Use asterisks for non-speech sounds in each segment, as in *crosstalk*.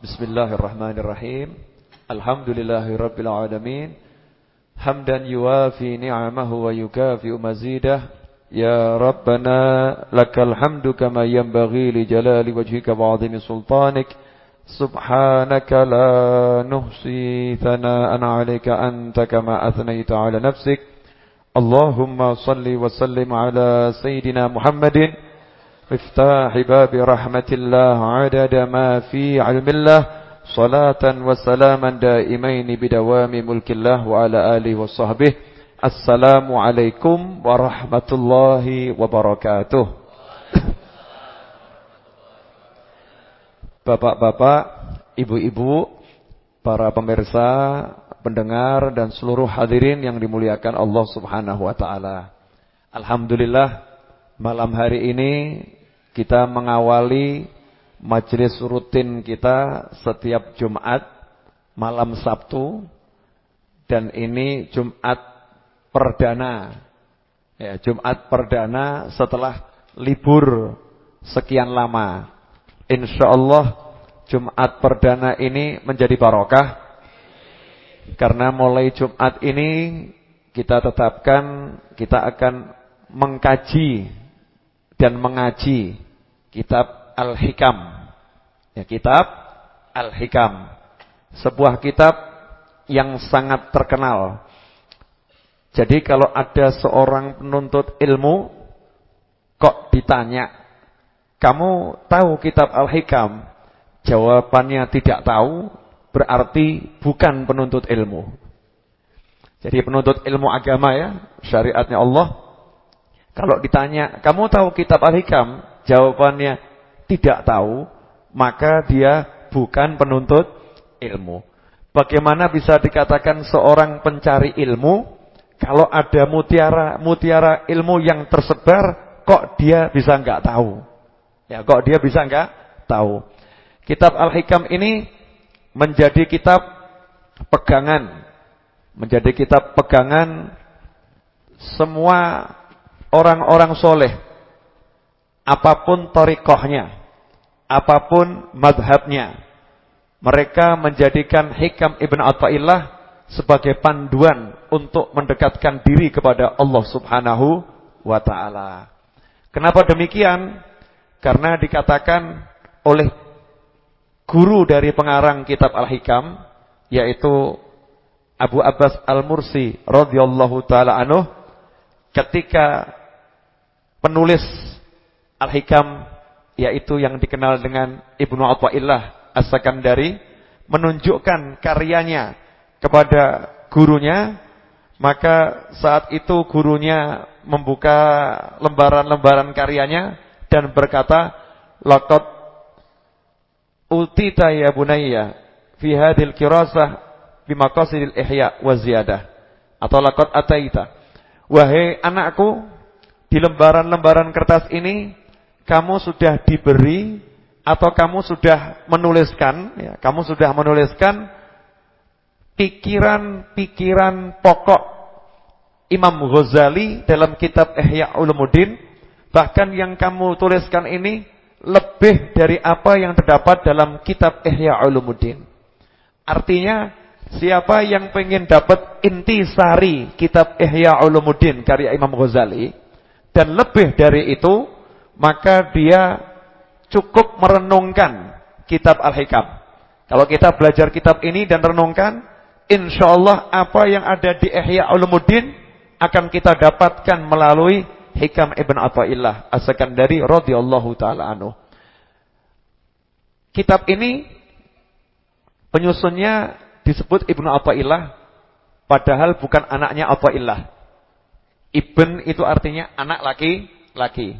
Bismillahirrahmanirrahim. Alhamdulillahirabbil alamin. Hamdan yuwafi ni'amahu wa yukafi mazidah. Ya Rabbana lakal hamdu kama yanbaghi li jalali wajhika wa 'azimi sultanik. Subhanaka la nuhsi thana'an 'alaika anta kama athnayta 'ala nafsik. Allahumma salli wa sallim 'ala sayyidina Muhammadin miftah bab rahmatillah 'adada ma fi 'ilmillah. صلاة وسلاما دائمين بدوام ملك الله وعلى آله وصحبه السلام عليكم ورحمة الله وبركاته Bapak-bapak, ibu-ibu, para pemirsa, pendengar dan seluruh hadirin yang dimuliakan Allah Subhanahu wa taala. Alhamdulillah malam hari ini kita mengawali majelis rutin kita setiap Jumat malam Sabtu dan ini Jumat perdana. Ya, Jumat perdana setelah libur sekian lama. Insyaallah Jumat perdana ini menjadi barokah karena mulai Jumat ini kita tetapkan kita akan mengkaji dan mengaji kitab Al-Hikam. Ya, kitab Al-Hikam. Sebuah kitab yang sangat terkenal. Jadi kalau ada seorang penuntut ilmu kok ditanya, "Kamu tahu kitab Al-Hikam?" Jawabannya tidak tahu, berarti bukan penuntut ilmu. Jadi penuntut ilmu agama ya, syariatnya Allah. Kalau ditanya, "Kamu tahu kitab Al-Hikam?" Jawabannya tidak tahu, maka dia bukan penuntut ilmu. Bagaimana bisa dikatakan seorang pencari ilmu kalau ada mutiara-mutiara ilmu yang tersebar kok dia bisa enggak tahu? Ya, kok dia bisa enggak tahu? Kitab Al-Hikam ini menjadi kitab pegangan, menjadi kitab pegangan semua orang-orang soleh, apa pun torikohnya, apa pun madhabnya. Mereka menjadikan hikam Ibn Atta'illah sebagai panduan untuk mendekatkan diri kepada Allah subhanahu wa ta'ala. Kenapa demikian? Karena dikatakan oleh guru dari pengarang kitab Al-Hikam, yaitu Abu Abbas Al-Mursi radhiyallahu taala anhu ketika penulis Al-Hikam yaitu yang dikenal dengan Ibnu Athaillah As-Sakandari menunjukkan karyanya kepada gurunya. Maka saat itu gurunya membuka lembaran-lembaran karyanya dan berkata laqad utita ya bunayya fi hadhil kirasah bimaqasidil ihya wa ziyadah atau laqad ataita. Wahai anakku di lembaran-lembaran kertas ini kamu sudah diberi atau kamu sudah menuliskan, ya, kamu sudah menuliskan pikiran-pikiran pokok Imam Ghazali dalam kitab Ihya Ulumuddin, bahkan yang kamu tuliskan ini lebih dari apa yang terdapat dalam kitab Ihya Ulumuddin. Artinya, siapa yang pengen dapat intisari kitab Ihya Ulumuddin karya Imam Ghazali dan lebih dari itu, maka dia cukup merenungkan kitab Al-Hikam. Kalau kita belajar kitab ini dan renungkan, insya Allah apa yang ada di Ihya Ulumuddin akan kita dapatkan melalui Hikam Ibn Atta'illah As-Sakandari radhiyallahu taala anhu. Kitab ini penyusunnya disebut Ibnu Atta'illah padahal bukan anaknya Atta'illah. Ibn itu artinya anak laki-laki.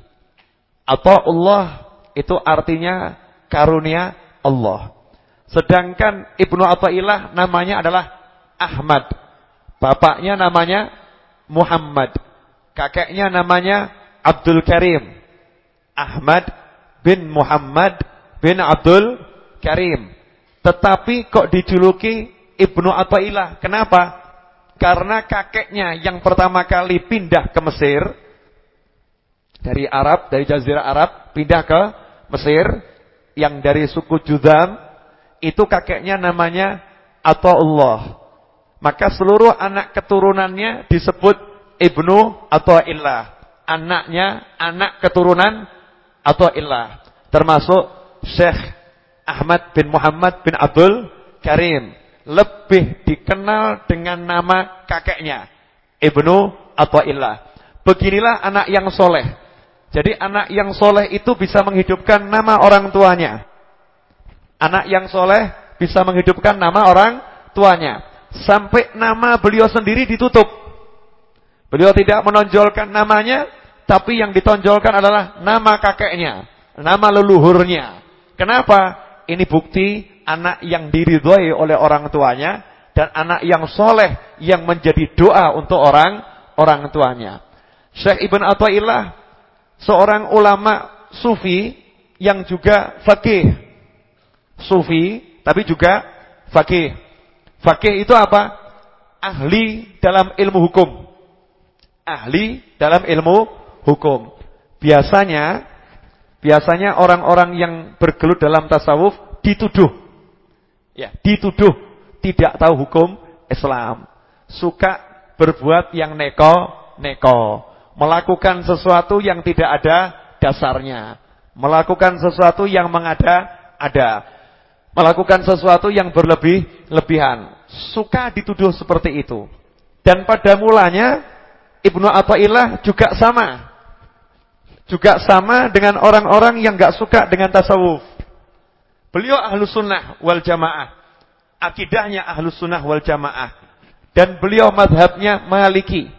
Atau Allah itu artinya karunia Allah. Sedangkan Ibnu Athaillah namanya adalah Ahmad. Bapaknya namanya Muhammad. Kakeknya namanya Abdul Karim. Ahmad bin Muhammad bin Abdul Karim. Tetapi kok dijuluki Ibnu Athaillah? Kenapa? Karena kakeknya yang pertama kali pindah ke Mesir dari Arab, dari Jazirah Arab pindah ke Mesir yang dari suku Judam itu kakeknya namanya Allah. Maka seluruh anak keturunannya disebut Ibnu Illah. Anaknya anak keturunan Illah. Termasuk Syekh Ahmad bin Muhammad bin Abdul Karim. Lebih dikenal dengan nama kakeknya. Ibnu Illah. Beginilah anak yang soleh. Jadi anak yang soleh itu bisa menghidupkan nama orang tuanya. Anak yang soleh bisa menghidupkan nama orang tuanya. Sampai nama beliau sendiri ditutup. Beliau tidak menonjolkan namanya, tapi yang ditonjolkan adalah nama kakeknya, nama leluhurnya. Kenapa? Ini bukti anak yang diridhoi oleh orang tuanya dan anak yang soleh yang menjadi doa untuk orang orang tuanya. Syekh Ibn Atta'illah seorang ulama sufi yang juga fakih. Sufi tapi juga fakih. Fakih itu apa? Ahli dalam ilmu hukum. Ahli dalam ilmu hukum. Biasanya biasanya orang-orang yang bergelut dalam tasawuf dituduh. Ya, dituduh tidak tahu hukum Islam. Suka berbuat yang neko-neko melakukan sesuatu yang tidak ada dasarnya, melakukan sesuatu yang mengada-ada, melakukan sesuatu yang berlebih-lebihan. Suka dituduh seperti itu. Dan pada mulanya Ibnu Athaillah juga sama. Juga sama dengan orang-orang yang gak suka dengan tasawuf. Beliau ahlu sunnah wal jamaah. Akidahnya ahlu sunnah wal jamaah. Dan beliau madhabnya maliki.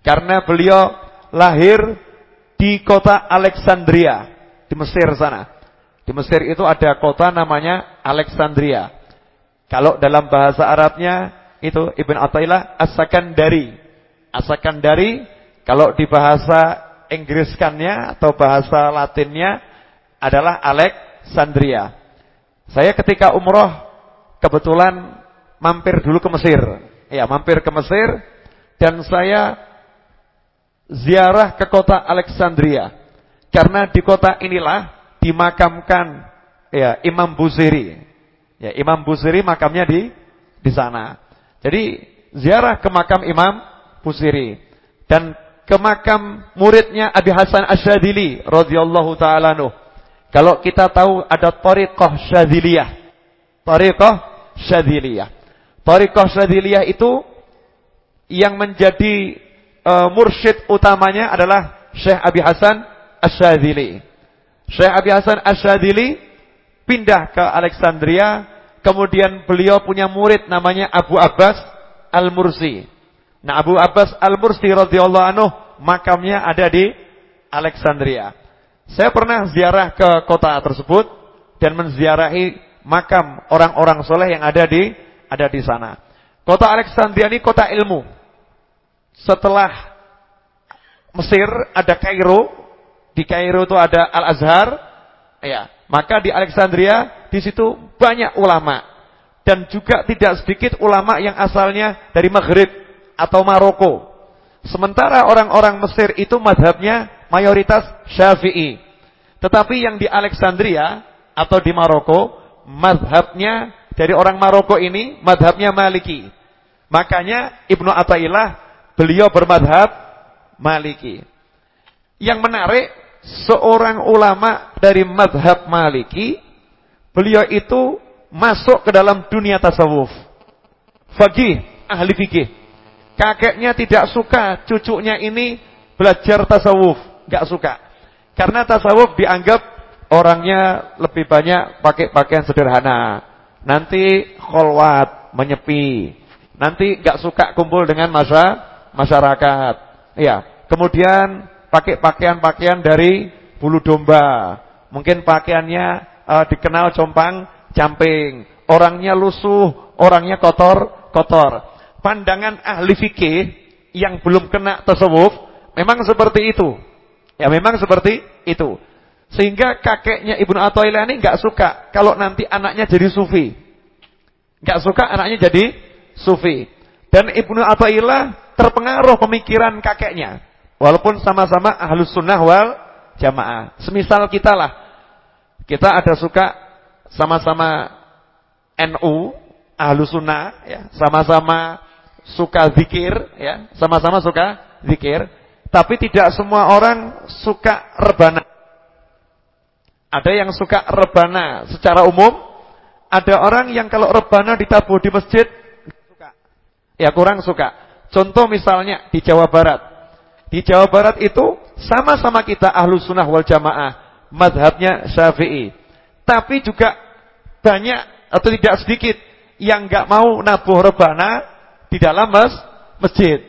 Karena beliau lahir di kota Alexandria, di Mesir sana. Di Mesir itu ada kota namanya Alexandria. Kalau dalam bahasa Arabnya itu Ibn Atta'illah As-Sakandari. As-Sakandari kalau di bahasa Inggriskannya atau bahasa Latinnya adalah Alexandria. Saya ketika umroh kebetulan mampir dulu ke Mesir. Ya, mampir ke Mesir dan saya ziarah ke kota Alexandria. Karena di kota inilah dimakamkan ya Imam Buziri. Ya, Imam Buziri makamnya di di sana. Jadi ziarah ke makam Imam Buziri dan ke makam muridnya Abi Hasan Asyadili radhiyallahu taala nuh. Kalau kita tahu ada tariqah Syadziliyah. Tariqah Syadziliyah. Tariqah Syadziliyah itu yang menjadi uh, mursyid utamanya adalah Syekh Abi Hasan Asyadili. Syekh Abi Hasan Asyadili pindah ke Alexandria, kemudian beliau punya murid namanya Abu Abbas Al-Mursi. Nah, Abu Abbas Al-Mursi radhiyallahu anhu makamnya ada di Alexandria. Saya pernah ziarah ke kota tersebut dan menziarahi makam orang-orang soleh yang ada di ada di sana. Kota Alexandria ini kota ilmu setelah Mesir ada Kairo, di Kairo itu ada Al-Azhar, ya, maka di Alexandria di situ banyak ulama dan juga tidak sedikit ulama yang asalnya dari Maghrib atau Maroko. Sementara orang-orang Mesir itu madhabnya mayoritas Syafi'i. Tetapi yang di Alexandria atau di Maroko, madhabnya dari orang Maroko ini madhabnya Maliki. Makanya Ibnu Athaillah Beliau bermadhab Maliki. Yang menarik, seorang ulama dari madhab Maliki, beliau itu masuk ke dalam dunia tasawuf. Fagih, ahli fikih. Kakeknya tidak suka cucunya ini belajar tasawuf. Gak suka. Karena tasawuf dianggap orangnya lebih banyak pakai pakaian sederhana. Nanti kholwat, menyepi. Nanti gak suka kumpul dengan masa masyarakat. Ya, kemudian pakai pakaian-pakaian dari bulu domba. Mungkin pakaiannya uh, dikenal compang camping. Orangnya lusuh, orangnya kotor-kotor. Pandangan ahli fikih yang belum kena tasawuf memang seperti itu. Ya, memang seperti itu. Sehingga kakeknya Ibnu Athaillah ini enggak suka kalau nanti anaknya jadi sufi. Enggak suka anaknya jadi sufi. Dan Ibnu Athaillah terpengaruh pemikiran kakeknya. Walaupun sama-sama ahlus sunnah wal jamaah. Semisal kita lah. Kita ada suka sama-sama NU, ahlu sunnah, ya, sama-sama suka zikir, ya, sama-sama suka zikir, tapi tidak semua orang suka rebana. Ada yang suka rebana secara umum, ada orang yang kalau rebana ditabuh di masjid, suka. Ya kurang suka. Contoh misalnya di Jawa Barat. Di Jawa Barat itu sama-sama kita ahlu sunnah wal jamaah. Madhabnya syafi'i. Tapi juga banyak atau tidak sedikit yang nggak mau nabuh rebana di dalam mas, masjid.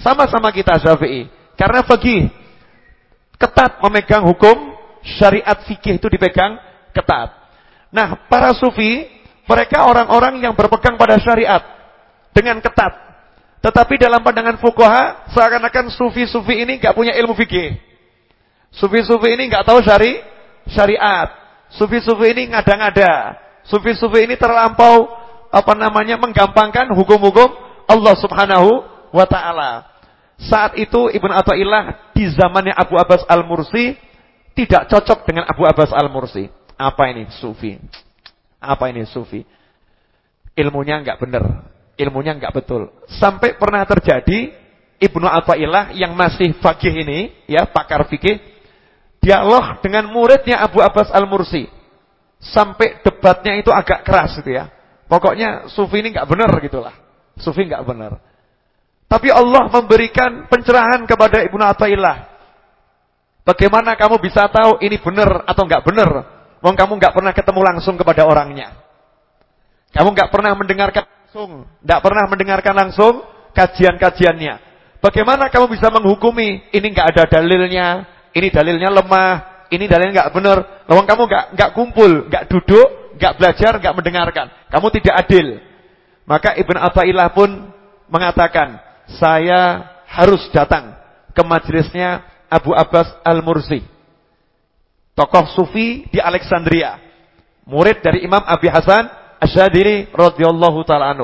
Sama-sama kita syafi'i. Karena bagi ketat memegang hukum syariat fikih itu dipegang ketat. Nah, para sufi mereka orang-orang yang berpegang pada syariat dengan ketat. Tetapi dalam pandangan fukoha, seakan-akan sufi-sufi ini nggak punya ilmu fikih. Sufi-sufi ini nggak tahu syari syariat. Sufi-sufi ini ngada-ngada. Sufi-sufi ini terlampau apa namanya menggampangkan hukum-hukum Allah Subhanahu wa taala. Saat itu Ibn Athaillah di zamannya Abu Abbas Al-Mursi tidak cocok dengan Abu Abbas Al-Mursi. Apa ini sufi? Apa ini sufi? Ilmunya nggak benar ilmunya enggak betul. Sampai pernah terjadi Ibnu Athaillah yang masih fakih ini, ya pakar fikih, dialog dengan muridnya Abu Abbas Al-Mursi. Sampai debatnya itu agak keras gitu ya. Pokoknya sufi ini enggak benar gitulah. Sufi enggak benar. Tapi Allah memberikan pencerahan kepada Ibnu Athaillah. Bagaimana kamu bisa tahu ini benar atau enggak benar? Wong kamu enggak pernah ketemu langsung kepada orangnya. Kamu enggak pernah mendengarkan langsung, tidak pernah mendengarkan langsung kajian-kajiannya. Bagaimana kamu bisa menghukumi ini nggak ada dalilnya, ini dalilnya lemah, ini dalilnya nggak benar. Lawang kamu nggak nggak kumpul, nggak duduk, nggak belajar, nggak mendengarkan. Kamu tidak adil. Maka Ibn Athaillah pun mengatakan, saya harus datang ke majelisnya Abu Abbas Al-Mursi. Tokoh sufi di Alexandria. Murid dari Imam Abi Hasan Asyadiri radhiyallahu taala.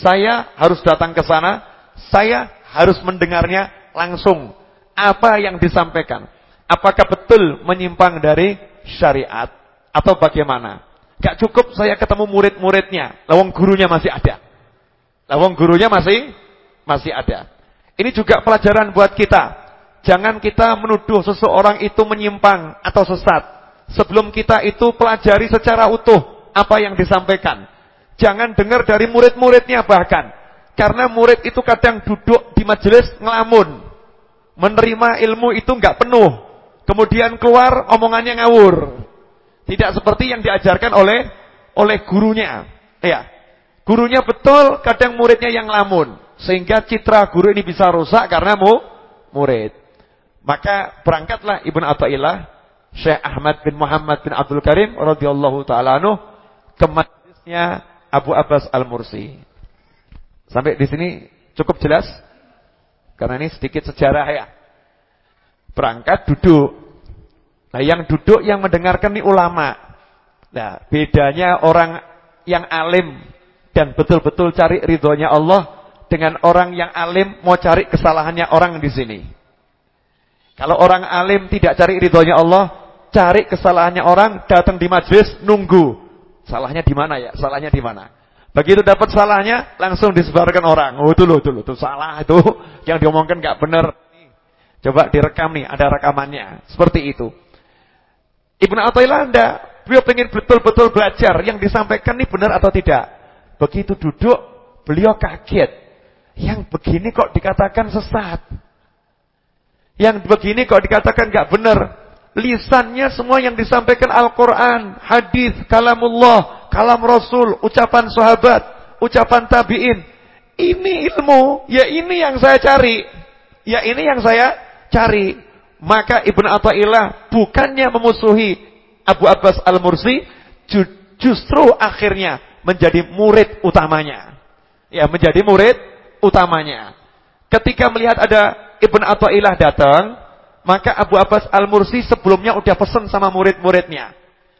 Saya harus datang ke sana, saya harus mendengarnya langsung apa yang disampaikan. Apakah betul menyimpang dari syariat atau bagaimana? Gak cukup saya ketemu murid-muridnya, lawang gurunya masih ada. Lawang gurunya masih masih ada. Ini juga pelajaran buat kita. Jangan kita menuduh seseorang itu menyimpang atau sesat. Sebelum kita itu pelajari secara utuh apa yang disampaikan. Jangan dengar dari murid-muridnya bahkan. Karena murid itu kadang duduk di majelis ngelamun. Menerima ilmu itu nggak penuh. Kemudian keluar omongannya ngawur. Tidak seperti yang diajarkan oleh oleh gurunya. Ya. Gurunya betul, kadang muridnya yang ngelamun. Sehingga citra guru ini bisa rusak karena mu, murid. Maka berangkatlah Ibn Atta'illah Syekh Ahmad bin Muhammad bin Abdul Karim radhiyallahu taala anhu ke majlisnya Abu Abbas Al-Mursi. Sampai di sini cukup jelas? Karena ini sedikit sejarah ya. Berangkat duduk. Nah, yang duduk yang mendengarkan ini ulama. Nah, bedanya orang yang alim dan betul-betul cari ridhonya Allah dengan orang yang alim mau cari kesalahannya orang di sini. Kalau orang alim tidak cari ridhonya Allah, cari kesalahannya orang, datang di majlis nunggu. Salahnya di mana ya? Salahnya di mana? Begitu dapat salahnya, langsung disebarkan orang. Oh itu loh, itu loh, itu salah itu. *laughs* Yang diomongkan nggak benar. Coba direkam nih, ada rekamannya. Seperti itu. Ibnu Athaillah beliau pengen betul-betul belajar yang disampaikan ini benar atau tidak. Begitu duduk, beliau kaget. Yang begini kok dikatakan sesat. Yang begini kok dikatakan nggak benar. Lisannya semua yang disampaikan Al-Quran, hadis, kalamullah, kalam Rasul, ucapan sahabat, ucapan tabi'in. Ini ilmu, ya ini yang saya cari. Ya ini yang saya cari. Maka Ibn Atta'illah bukannya memusuhi Abu Abbas Al-Mursi, justru akhirnya menjadi murid utamanya. Ya, menjadi murid utamanya. Ketika melihat ada Ibn Atta'illah datang, maka Abu Abbas Al-Mursi sebelumnya udah pesan sama murid-muridnya.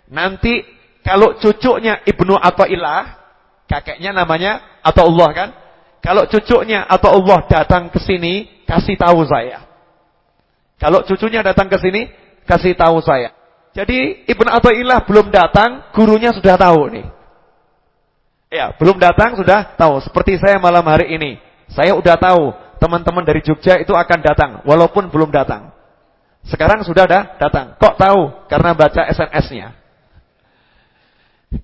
Nanti kalau cucunya Ibnu Atta'illah, kakeknya namanya atau Allah kan? Kalau cucunya Allah datang ke sini, kasih tahu saya. Kalau cucunya datang ke sini, kasih tahu saya. Jadi Ibnu Atta'illah belum datang, gurunya sudah tahu nih. Ya, belum datang sudah tahu. Seperti saya malam hari ini. Saya udah tahu teman-teman dari Jogja itu akan datang walaupun belum datang. Sekarang sudah ada datang. Kok tahu? Karena baca SMS-nya.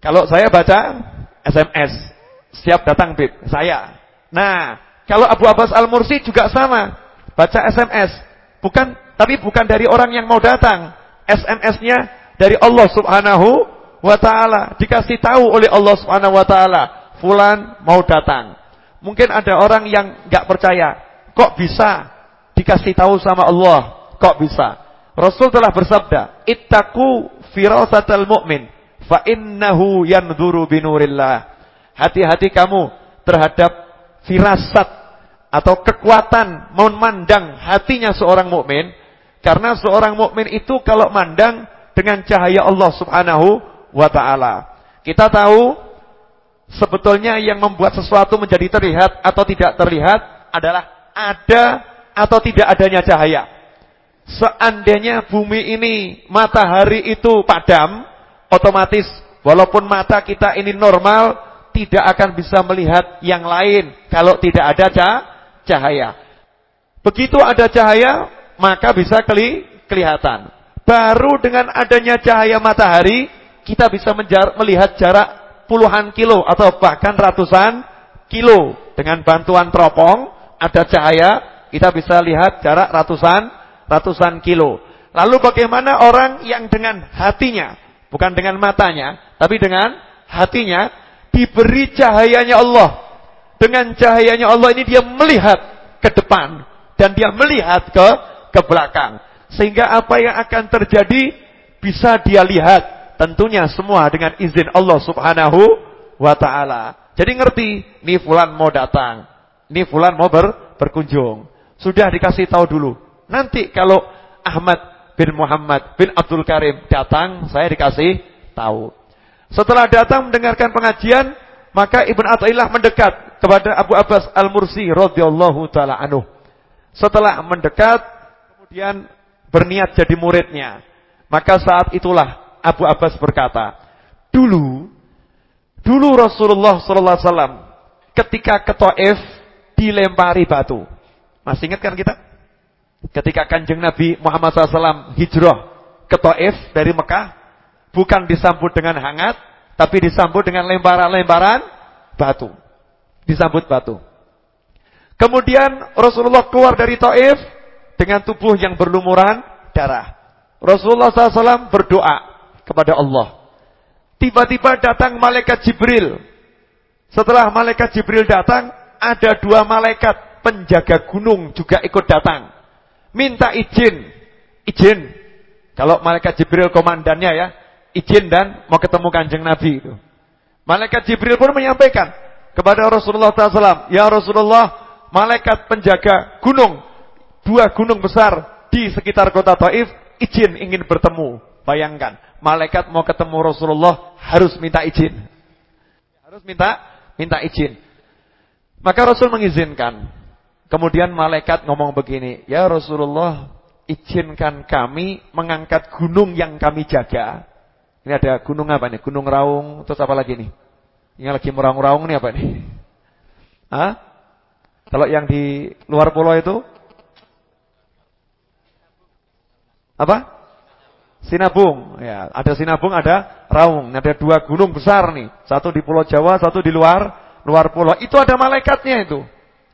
Kalau saya baca SMS, siap datang Bib, saya. Nah, kalau Abu Abbas Al-Mursi juga sama, baca SMS. Bukan tapi bukan dari orang yang mau datang. SMS-nya dari Allah Subhanahu wa taala, dikasih tahu oleh Allah Subhanahu wa taala, fulan mau datang. Mungkin ada orang yang enggak percaya, kok bisa dikasih tahu sama Allah? Kok bisa? Rasul telah bersabda, "Ittaqu firasatal mu'min fa innahu yanzuru binurillah." Hati-hati kamu terhadap firasat atau kekuatan memandang hatinya seorang mukmin karena seorang mukmin itu kalau mandang dengan cahaya Allah Subhanahu wa taala. Kita tahu sebetulnya yang membuat sesuatu menjadi terlihat atau tidak terlihat adalah ada atau tidak adanya cahaya. Seandainya bumi ini matahari itu padam, otomatis walaupun mata kita ini normal tidak akan bisa melihat yang lain kalau tidak ada cahaya. Begitu ada cahaya, maka bisa kelihatan. Baru dengan adanya cahaya matahari, kita bisa melihat jarak puluhan kilo atau bahkan ratusan kilo dengan bantuan teropong ada cahaya kita bisa lihat jarak ratusan ratusan kilo. Lalu bagaimana orang yang dengan hatinya bukan dengan matanya tapi dengan hatinya diberi cahayanya Allah. Dengan cahayanya Allah ini dia melihat ke depan dan dia melihat ke ke belakang. Sehingga apa yang akan terjadi bisa dia lihat Tentunya semua dengan izin Allah subhanahu wa ta'ala. Jadi ngerti, ini fulan mau datang. Ini fulan mau ber, berkunjung. Sudah dikasih tahu dulu. Nanti kalau Ahmad bin Muhammad bin Abdul Karim datang, saya dikasih tahu. Setelah datang mendengarkan pengajian, maka Ibn Atta'illah mendekat kepada Abu Abbas Al-Mursi radhiyallahu taala anhu. Setelah mendekat, kemudian berniat jadi muridnya. Maka saat itulah Abu Abbas berkata, dulu, dulu Rasulullah Wasallam ketika ke Taif dilempari batu. Masih ingat kan kita? Ketika kanjeng Nabi Muhammad SAW hijrah ke Taif dari Mekah, bukan disambut dengan hangat, tapi disambut dengan lemparan-lemparan batu. Disambut batu. Kemudian Rasulullah keluar dari Taif dengan tubuh yang berlumuran darah. Rasulullah SAW berdoa kepada Allah. Tiba-tiba datang malaikat Jibril. Setelah malaikat Jibril datang, ada dua malaikat penjaga gunung juga ikut datang. Minta izin. Izin. Kalau malaikat Jibril komandannya ya, izin dan mau ketemu kanjeng Nabi itu. Malaikat Jibril pun menyampaikan kepada Rasulullah SAW, Ya Rasulullah, malaikat penjaga gunung, dua gunung besar di sekitar kota Taif, izin ingin bertemu. Bayangkan, malaikat mau ketemu Rasulullah harus minta izin. Harus minta minta izin. Maka Rasul mengizinkan. Kemudian malaikat ngomong begini, "Ya Rasulullah, izinkan kami mengangkat gunung yang kami jaga." Ini ada gunung apa nih? Gunung Raung, terus apa lagi nih? Ini lagi meraung-raung nih apa nih? Hah? Kalau yang di luar pulau itu? Apa? Sinabung, ya, ada Sinabung, ada Raung. Ada dua gunung besar nih, satu di Pulau Jawa, satu di luar luar pulau. Itu ada malaikatnya itu.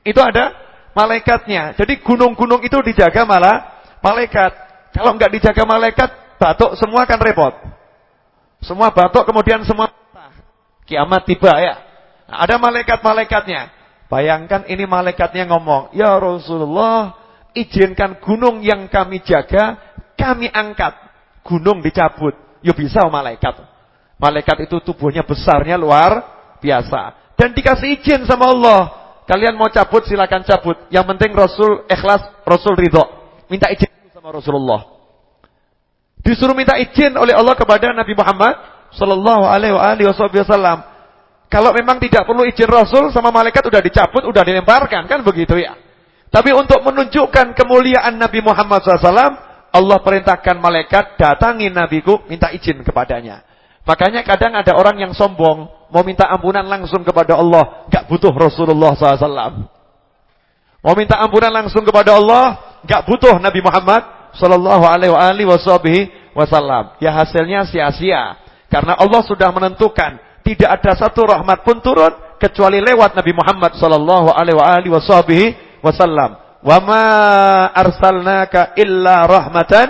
Itu ada malaikatnya. Jadi gunung-gunung itu dijaga malah malaikat. Kalau nggak dijaga malaikat, batuk semua kan repot. Semua batuk kemudian semua kiamat tiba ya. Nah, ada malaikat-malaikatnya. Bayangkan ini malaikatnya ngomong, "Ya Rasulullah, izinkan gunung yang kami jaga kami angkat." Gunung dicabut. Ya bisa oh, malaikat. Malaikat itu tubuhnya besarnya luar biasa. Dan dikasih izin sama Allah. Kalian mau cabut silakan cabut. Yang penting Rasul ikhlas, Rasul ridho. Minta izin sama Rasulullah. Disuruh minta izin oleh Allah kepada Nabi Muhammad sallallahu alaihi wasallam. Kalau memang tidak perlu izin Rasul sama malaikat udah dicabut, udah dilemparkan kan begitu ya. Tapi untuk menunjukkan kemuliaan Nabi Muhammad SAW, Allah perintahkan malaikat datangi nabiku minta izin kepadanya. Makanya kadang ada orang yang sombong, mau minta ampunan langsung kepada Allah, nggak butuh Rasulullah SAW. Mau minta ampunan langsung kepada Allah, nggak butuh Nabi Muhammad Sallallahu Alaihi Wasallam. Ya hasilnya sia-sia, karena Allah sudah menentukan tidak ada satu rahmat pun turun kecuali lewat Nabi Muhammad Sallallahu Alaihi Wasallam. Wa ma arsalnaka illa rahmatan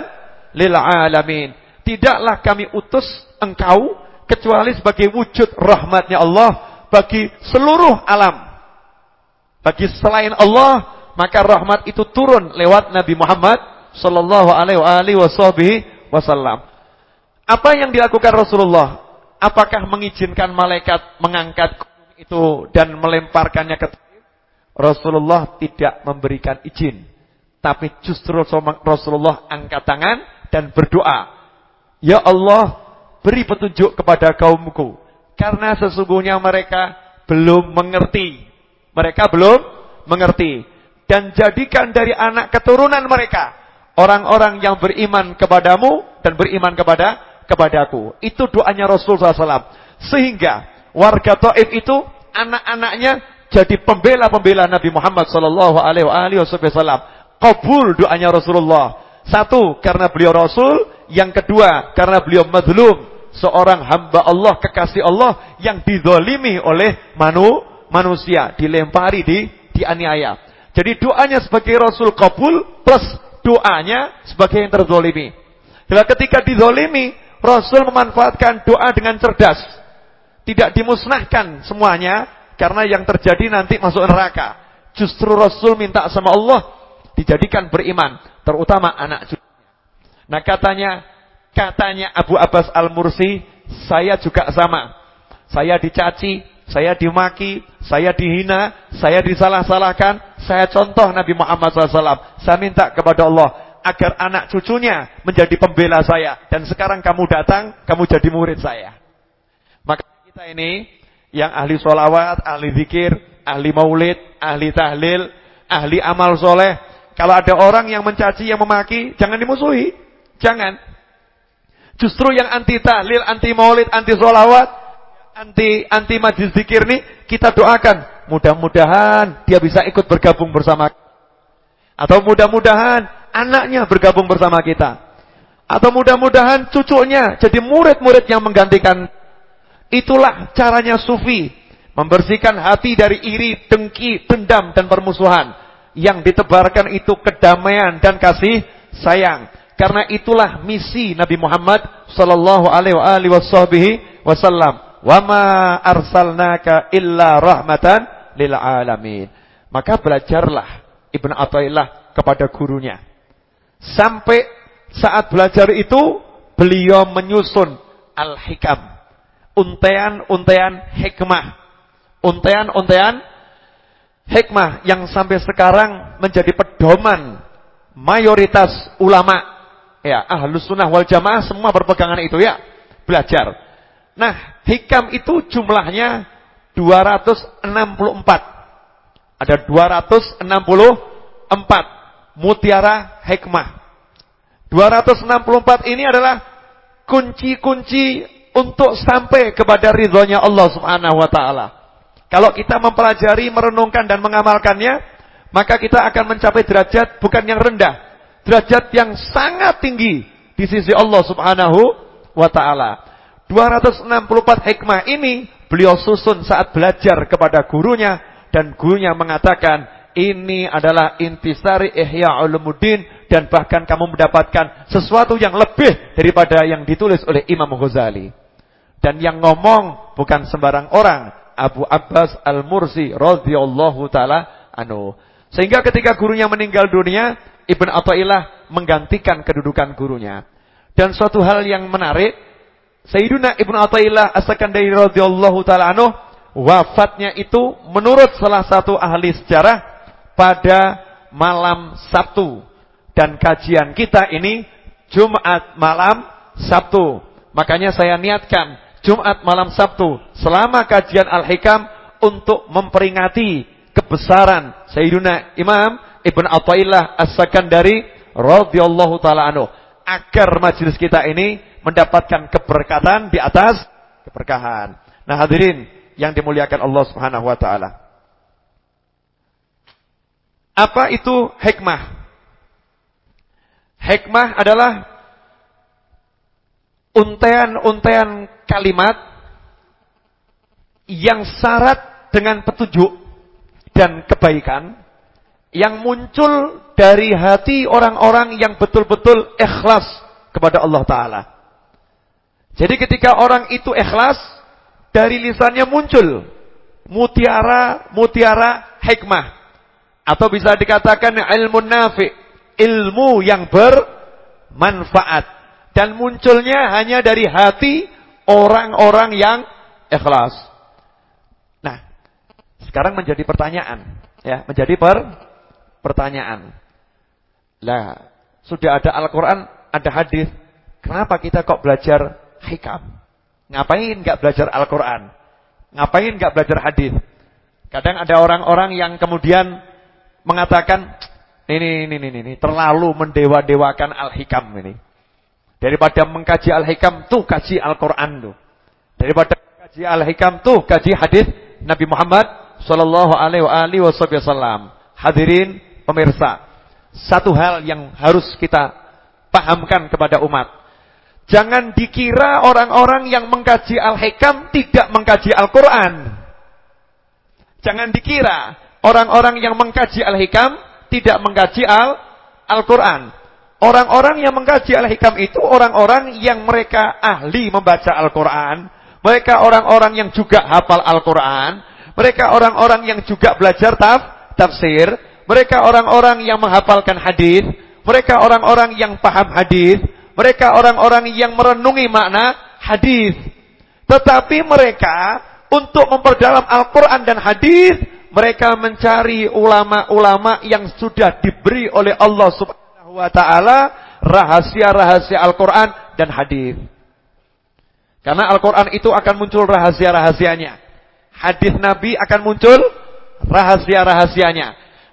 lil alamin. Tidaklah kami utus engkau kecuali sebagai wujud rahmatnya Allah bagi seluruh alam. Bagi selain Allah, maka rahmat itu turun lewat Nabi Muhammad sallallahu alaihi wasallam. Apa yang dilakukan Rasulullah? Apakah mengizinkan malaikat mengangkat itu dan melemparkannya ke Rasulullah tidak memberikan izin. Tapi justru Rasulullah angkat tangan dan berdoa. Ya Allah, beri petunjuk kepada kaumku. Karena sesungguhnya mereka belum mengerti mereka belum mengerti. Dan jadikan dari anak keturunan mereka orang-orang yang beriman kepadamu dan beriman kepada kepadaku. Itu doanya Rasul SAW. Sehingga warga Taif itu anak-anaknya jadi pembela-pembela Nabi Muhammad sallallahu alaihi wasallam. Kabul doanya Rasulullah. Satu karena beliau Rasul, yang kedua karena beliau mazlum, seorang hamba Allah kekasih Allah yang didolimi oleh manu manusia, dilempari, di dianiaya. Jadi doanya sebagai Rasul kabul plus doanya sebagai yang terzolimi. Dan ketika dizolimi, Rasul memanfaatkan doa dengan cerdas. Tidak dimusnahkan semuanya, karena yang terjadi nanti masuk neraka. Justru Rasul minta sama Allah, dijadikan beriman. Terutama anak cucunya. Nah katanya, katanya Abu Abbas Al-Mursi, saya juga sama. Saya dicaci, saya dimaki, saya dihina, saya disalah-salahkan, saya contoh Nabi Muhammad SAW. Saya minta kepada Allah agar anak cucunya menjadi pembela saya. Dan sekarang kamu datang, kamu jadi murid saya. Maka kita ini yang ahli sholawat, ahli zikir, ahli maulid, ahli tahlil, ahli amal soleh. Kalau ada orang yang mencaci, yang memaki, jangan dimusuhi. Jangan. Justru yang anti tahlil, anti maulid, anti sholawat, anti anti majlis zikir nih kita doakan mudah-mudahan dia bisa ikut bergabung bersama atau mudah-mudahan anaknya bergabung bersama kita atau mudah-mudahan cucunya jadi murid-murid yang menggantikan itulah caranya sufi membersihkan hati dari iri, dengki, dendam dan permusuhan yang ditebarkan itu kedamaian dan kasih sayang karena itulah misi Nabi Muhammad sallallahu alaihi wasallam Wama arsalnaka illa rahmatan lil alamin. Maka belajarlah Ibnu Athaillah kepada gurunya. Sampai saat belajar itu beliau menyusun al-hikam. Untean-untean hikmah. Untean-untean hikmah yang sampai sekarang menjadi pedoman mayoritas ulama. Ya, ahlus sunnah wal jamaah semua berpegangan itu ya. Belajar. Nah, hikam itu jumlahnya 264. Ada 264 mutiara hikmah. 264 ini adalah kunci-kunci untuk sampai kepada ridhonya Allah Subhanahu wa taala. Kalau kita mempelajari, merenungkan dan mengamalkannya, maka kita akan mencapai derajat bukan yang rendah, derajat yang sangat tinggi di sisi Allah Subhanahu wa taala. 264 hikmah ini beliau susun saat belajar kepada gurunya dan gurunya mengatakan ini adalah intisari ihya ulumuddin dan bahkan kamu mendapatkan sesuatu yang lebih daripada yang ditulis oleh Imam Ghazali. Dan yang ngomong bukan sembarang orang, Abu Abbas Al-Mursi radhiyallahu taala anu. Sehingga ketika gurunya meninggal dunia, Ibn Athaillah menggantikan kedudukan gurunya. Dan suatu hal yang menarik, Sayyiduna Ibnu Athaillah As-Sakandari radhiyallahu taala anhu wafatnya itu menurut salah satu ahli sejarah pada malam Sabtu dan kajian kita ini Jumat malam Sabtu. Makanya saya niatkan Jumat malam Sabtu selama kajian Al-Hikam untuk memperingati kebesaran Sayyiduna Imam Ibn Athaillah As-Sakandari radhiyallahu taala anhu agar majelis kita ini mendapatkan keberkatan di atas keberkahan. Nah, hadirin yang dimuliakan Allah Subhanahu wa taala. Apa itu hikmah? Hikmah adalah untean-untean kalimat yang syarat dengan petunjuk dan kebaikan yang muncul dari hati orang-orang yang betul-betul ikhlas kepada Allah Ta'ala. Jadi ketika orang itu ikhlas, dari lisannya muncul mutiara-mutiara hikmah. Atau bisa dikatakan ilmu nafi, ilmu yang bermanfaat. Dan munculnya hanya dari hati orang-orang yang ikhlas. Nah, sekarang menjadi pertanyaan. ya Menjadi per pertanyaan. Lah, sudah ada Al-Quran, ada hadis. Kenapa kita kok belajar hikam? Ngapain nggak belajar Al-Quran? Ngapain nggak belajar hadis? Kadang ada orang-orang yang kemudian mengatakan, ini, ini, ini, ini, terlalu mendewa-dewakan Al-Hikam ini. Daripada mengkaji Al-Hikam, tuh kaji Al-Quran tuh. Daripada kaji Al-Hikam, tuh kaji hadis Nabi Muhammad Sallallahu Alaihi Wasallam. Hadirin pemirsa, satu hal yang harus kita pahamkan kepada umat. Jangan dikira orang-orang yang mengkaji Al-Hikam tidak mengkaji Al-Quran. Jangan dikira orang-orang yang mengkaji Al-Hikam tidak mengkaji Al-Quran. Orang-orang yang mengkaji Al-Hikam itu orang-orang yang mereka ahli membaca Al-Quran. Mereka orang-orang yang juga hafal Al-Quran. Mereka orang-orang yang juga belajar taf, tafsir. Mereka orang-orang yang menghafalkan hadis. Mereka orang-orang yang paham hadis. Mereka orang-orang yang merenungi makna hadis. Tetapi mereka untuk memperdalam Al-Quran dan hadis, mereka mencari ulama-ulama yang sudah diberi oleh Allah Subhanahu wa taala rahasia-rahasia Al-Quran dan hadis. Karena Al-Quran itu akan muncul rahasia-rahasianya. Hadis Nabi akan muncul rahasia-rahasianya.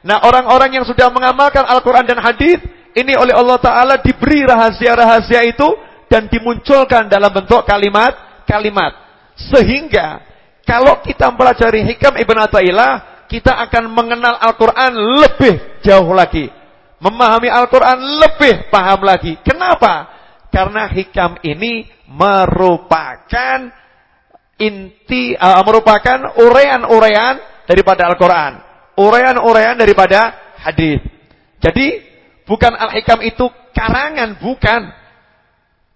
Nah, orang-orang yang sudah mengamalkan Al-Quran dan hadis ini oleh Allah Ta'ala diberi rahasia-rahasia itu dan dimunculkan dalam bentuk kalimat-kalimat. Sehingga kalau kita mempelajari hikam Ibn Atta'illah, kita akan mengenal Al-Quran lebih jauh lagi. Memahami Al-Quran lebih paham lagi. Kenapa? Karena hikam ini merupakan inti, uh, merupakan urean-urean daripada Al-Quran. Urean-urean daripada hadis. Jadi Bukan Al-Hikam itu karangan, bukan.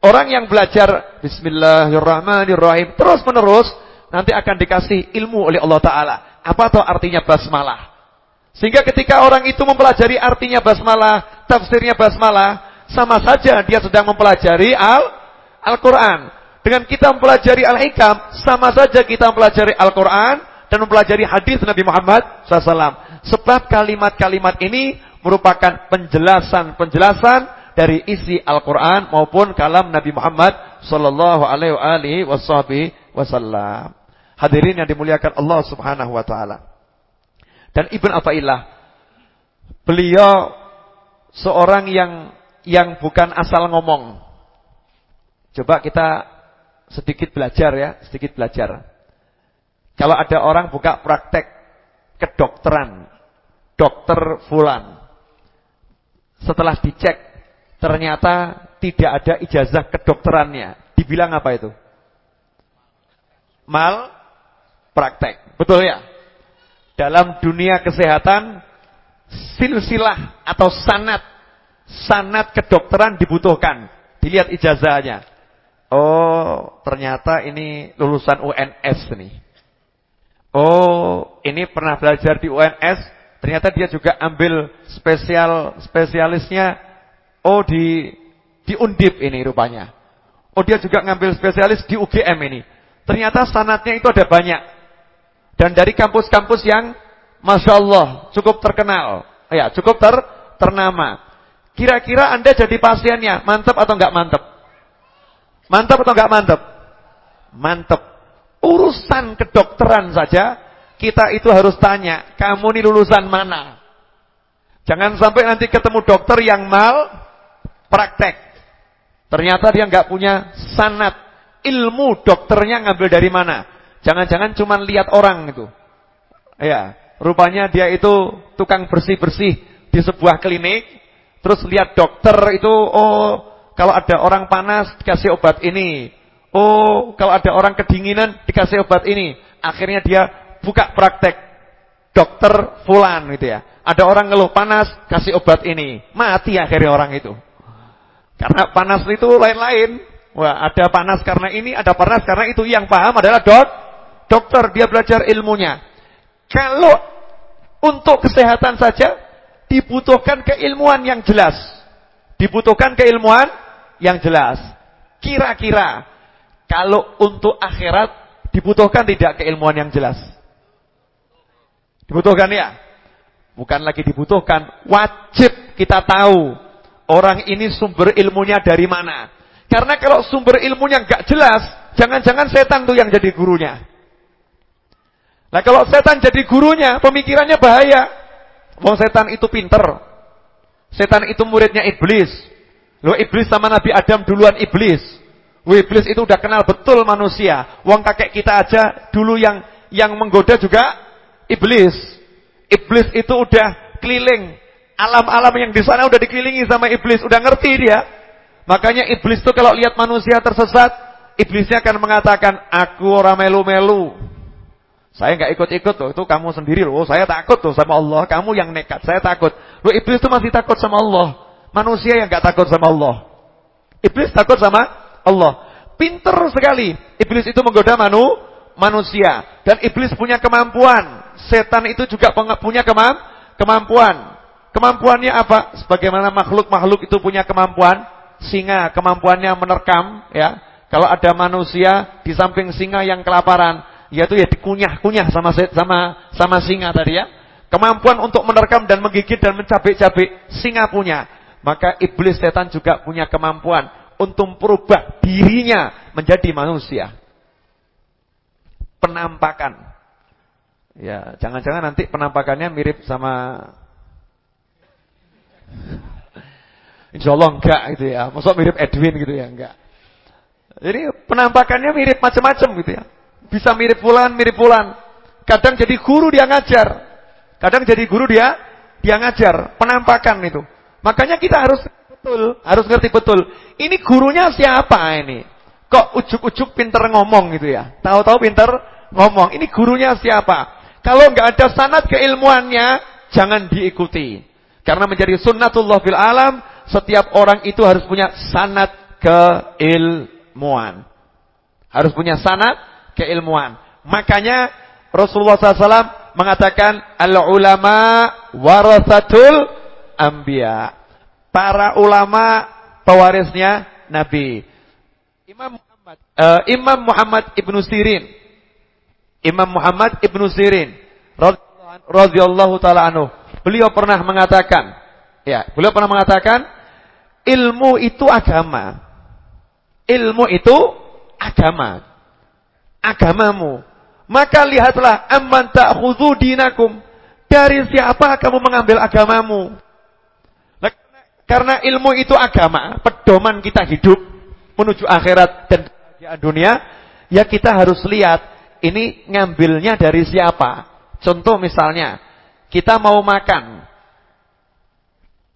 Orang yang belajar Bismillahirrahmanirrahim terus menerus nanti akan dikasih ilmu oleh Allah Ta'ala. Apa tahu artinya basmalah? Sehingga ketika orang itu mempelajari artinya basmalah, tafsirnya basmalah, sama saja dia sedang mempelajari Al-Quran. Al Dengan kita mempelajari Al-Hikam, sama saja kita mempelajari Al-Quran dan mempelajari hadis Nabi Muhammad SAW. Sebab kalimat-kalimat ini merupakan penjelasan-penjelasan dari isi Al-Quran maupun kalam Nabi Muhammad Sallallahu Alaihi Wasallam. Hadirin yang dimuliakan Allah Subhanahu Wa Taala. Dan Ibn Athaillah, beliau seorang yang yang bukan asal ngomong. Coba kita sedikit belajar ya, sedikit belajar. Kalau ada orang buka praktek kedokteran, dokter fulan, setelah dicek ternyata tidak ada ijazah kedokterannya. Dibilang apa itu? Mal praktek. Betul ya? Dalam dunia kesehatan silsilah atau sanat sanat kedokteran dibutuhkan. Dilihat ijazahnya. Oh, ternyata ini lulusan UNS nih. Oh, ini pernah belajar di UNS, Ternyata dia juga ambil spesial spesialisnya oh di di Undip ini rupanya. Oh dia juga ngambil spesialis di UGM ini. Ternyata sanatnya itu ada banyak. Dan dari kampus-kampus yang Masya Allah cukup terkenal. Ya cukup ter, ternama. Kira-kira Anda jadi pasiennya mantap atau enggak mantap? Mantap atau enggak mantap? Mantap. Urusan kedokteran saja kita itu harus tanya, kamu ini lulusan mana? Jangan sampai nanti ketemu dokter yang mal praktek. Ternyata dia nggak punya sanat ilmu dokternya ngambil dari mana? Jangan-jangan cuma lihat orang itu. Ya, rupanya dia itu tukang bersih-bersih di sebuah klinik. Terus lihat dokter itu, oh kalau ada orang panas dikasih obat ini. Oh, kalau ada orang kedinginan dikasih obat ini. Akhirnya dia buka praktek dokter fulan gitu ya. Ada orang ngeluh panas, kasih obat ini. Mati akhirnya orang itu. Karena panas itu lain-lain. Wah, ada panas karena ini, ada panas karena itu. Yang paham adalah dok, dokter, dia belajar ilmunya. Kalau untuk kesehatan saja dibutuhkan keilmuan yang jelas. Dibutuhkan keilmuan yang jelas. Kira-kira kalau untuk akhirat dibutuhkan tidak keilmuan yang jelas? Dibutuhkan ya? Bukan lagi dibutuhkan, wajib kita tahu orang ini sumber ilmunya dari mana. Karena kalau sumber ilmunya nggak jelas, jangan-jangan setan tuh yang jadi gurunya. Nah kalau setan jadi gurunya, pemikirannya bahaya. Wong setan itu pinter. Setan itu muridnya iblis. Loh iblis sama Nabi Adam duluan iblis. Wah, iblis itu udah kenal betul manusia. Wong kakek kita aja dulu yang yang menggoda juga iblis. Iblis itu udah keliling. Alam-alam yang di sana udah dikelilingi sama iblis. Udah ngerti dia. Makanya iblis itu kalau lihat manusia tersesat. Iblisnya akan mengatakan, aku orang melu-melu. Saya nggak ikut-ikut loh, itu kamu sendiri loh. Saya takut tuh sama Allah, kamu yang nekat, saya takut. Loh iblis itu masih takut sama Allah. Manusia yang nggak takut sama Allah. Iblis takut sama Allah. Pinter sekali. Iblis itu menggoda manu, manusia. Dan iblis punya kemampuan setan itu juga punya kemam kemampuan. Kemampuannya apa? Sebagaimana makhluk-makhluk itu punya kemampuan, singa kemampuannya menerkam, ya. Kalau ada manusia di samping singa yang kelaparan, yaitu ya dikunyah-kunyah sama sama sama singa tadi ya. Kemampuan untuk menerkam dan menggigit dan mencabik-cabik singa punya. Maka iblis setan juga punya kemampuan untuk merubah dirinya menjadi manusia. Penampakan Ya, jangan-jangan nanti penampakannya mirip sama *laughs* Insya Allah enggak gitu ya. Maksud mirip Edwin gitu ya, enggak. Jadi penampakannya mirip macam-macam gitu ya. Bisa mirip pulan, mirip pulan. Kadang jadi guru dia ngajar. Kadang jadi guru dia dia ngajar. Penampakan itu. Makanya kita harus betul, harus ngerti betul. Ini gurunya siapa ini? Kok ujuk-ujuk pinter ngomong gitu ya? Tahu-tahu pinter ngomong. Ini gurunya siapa? Kalau nggak ada sanat keilmuannya, jangan diikuti. Karena menjadi sunnatullah fil alam, setiap orang itu harus punya sanat keilmuan. Harus punya sanat keilmuan. Makanya Rasulullah SAW mengatakan al-ulama warasatul anbiya. Para ulama pewarisnya Nabi. Imam Muhammad, uh, Imam Muhammad Ibnu Sirin Imam Muhammad Ibnu Sirin radhiyallahu taala anhu. Beliau pernah mengatakan, ya, beliau pernah mengatakan ilmu itu agama. Ilmu itu agama. Agamamu. Maka lihatlah amman ta'khudhu dinakum. Dari siapa kamu mengambil agamamu? Karena ilmu itu agama, pedoman kita hidup menuju akhirat dan dunia, ya kita harus lihat ini ngambilnya dari siapa? Contoh misalnya, kita mau makan.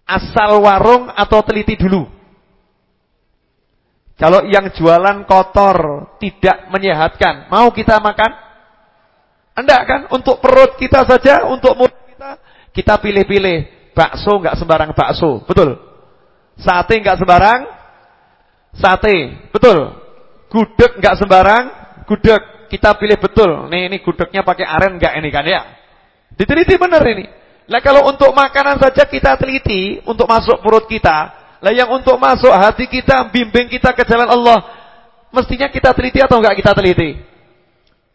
Asal warung atau teliti dulu? Kalau yang jualan kotor, tidak menyehatkan, mau kita makan? Enggak kan? Untuk perut kita saja, untuk mulut kita, kita pilih-pilih. Bakso enggak sembarang bakso, betul? Sate enggak sembarang sate, betul? Gudeg enggak sembarang gudeg kita pilih betul. Nih ini gudegnya pakai aren enggak ini kan ya? Diteliti benar ini. Lah kalau untuk makanan saja kita teliti untuk masuk perut kita. Lah yang untuk masuk hati kita, bimbing kita ke jalan Allah, mestinya kita teliti atau enggak kita teliti?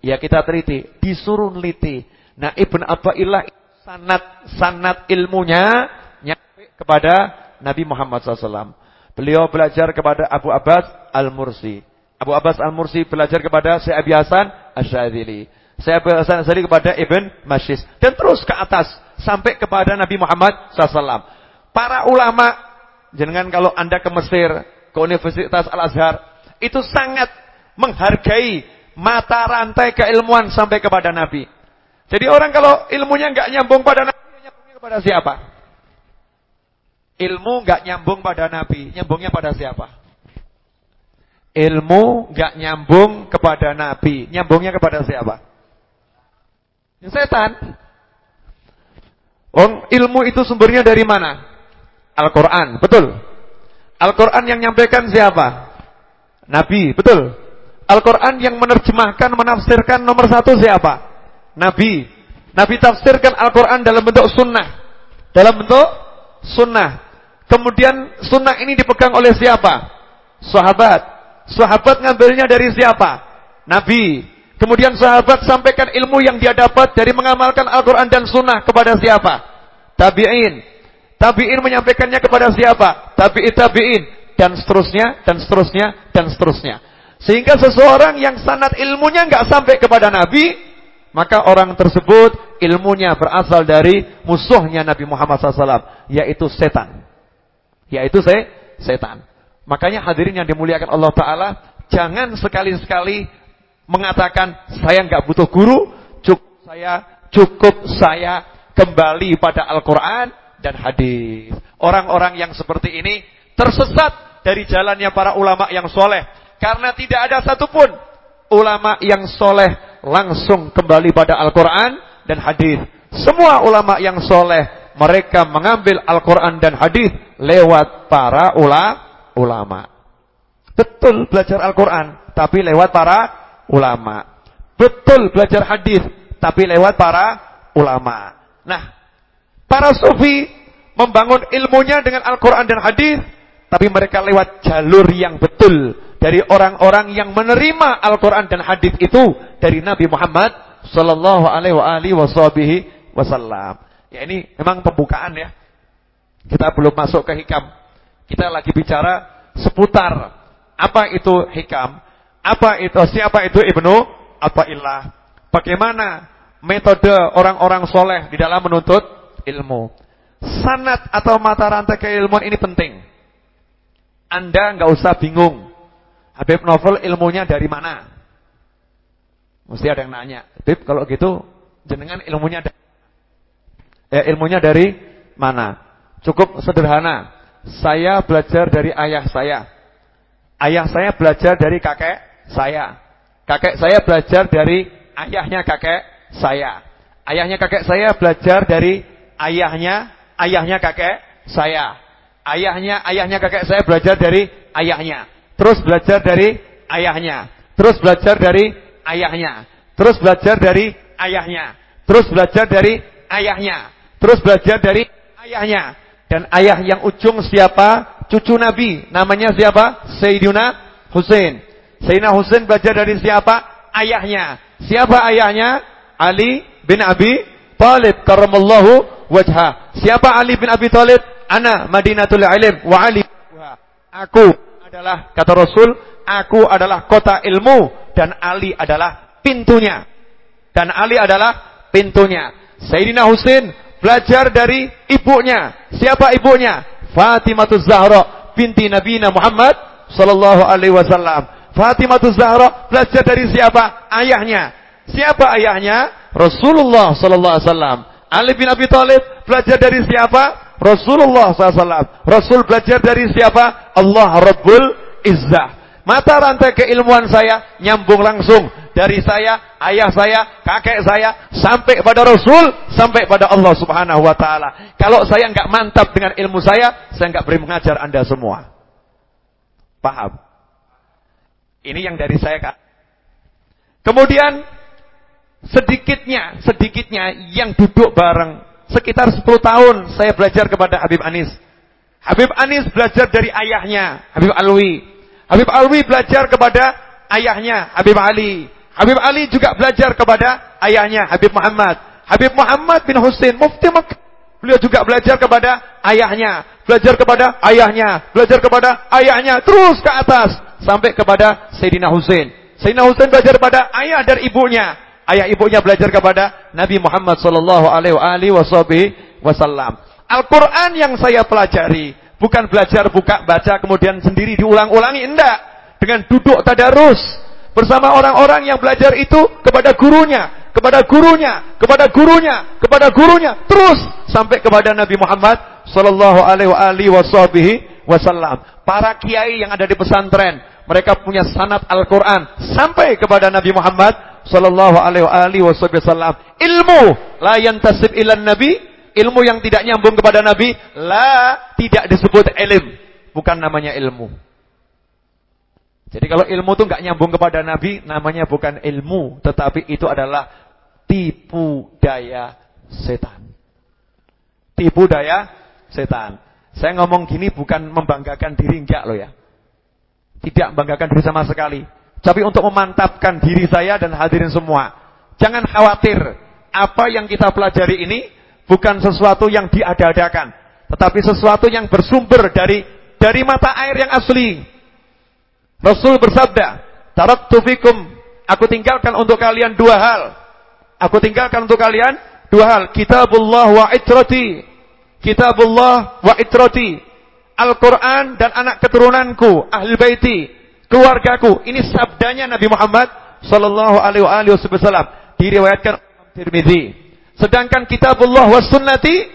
Ya kita teliti, disuruh teliti. Nah Ibn Abba'illah sanat sanat ilmunya nyampe kepada Nabi Muhammad SAW. Beliau belajar kepada Abu Abbas Al-Mursi. Abu Abbas Al-Mursi belajar kepada Syekh Abi Hasan Asy-Syadzili. Syekh Abi Hasan Asy-Syadzili kepada Ibn Mashis dan terus ke atas sampai kepada Nabi Muhammad SAW. Para ulama jangan kalau Anda ke Mesir, ke Universitas Al-Azhar, itu sangat menghargai mata rantai keilmuan sampai kepada Nabi. Jadi orang kalau ilmunya nggak nyambung pada Nabi, nyambungnya kepada siapa? Ilmu nggak nyambung pada Nabi, nyambungnya pada siapa? Ilmu nggak nyambung kepada Nabi, nyambungnya kepada siapa? Setan. Oh, ilmu itu sumbernya dari mana? Al-Quran, betul. Al-Quran yang nyampaikan siapa? Nabi, betul. Al-Quran yang menerjemahkan, menafsirkan nomor satu siapa? Nabi. Nabi tafsirkan Al-Quran dalam bentuk sunnah. Dalam bentuk sunnah. Kemudian sunnah ini dipegang oleh siapa? Sahabat. Sahabat ngambilnya dari siapa? Nabi. Kemudian sahabat sampaikan ilmu yang dia dapat dari mengamalkan Al-Quran dan Sunnah kepada siapa? Tabi'in. Tabi'in menyampaikannya kepada siapa? Tabi'in, tabi'in. Dan seterusnya, dan seterusnya, dan seterusnya. Sehingga seseorang yang sanat ilmunya nggak sampai kepada Nabi, maka orang tersebut ilmunya berasal dari musuhnya Nabi Muhammad SAW, yaitu setan. Yaitu se setan. Makanya hadirin yang dimuliakan Allah Ta'ala, jangan sekali-sekali mengatakan saya nggak butuh guru, cukup saya cukup saya kembali pada Al-Qur'an dan hadis. Orang-orang yang seperti ini tersesat dari jalannya para ulama yang soleh karena tidak ada satupun ulama yang soleh langsung kembali pada Al-Quran dan hadis. Semua ulama yang soleh mereka mengambil Al-Quran dan hadis lewat para ula ulama. Betul belajar Al-Quran, tapi lewat para ulama. Betul belajar hadis, tapi lewat para ulama. Nah, para sufi membangun ilmunya dengan Al-Quran dan hadis, tapi mereka lewat jalur yang betul dari orang-orang yang menerima Al-Quran dan hadis itu dari Nabi Muhammad Sallallahu Alaihi Wasallam. Ya ini memang pembukaan ya. Kita belum masuk ke hikam. Kita lagi bicara seputar apa itu hikam. Apa itu? Siapa itu Ibnu Ilah? Bagaimana metode orang-orang soleh di dalam menuntut ilmu? Sanat atau mata rantai keilmuan ini penting. Anda nggak usah bingung. Habib Novel ilmunya dari mana? Mesti ada yang nanya. Habib kalau gitu jenengan ilmunya dari, eh, ilmunya dari mana? Cukup sederhana. Saya belajar dari ayah saya. Ayah saya belajar dari kakek saya. Kakek saya belajar dari ayahnya kakek saya. Ayahnya kakek saya belajar dari ayahnya ayahnya kakek saya. Ayahnya ayahnya kakek saya belajar dari ayahnya. Terus belajar dari ayahnya. Terus belajar dari ayahnya. Terus belajar dari ayahnya. Terus belajar dari ayahnya. Terus belajar dari ayahnya. Dan ayah yang ujung siapa? Cucu Nabi. Namanya siapa? Sayyidina Hussein. Sayyidina Husain belajar dari siapa? Ayahnya. Siapa ayahnya? Ali bin Abi Talib karramallahu wajha. Siapa Ali bin Abi Talib? Ana Madinatul Ilm wa Ali. Aku adalah kata Rasul, aku adalah kota ilmu dan Ali adalah pintunya. Dan Ali adalah pintunya. Sayyidina Husain belajar dari ibunya. Siapa ibunya? Fatimah Zahra binti Nabi Muhammad sallallahu alaihi wasallam. Fatimah Zahra belajar dari siapa? Ayahnya. Siapa ayahnya? Rasulullah sallallahu alaihi wasallam. Ali bin Abi Thalib belajar dari siapa? Rasulullah SAW. Rasul belajar dari siapa? Allah Rabbul Izzah. Mata rantai keilmuan saya nyambung langsung dari saya, ayah saya, kakek saya sampai pada Rasul, sampai pada Allah Subhanahu wa taala. Kalau saya enggak mantap dengan ilmu saya, saya enggak beri mengajar Anda semua. Paham? Ini yang dari saya Kak. Kemudian sedikitnya, sedikitnya yang duduk bareng sekitar 10 tahun saya belajar kepada Habib Anis. Habib Anis belajar dari ayahnya, Habib Alwi. Habib Alwi belajar kepada ayahnya, Habib Ali. Habib Ali juga belajar kepada ayahnya, Habib Muhammad. Habib Muhammad bin Husain, mufti Mekah. Beliau juga belajar kepada ayahnya, belajar kepada ayahnya, belajar kepada ayahnya, terus ke atas sampai kepada Sayyidina Husain. Sayyidina Husain belajar pada ayah dan ibunya. Ayah ibunya belajar kepada Nabi Muhammad sallallahu alaihi wasallam. Al-Qur'an yang saya pelajari bukan belajar buka baca kemudian sendiri diulang-ulangi enggak. Dengan duduk tadarus, bersama orang-orang yang belajar itu kepada gurunya, kepada gurunya, kepada gurunya, kepada gurunya, terus sampai kepada Nabi Muhammad sallallahu alaihi wasallam. Para kiai yang ada di pesantren, mereka punya sanad Al-Qur'an sampai kepada Nabi Muhammad sallallahu alaihi wasallam. Ilmu la yantasib ilan nabi, ilmu yang tidak nyambung kepada Nabi, la tidak disebut ilm, bukan namanya ilmu. Jadi kalau ilmu itu nggak nyambung kepada Nabi, namanya bukan ilmu, tetapi itu adalah tipu daya setan. Tipu daya setan. Saya ngomong gini bukan membanggakan diri enggak loh ya. Tidak membanggakan diri sama sekali. Tapi untuk memantapkan diri saya dan hadirin semua. Jangan khawatir, apa yang kita pelajari ini bukan sesuatu yang diada-adakan, tetapi sesuatu yang bersumber dari dari mata air yang asli. Rasul bersabda, "Taraktu fikum, aku tinggalkan untuk kalian dua hal. Aku tinggalkan untuk kalian dua hal, kitabullah wa itrati. Kitabullah wa itrati. Al-Qur'an dan anak keturunanku, ahli baiti, keluargaku." Ini sabdanya Nabi Muhammad sallallahu alaihi wasallam, diriwayatkan Tirmizi. Sedangkan kitabullah wa sunnati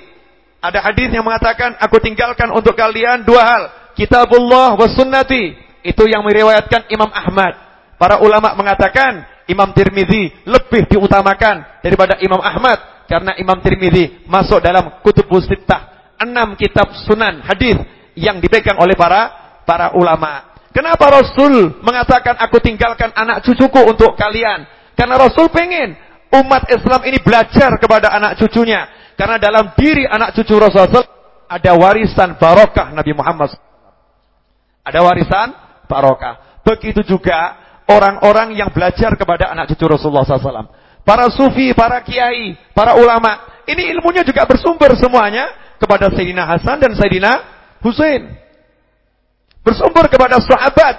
ada hadis yang mengatakan aku tinggalkan untuk kalian dua hal, kitabullah wa sunnati itu yang meriwayatkan Imam Ahmad. Para ulama mengatakan Imam Tirmizi lebih diutamakan daripada Imam Ahmad karena Imam Tirmizi masuk dalam kutubus sittah, enam kitab sunan hadis yang dipegang oleh para para ulama. Kenapa Rasul mengatakan aku tinggalkan anak cucuku untuk kalian? Karena Rasul pengen umat Islam ini belajar kepada anak cucunya. Karena dalam diri anak cucu Rasul ada warisan barokah Nabi Muhammad. Ada warisan barokah. Begitu juga orang-orang yang belajar kepada anak cucu Rasulullah SAW. Para sufi, para kiai, para ulama. Ini ilmunya juga bersumber semuanya kepada Sayyidina Hasan dan Sayyidina Husain. Bersumber kepada sahabat.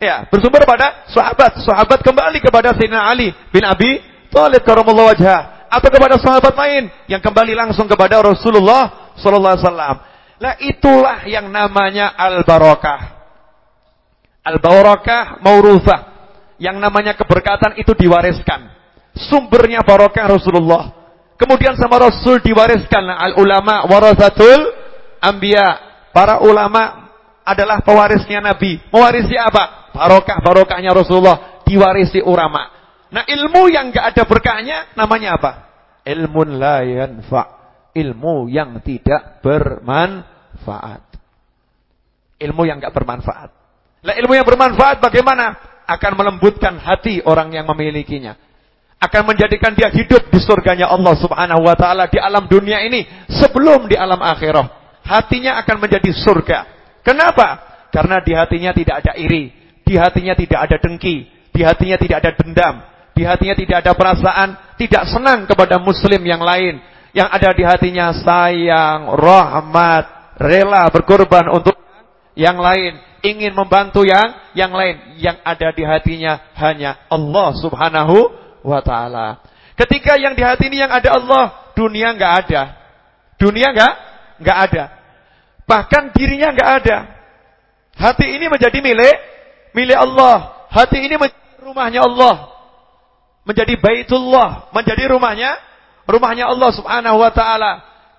Ya, bersumber pada sahabat. Sahabat kembali kepada Sayyidina Ali bin Abi Thalib karamallahu wajhah atau kepada sahabat lain yang kembali langsung kepada Rasulullah sallallahu alaihi wasallam. Lah itulah yang namanya al-barakah. Al-barakah maurufah. Yang namanya keberkatan itu diwariskan. Sumbernya barokah Rasulullah. Kemudian sama Rasul diwariskan al-ulama warasatul anbiya. Para ulama adalah pewarisnya Nabi. Mewarisi apa? Barokah-barokahnya Rasulullah diwarisi ulama. Nah, ilmu yang enggak ada berkahnya namanya apa? Ilmu la. Ilmu yang tidak bermanfaat. Ilmu yang enggak bermanfaat. Lah ilmu yang bermanfaat bagaimana? Akan melembutkan hati orang yang memilikinya. Akan menjadikan dia hidup di surganya Allah subhanahu wa ta'ala di alam dunia ini. Sebelum di alam akhirah. Hatinya akan menjadi surga. Kenapa? Karena di hatinya tidak ada iri. Di hatinya tidak ada dengki. Di hatinya tidak ada dendam. Di hatinya tidak ada perasaan. Tidak senang kepada muslim yang lain. Yang ada di hatinya sayang, rahmat, rela berkorban untuk yang lain ingin membantu yang yang lain yang ada di hatinya hanya Allah Subhanahu wa taala. Ketika yang di hati ini yang ada Allah, dunia enggak ada. Dunia enggak enggak ada. Bahkan dirinya enggak ada. Hati ini menjadi milik milik Allah. Hati ini menjadi rumahnya Allah. Menjadi baitullah, menjadi rumahnya rumahnya Allah Subhanahu wa taala.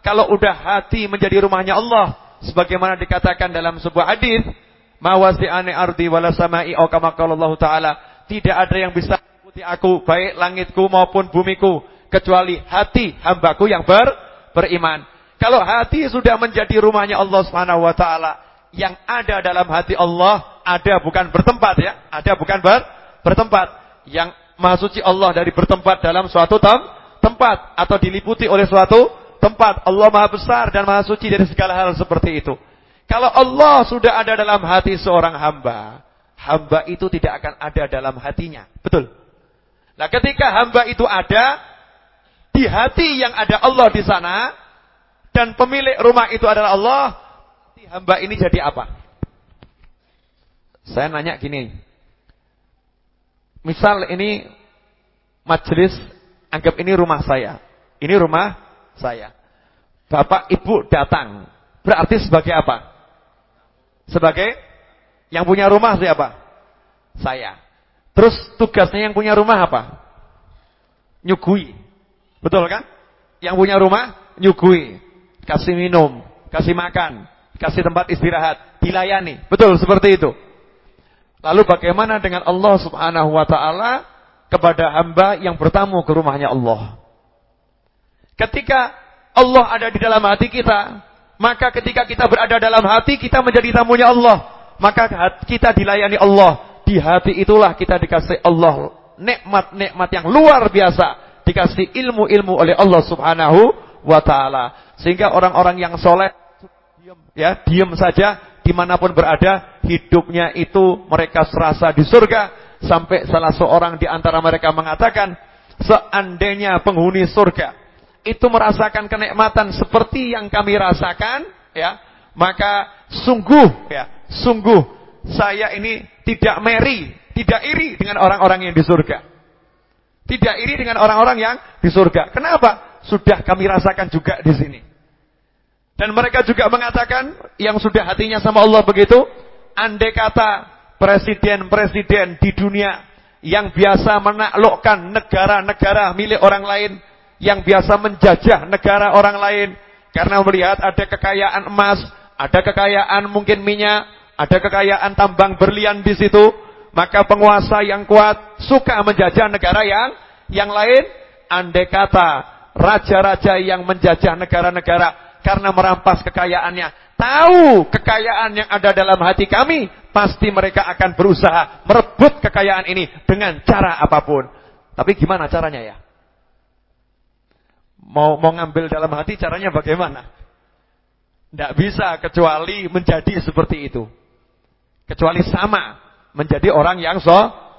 Kalau udah hati menjadi rumahnya Allah, sebagaimana dikatakan dalam sebuah hadis, Mawasi'ani ardi wala sama'i au kama Allah taala. Tidak ada yang bisa mengikuti aku baik langitku maupun bumiku kecuali hati hambaku yang ber, beriman. Kalau hati sudah menjadi rumahnya Allah Subhanahu wa taala, yang ada dalam hati Allah ada bukan bertempat ya, ada bukan ber, bertempat. Yang Maha suci Allah dari bertempat dalam suatu tem, tempat atau diliputi oleh suatu tempat. Allah Maha besar dan Maha suci dari segala hal seperti itu. Kalau Allah sudah ada dalam hati seorang hamba, hamba itu tidak akan ada dalam hatinya. Betul? Nah ketika hamba itu ada, di hati yang ada Allah di sana, dan pemilik rumah itu adalah Allah, hamba ini jadi apa? Saya nanya gini, misal ini majelis, anggap ini rumah saya, ini rumah saya. Bapak ibu datang, berarti sebagai apa? Sebagai yang punya rumah siapa? Saya. Terus tugasnya yang punya rumah apa? Nyugui. Betul kan? Yang punya rumah nyugui, kasih minum, kasih makan, kasih tempat istirahat, dilayani. Betul seperti itu. Lalu bagaimana dengan Allah Subhanahu wa taala kepada hamba yang bertamu ke rumahnya Allah? Ketika Allah ada di dalam hati kita, maka ketika kita berada dalam hati kita menjadi tamunya Allah, maka kita dilayani Allah. Di hati itulah kita dikasih Allah nikmat-nikmat yang luar biasa, dikasih ilmu-ilmu oleh Allah Subhanahu wa taala. Sehingga orang-orang yang soleh ya diam saja di mana pun berada hidupnya itu mereka serasa di surga. Sampai salah seorang di antara mereka mengatakan seandainya penghuni surga itu merasakan kenikmatan seperti yang kami rasakan ya maka sungguh ya sungguh saya ini tidak meri tidak iri dengan orang-orang yang di surga. Tidak iri dengan orang-orang yang di surga. Kenapa sudah kami rasakan juga di sini. Dan mereka juga mengatakan yang sudah hatinya sama Allah begitu, andai kata presiden-presiden di dunia yang biasa menaklukkan negara-negara milik orang lain, yang biasa menjajah negara orang lain karena melihat ada kekayaan emas, ada kekayaan mungkin minyak, ada kekayaan tambang berlian di situ, maka penguasa yang kuat suka menjajah negara yang yang lain andai kata raja-raja yang menjajah negara-negara karena merampas kekayaannya. Tahu kekayaan yang ada dalam hati kami, pasti mereka akan berusaha merebut kekayaan ini dengan cara apa pun. Tapi gimana caranya ya? Mau mau ngambil dalam hati caranya bagaimana? Tidak bisa kecuali menjadi seperti itu. Kecuali sama menjadi orang yang so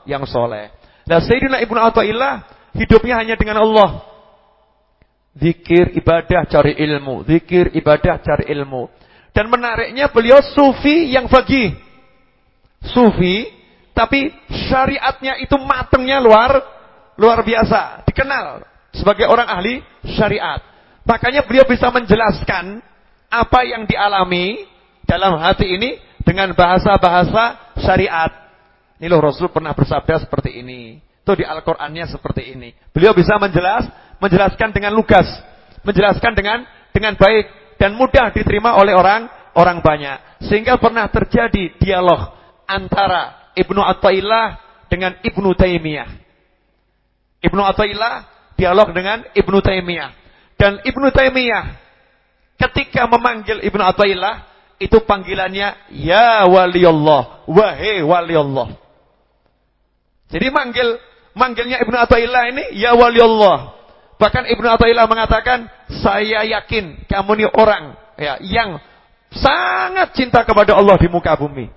yang soleh. Nah Sayyidina Ibnu Athaillah hidupnya hanya dengan Allah. Zikir, ibadah, cari ilmu. Zikir, ibadah, cari ilmu. Dan menariknya beliau sufi yang fagih. Sufi, tapi syariatnya itu matengnya luar luar biasa. Dikenal sebagai orang ahli syariat. Makanya beliau bisa menjelaskan apa yang dialami dalam hati ini dengan bahasa-bahasa syariat. Ini loh Rasul pernah bersabda seperti ini. Itu di Al-Qur'annya seperti ini. Beliau bisa menjelas menjelaskan dengan lugas, menjelaskan dengan dengan baik dan mudah diterima oleh orang orang banyak. Sehingga pernah terjadi dialog antara Ibnu Athaillah dengan Ibnu Taimiyah. Ibnu Athaillah dialog dengan Ibnu Taimiyah. Dan Ibnu Taimiyah ketika memanggil Ibnu Athaillah itu panggilannya ya wali Allah, wahai wali Allah. Jadi manggil manggilnya Ibnu Athaillah ini ya wali Allah. Bahkan Ibnu Athaillah mengatakan, saya yakin kamu ini orang ya yang sangat cinta kepada Allah di muka bumi.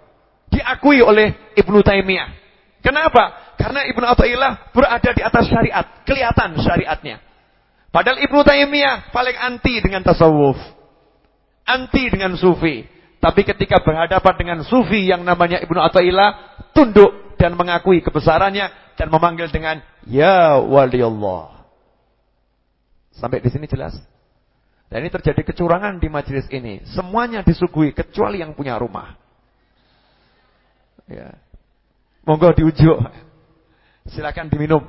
Diakui oleh Ibnu Taimiyah. Kenapa? Karena Ibnu Athaillah berada di atas syariat, kelihatan syariatnya. Padahal Ibnu Taimiyah paling anti dengan tasawuf. Anti dengan sufi. Tapi ketika berhadapan dengan sufi yang namanya Ibnu Athaillah, tunduk dan mengakui kebesarannya dan memanggil dengan ya wali Allah. Sampai di sini jelas? Dan ini terjadi kecurangan di majelis ini. Semuanya disuguhi kecuali yang punya rumah. Ya. Monggo diujuk. Silakan diminum.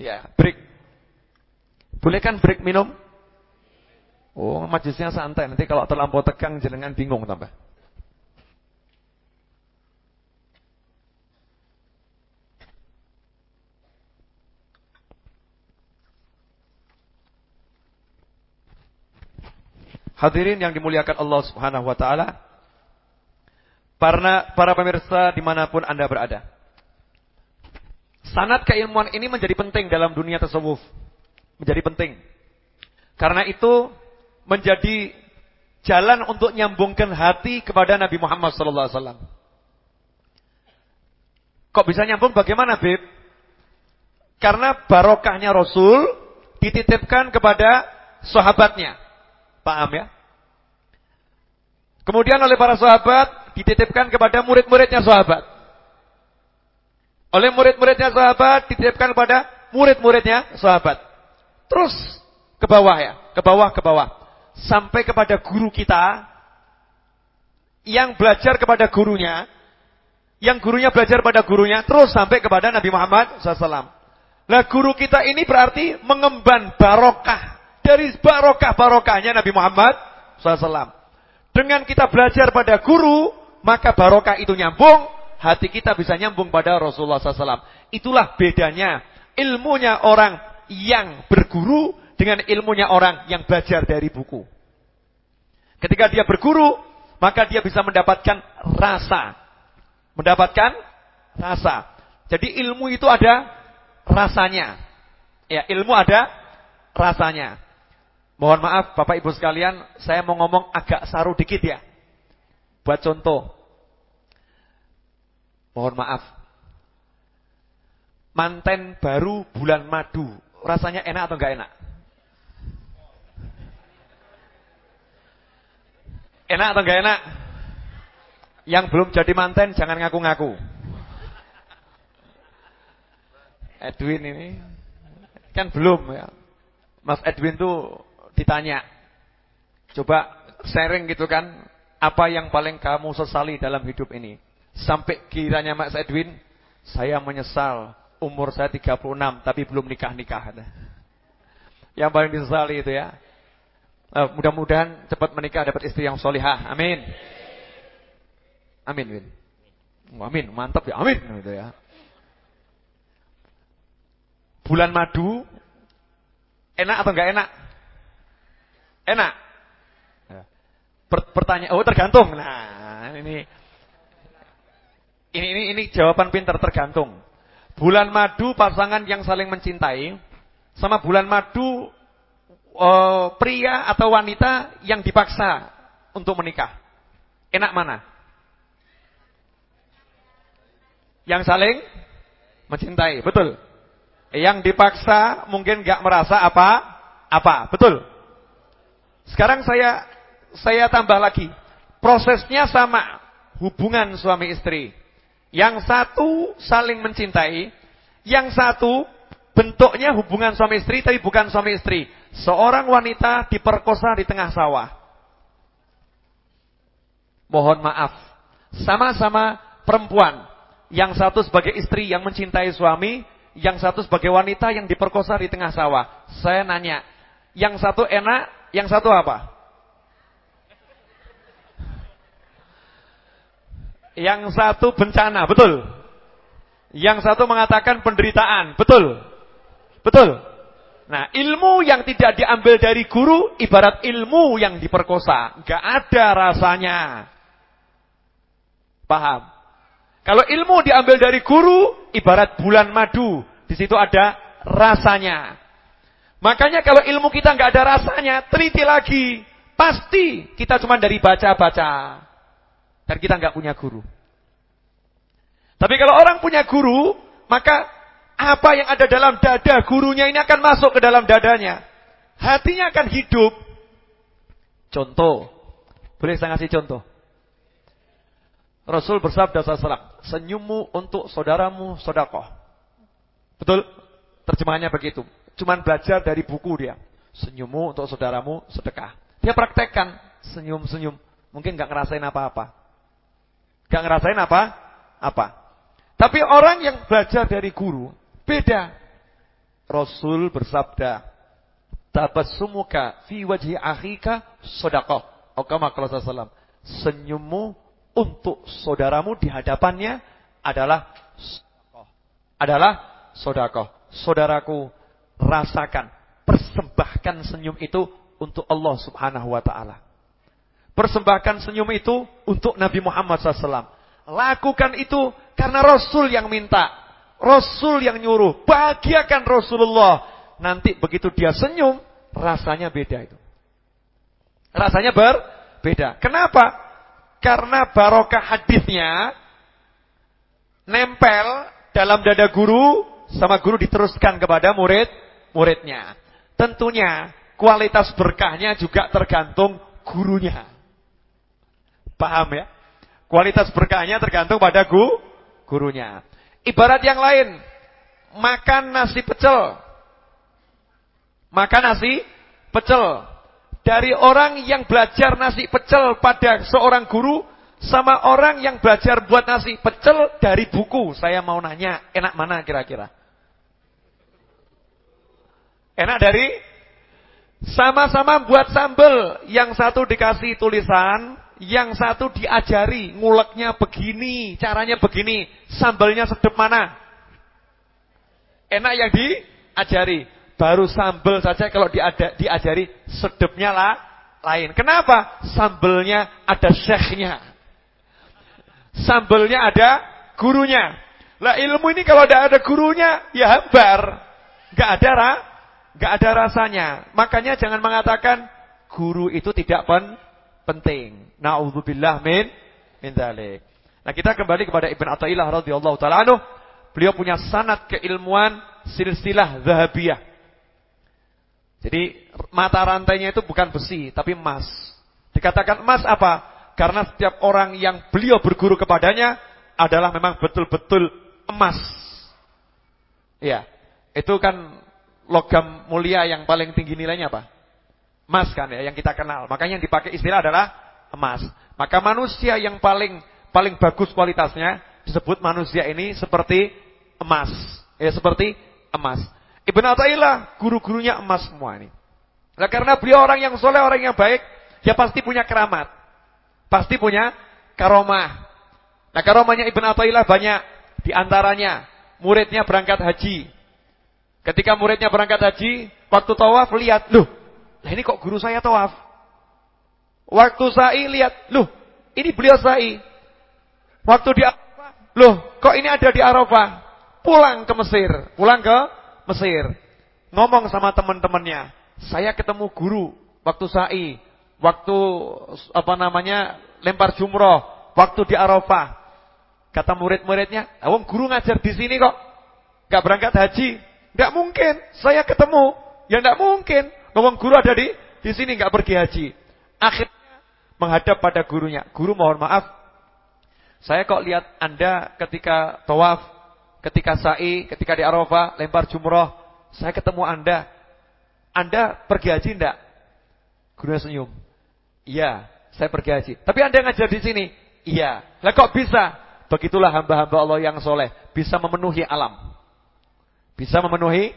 Ya, break. Boleh kan break minum? Oh, majelisnya santai. Nanti kalau terlampau tegang jenengan bingung tambah. Hadirin yang dimuliakan Allah Subhanahu wa taala. Para para pemirsa di mana pun Anda berada. Sanat keilmuan ini menjadi penting dalam dunia tasawuf. Menjadi penting. Karena itu menjadi jalan untuk nyambungkan hati kepada Nabi Muhammad wasallam. Kok bisa nyambung bagaimana, Bib? Karena barokahnya Rasul dititipkan kepada sahabatnya. Paham ya? Kemudian oleh para sahabat dititipkan kepada murid-muridnya sahabat. Oleh murid-muridnya sahabat dititipkan kepada murid-muridnya sahabat. Terus ke bawah ya, ke bawah ke bawah. Sampai kepada guru kita yang belajar kepada gurunya Yang gurunya belajar pada gurunya terus sampai kepada Nabi Muhammad SAW. Lah guru kita ini berarti mengemban barokah dari barokah barokahnya Nabi Muhammad SAW. Dengan kita belajar pada guru, maka barokah itu nyambung, hati kita bisa nyambung pada Rasulullah SAW. Itulah bedanya ilmunya orang yang berguru dengan ilmunya orang yang belajar dari buku. Ketika dia berguru, maka dia bisa mendapatkan rasa mendapatkan rasa. Jadi ilmu itu ada rasanya. Ya, ilmu ada rasanya. Mohon maaf Bapak Ibu sekalian, saya mau ngomong agak saru dikit ya. Buat contoh. Mohon maaf. Manten baru bulan madu, rasanya enak atau enggak enak? Enak atau enggak enak? Yang belum jadi manten jangan ngaku-ngaku. Edwin ini kan belum ya. Mas Edwin tuh ditanya. Coba sharing gitu kan, apa yang paling kamu sesali dalam hidup ini? Sampai kiranya Mas Edwin, saya menyesal umur saya 36 tapi belum nikah-nikah. Yang paling disesali itu ya. Uh, mudah-mudahan cepat menikah dapat istri yang solihah. Amin. Amin, Win. Oh, amin, mantap ya, amin gitu ya. Bulan madu enak atau enggak enak? Enak. Ya. pertanyaan, oh tergantung. Nah, ini ini ini ini jawaban pintar tergantung. Bulan madu pasangan yang saling mencintai sama bulan madu uh, pria atau wanita yang dipaksa untuk menikah. Enak mana? Yang saling mencintai, betul. Yang dipaksa mungkin gak merasa apa-apa, betul. Sekarang saya saya tambah lagi. Prosesnya sama, hubungan suami istri. Yang satu saling mencintai, yang satu bentuknya hubungan suami istri tapi bukan suami istri. Seorang wanita diperkosa di tengah sawah. Mohon maaf. Sama-sama perempuan. Yang satu sebagai istri yang mencintai suami, yang satu sebagai wanita yang diperkosa di tengah sawah. Saya nanya, yang satu enak, yang satu apa? Yang satu bencana, betul. Yang satu mengatakan penderitaan, betul. Betul. Nah, ilmu yang tidak diambil dari guru ibarat ilmu yang diperkosa, nggak ada rasanya. Paham? Kalau ilmu diambil dari guru, ibarat bulan madu. Di situ ada rasanya. Makanya kalau ilmu kita nggak ada rasanya, teliti lagi. Pasti kita cuma dari baca-baca. Dan kita nggak punya guru. Tapi kalau orang punya guru, maka apa yang ada dalam dada gurunya ini akan masuk ke dalam dadanya. Hatinya akan hidup. Contoh. Boleh saya ngasih contoh? Rasul bersabda sallallahu senyummu untuk saudaramu sodakoh. Betul? Terjemahannya begitu. Cuman belajar dari buku dia. Senyummu untuk saudaramu sedekah. Dia praktekkan senyum-senyum. Mungkin nggak ngerasain apa-apa. Nggak ngerasain apa? Apa? Tapi orang yang belajar dari guru beda. Rasul bersabda, "Tabassumuka fi wajhi akhika sedekah." Okama kalau Senyummu untuk saudaramu di hadapannya adalah sodakoh. Adalah sodakoh. Saudaraku, rasakan, persembahkan senyum itu untuk Allah subhanahu wa ta'ala. Persembahkan senyum itu untuk Nabi Muhammad SAW. Lakukan itu karena Rasul yang minta. Rasul yang nyuruh. Bahagiakan Rasulullah. Nanti begitu dia senyum, rasanya beda itu. Rasanya berbeda. Kenapa? Karena barokah hadisnya nempel dalam dada guru sama guru diteruskan kepada murid-muridnya. Tentunya kualitas berkahnya juga tergantung gurunya. Paham ya? Kualitas berkahnya tergantung pada gu, gurunya. Ibarat yang lain, makan nasi pecel. Makan nasi pecel. Dari orang yang belajar nasi pecel pada seorang guru sama orang yang belajar buat nasi pecel dari buku. Saya mau nanya, enak mana kira-kira? Enak dari sama-sama buat sambel, yang satu dikasih tulisan, yang satu diajari nguleknya begini, caranya begini, sambelnya sedep mana? Enak yang diajari. Baru sambel saja kalau diada, diajari sedepnya lah lain. Kenapa? Sambelnya ada syekhnya. Sambelnya ada gurunya. Lah ilmu ini kalau tidak ada gurunya ya hambar. Gak ada ra, gak ada rasanya. Makanya jangan mengatakan guru itu tidak pen, penting. Nauzubillah min min dzalik. Nah, kita kembali kepada Ibn Athaillah radhiyallahu taala anhu. Beliau punya sanad keilmuan silsilah zahabiyah. Jadi mata rantainya itu bukan besi tapi emas. Dikatakan emas apa? Karena setiap orang yang beliau berguru kepadanya adalah memang betul-betul emas. Ya, itu kan logam mulia yang paling tinggi nilainya apa? Emas kan ya, yang kita kenal. Makanya yang dipakai istilah adalah emas. Maka manusia yang paling paling bagus kualitasnya disebut manusia ini seperti emas. Ya seperti emas. Ibn Atta'illah guru-gurunya emas semua ini. Nah karena beliau orang yang soleh, orang yang baik, ya pasti punya keramat. Pasti punya karomah. Nah karomahnya Ibn Atta'illah banyak. Di antaranya muridnya berangkat haji. Ketika muridnya berangkat haji, waktu tawaf lihat, loh, nah ini kok guru saya tawaf? Waktu sa'i lihat, loh, ini beliau sa'i. Waktu di Arafah, loh, kok ini ada di Arafah? Pulang ke Mesir, pulang ke Mesir. Ngomong sama teman-temannya, saya ketemu guru waktu sa'i, waktu apa namanya lempar jumroh, waktu di Arafah. Kata murid-muridnya, awam guru ngajar di sini kok, gak berangkat haji, gak mungkin. Saya ketemu, ya gak mungkin. Ngomong guru ada di di sini gak pergi haji. Akhirnya menghadap pada gurunya. Guru mohon maaf, saya kok lihat Anda ketika tawaf, ketika sa'i, ketika di Arafah, lempar jumroh, saya ketemu Anda. Anda pergi haji enggak? Gurunya senyum. Iya, saya pergi haji. Tapi Anda ngajar di sini? Iya. Lah kok bisa? Begitulah hamba-hamba Allah yang soleh. Bisa memenuhi alam. Bisa memenuhi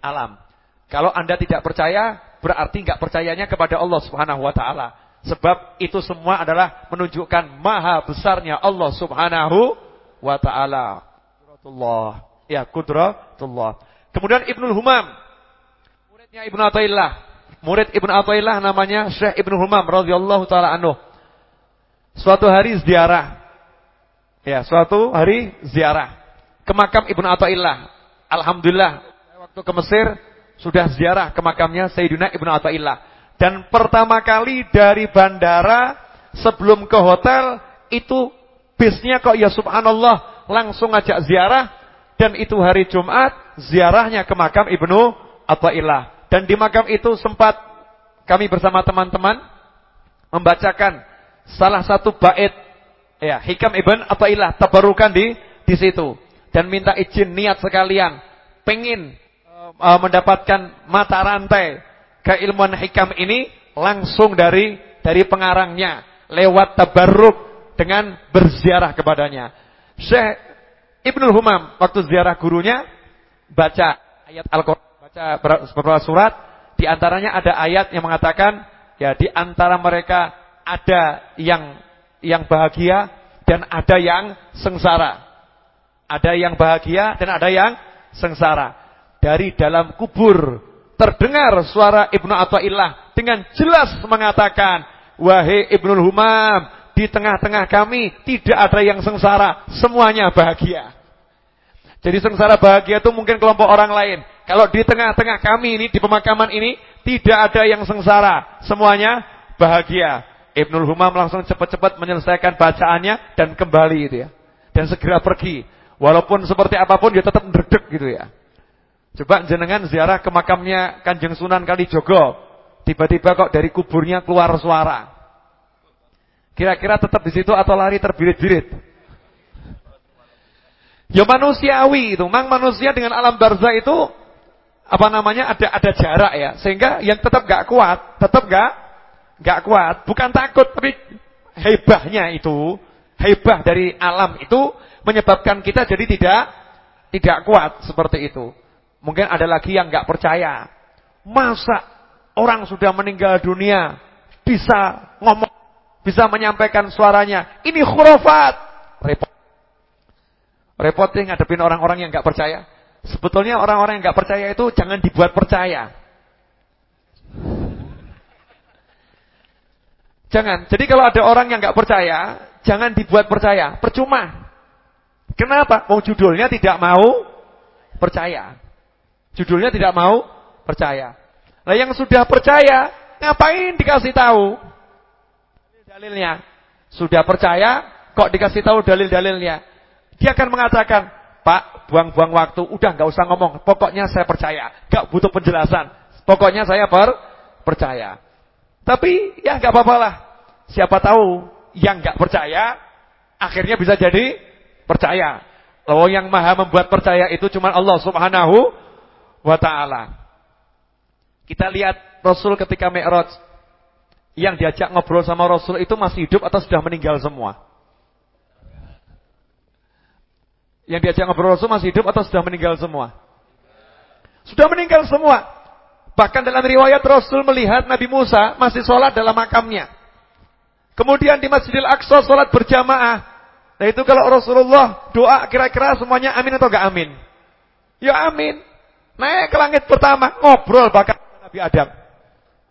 alam. Kalau Anda tidak percaya, berarti enggak percayanya kepada Allah Subhanahu wa taala. Sebab itu semua adalah menunjukkan maha besarnya Allah subhanahu wa ta'ala. Kudratullah. Ya, kudratullah. Kemudian Ibnul Humam. Muridnya Ibnu Athaillah. Murid Ibnu Athaillah namanya Syekh Ibnu Humam radhiyallahu taala anhu. Suatu hari ziarah. Ya, suatu hari ziarah ke makam Ibnu Athaillah. Alhamdulillah, waktu ke Mesir sudah ziarah ke makamnya Sayyidina Ibnu Athaillah. Dan pertama kali dari bandara sebelum ke hotel itu bisnya kok ya subhanallah langsung ngajak ziarah dan itu hari Jumat ziarahnya ke makam Ibnu Athaillah. Dan di makam itu sempat kami bersama teman-teman membacakan salah satu bait ya Hikam Ibn Athaillah tabarukan di di situ dan minta izin niat sekalian pengen uh, mendapatkan mata rantai keilmuan hikam ini langsung dari dari pengarangnya lewat tabarruk dengan berziarah kepadanya. Syekh Ibnul Humam waktu ziarah gurunya baca ayat Al-Qur'an, baca beberapa surat, di antaranya ada ayat yang mengatakan ya di antara mereka ada yang yang bahagia dan ada yang sengsara. Ada yang bahagia dan ada yang sengsara. Dari dalam kubur terdengar suara Ibnu Athaillah dengan jelas mengatakan, "Wahai Ibnu Humam, di tengah-tengah kami tidak ada yang sengsara, semuanya bahagia." Jadi sengsara bahagia itu mungkin kelompok orang lain. Kalau di tengah-tengah kami ini di pemakaman ini tidak ada yang sengsara, semuanya bahagia. Ibnul Humam langsung cepat-cepat menyelesaikan bacaannya dan kembali itu ya. Dan segera pergi. Walaupun seperti apa pun dia tetap menderdek gitu ya. Coba jenengan ziarah ke makamnya Kanjeng Sunan Kalijogo. Tiba-tiba kok dari kuburnya keluar suara. Kira-kira tetap di situ atau lari terbirit-birit? Ya manusiawi itu. Mang manusia dengan alam barza itu apa namanya ada ada jarak ya. Sehingga yang tetap gak kuat, tetap gak gak kuat. Bukan takut tapi hebahnya itu hebah dari alam itu menyebabkan kita jadi tidak tidak kuat seperti itu. Mungkin ada lagi yang nggak percaya. Masa orang sudah meninggal dunia bisa ngomong, bisa menyampaikan suaranya. Ini khurafat. Repot. Repot ngadepin orang-orang yang nggak percaya. Sebetulnya orang-orang yang nggak percaya itu jangan dibuat percaya. Jangan. Jadi kalau ada orang yang nggak percaya, jangan dibuat percaya. Percuma. Kenapa? Mau judulnya tidak mau percaya. Judulnya tidak mau percaya. Nah yang sudah percaya, ngapain dikasih tahu? Dalilnya. Sudah percaya, kok dikasih tahu dalil-dalilnya? Dia akan mengatakan, Pak, buang-buang waktu, udah nggak usah ngomong. Pokoknya saya percaya, nggak butuh penjelasan. Pokoknya saya per percaya. Tapi ya nggak apa-apa lah. Siapa tahu yang nggak percaya akhirnya bisa jadi percaya. Lalu yang maha membuat percaya itu cuma Allah Subhanahu wa taala. Kita lihat Rasul ketika Mi'raj yang diajak ngobrol sama Rasul itu masih hidup atau sudah meninggal semua? Yang diajak ngobrol Rasul masih hidup atau sudah meninggal semua? Sudah meninggal semua. Bahkan dalam riwayat Rasul melihat Nabi Musa masih sholat dalam makamnya. Kemudian di Masjidil Aqsa sholat berjamaah. Nah itu kalau Rasulullah doa kira-kira semuanya amin atau gak amin? Ya amin. Naik ke langit pertama, ngobrol bahkan Nabi Adam.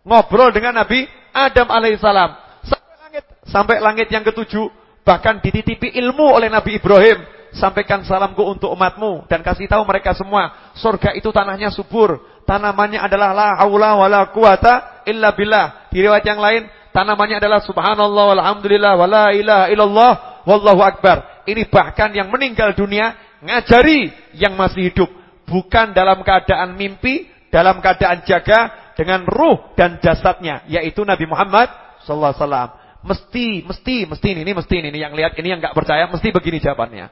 Ngobrol dengan Nabi Adam alaihissalam. Sampai langit, sampai langit yang ketujuh. Bahkan dititipi ilmu oleh Nabi Ibrahim sampaikan salamku untuk umatmu dan kasih tahu mereka semua, surga itu tanahnya subur, tanamannya adalah la haula wala quwata illa billah. Di riwayat yang lain, tanamannya adalah subhanallah walhamdulillah wala ilaha illallah wallahu akbar. Ini bahkan yang meninggal dunia ngajari yang masih hidup, bukan dalam keadaan mimpi, dalam keadaan jaga dengan ruh dan jasadnya, yaitu Nabi Muhammad wasallam. Mesti, mesti, mesti ini, mesti ini yang lihat ini yang nggak percaya mesti begini jawabannya.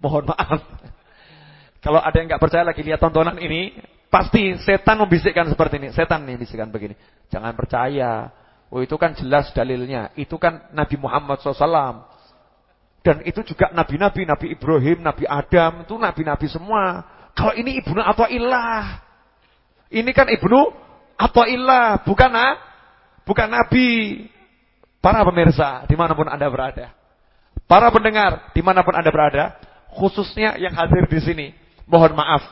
Mohon maaf. Kalau ada yang nggak percaya lagi lihat tontonan ini, pasti setan membisikkan seperti ini. Setan nih bisikkan begini. Jangan percaya. Oh itu kan jelas dalilnya. Itu kan Nabi Muhammad SAW. Dan itu juga nabi-nabi, Nabi Ibrahim, Nabi Adam, itu nabi-nabi semua. Kalau ini ibnu ilah. Ini kan ibnu ilah, bukan ah, bukan nabi. Para pemirsa, di mana pun anda berada. Para pendengar, di mana pun anda berada khususnya yang hadir di sini. Mohon maaf,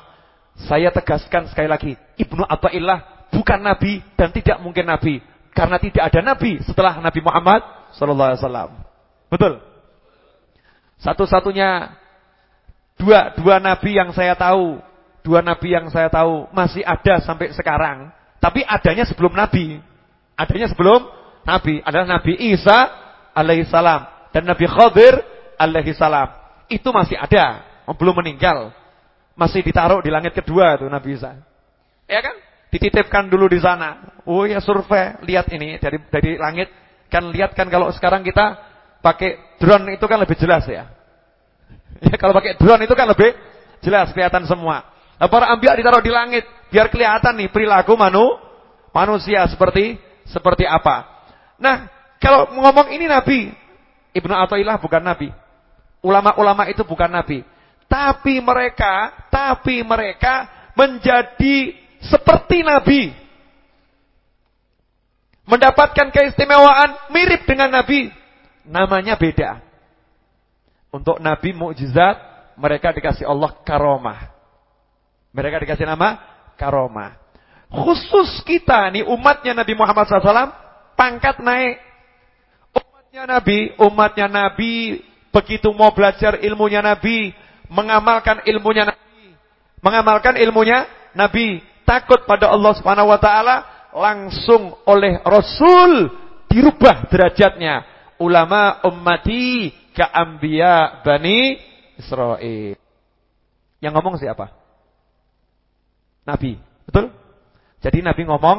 saya tegaskan sekali lagi, Ibnu Athaillah bukan nabi dan tidak mungkin nabi karena tidak ada nabi setelah Nabi Muhammad sallallahu alaihi wasallam. Betul? Satu-satunya dua dua nabi yang saya tahu, dua nabi yang saya tahu masih ada sampai sekarang, tapi adanya sebelum nabi. Adanya sebelum nabi adalah Nabi Isa alaihissalam dan Nabi Khadir alaihissalam itu masih ada, belum meninggal. Masih ditaruh di langit kedua tuh Nabi Isa. Ya kan? Dititipkan dulu di sana. Oh ya survei, lihat ini dari dari langit kan lihat kan kalau sekarang kita pakai drone itu kan lebih jelas ya. *laughs* Ya kalau pakai drone itu kan lebih jelas kelihatan semua. Nah, para ambil ditaruh di langit biar kelihatan nih perilaku manu manusia seperti seperti apa. Nah, kalau ngomong ini nabi, Ibnu Athaillah bukan nabi. Ulama-ulama itu bukan nabi. Tapi mereka, tapi mereka menjadi seperti nabi. Mendapatkan keistimewaan mirip dengan nabi. Namanya beda. Untuk nabi mukjizat, mereka dikasih Allah karomah. Mereka dikasih nama karomah. Khusus kita nih umatnya Nabi Muhammad SAW pangkat naik. Umatnya Nabi, umatnya Nabi Begitu mau belajar ilmunya Nabi, mengamalkan ilmunya Nabi, mengamalkan ilmunya Nabi, takut pada Allah Subhanahu wa taala, langsung oleh Rasul dirubah derajatnya. Ulama ummati ka anbiya Bani Israel. Yang ngomong siapa? Nabi, betul? Jadi Nabi ngomong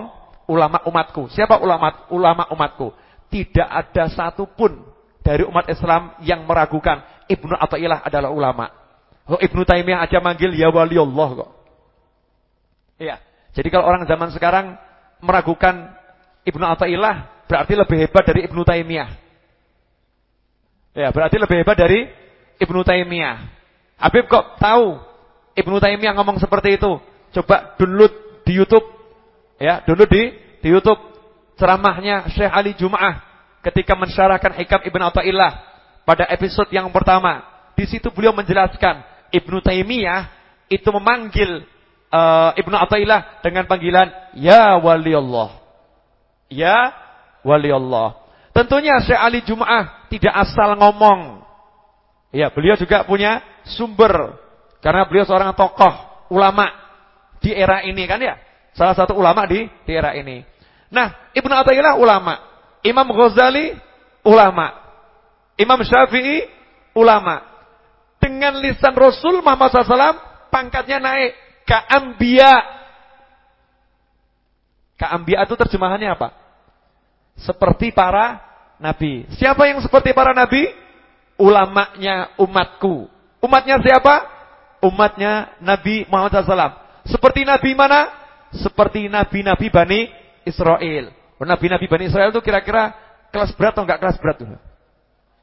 ulama umatku. Siapa ulama ulama umatku? Tidak ada satupun dari umat Islam yang meragukan Ibnu Athaillah adalah ulama. Oh, Ibnu Taimiyah aja manggil ya wali Allah kok. Iya. Jadi kalau orang zaman sekarang meragukan Ibnu Athaillah berarti lebih hebat dari Ibnu Taimiyah. Ya, berarti lebih hebat dari Ibnu Taimiyah. Habib kok tahu Ibnu Taimiyah ngomong seperti itu? Coba download di YouTube. Ya, download di di YouTube ceramahnya Syekh Ali Jumaah ketika mensyarahkan Hikam Ibnu Athaillah pada episode yang pertama. Di situ beliau menjelaskan Ibnu Taimiyah itu memanggil uh, Ibnu Athaillah dengan panggilan ya wali Allah. Ya wali Allah. Tentunya Syekh Ali Jumaah tidak asal ngomong. Ya, beliau juga punya sumber karena beliau seorang tokoh ulama di era ini kan ya. Salah satu ulama di di era ini. Nah, Ibnu Athaillah ulama, Imam Ghazali ulama, Imam Syafi'i ulama. Dengan lisan Rasul Muhammad SAW pangkatnya naik ke ambia. Ke ambia itu terjemahannya apa? Seperti para nabi. Siapa yang seperti para nabi? Ulamanya umatku. Umatnya siapa? Umatnya Nabi Muhammad SAW. Seperti nabi mana? Seperti nabi-nabi Bani Israel. Nabi-nabi Bani Israel itu kira-kira kelas berat atau enggak kelas berat?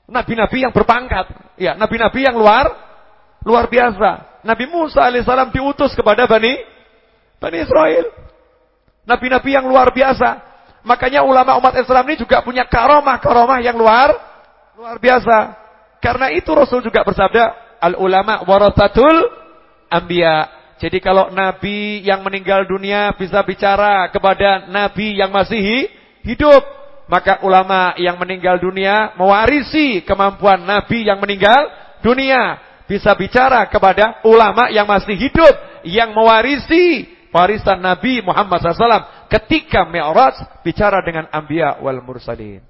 Nabi-nabi yang berpangkat. Ya, nabi-nabi yang luar luar biasa. Nabi Musa alaihissalam diutus kepada Bani Bani Israel. Nabi-nabi yang luar biasa. Makanya ulama umat Islam ini juga punya karomah-karomah yang luar luar biasa. Karena itu Rasul juga bersabda, al ulama warasatul anbiya. Jadi kalau nabi yang meninggal dunia bisa bicara kepada nabi yang masih hidup, maka ulama yang meninggal dunia mewarisi kemampuan nabi yang meninggal dunia. Bisa bicara kepada ulama yang masih hidup yang mewarisi warisan Nabi Muhammad SAW ketika Mi'raj bicara dengan Ambiya wal Mursalin.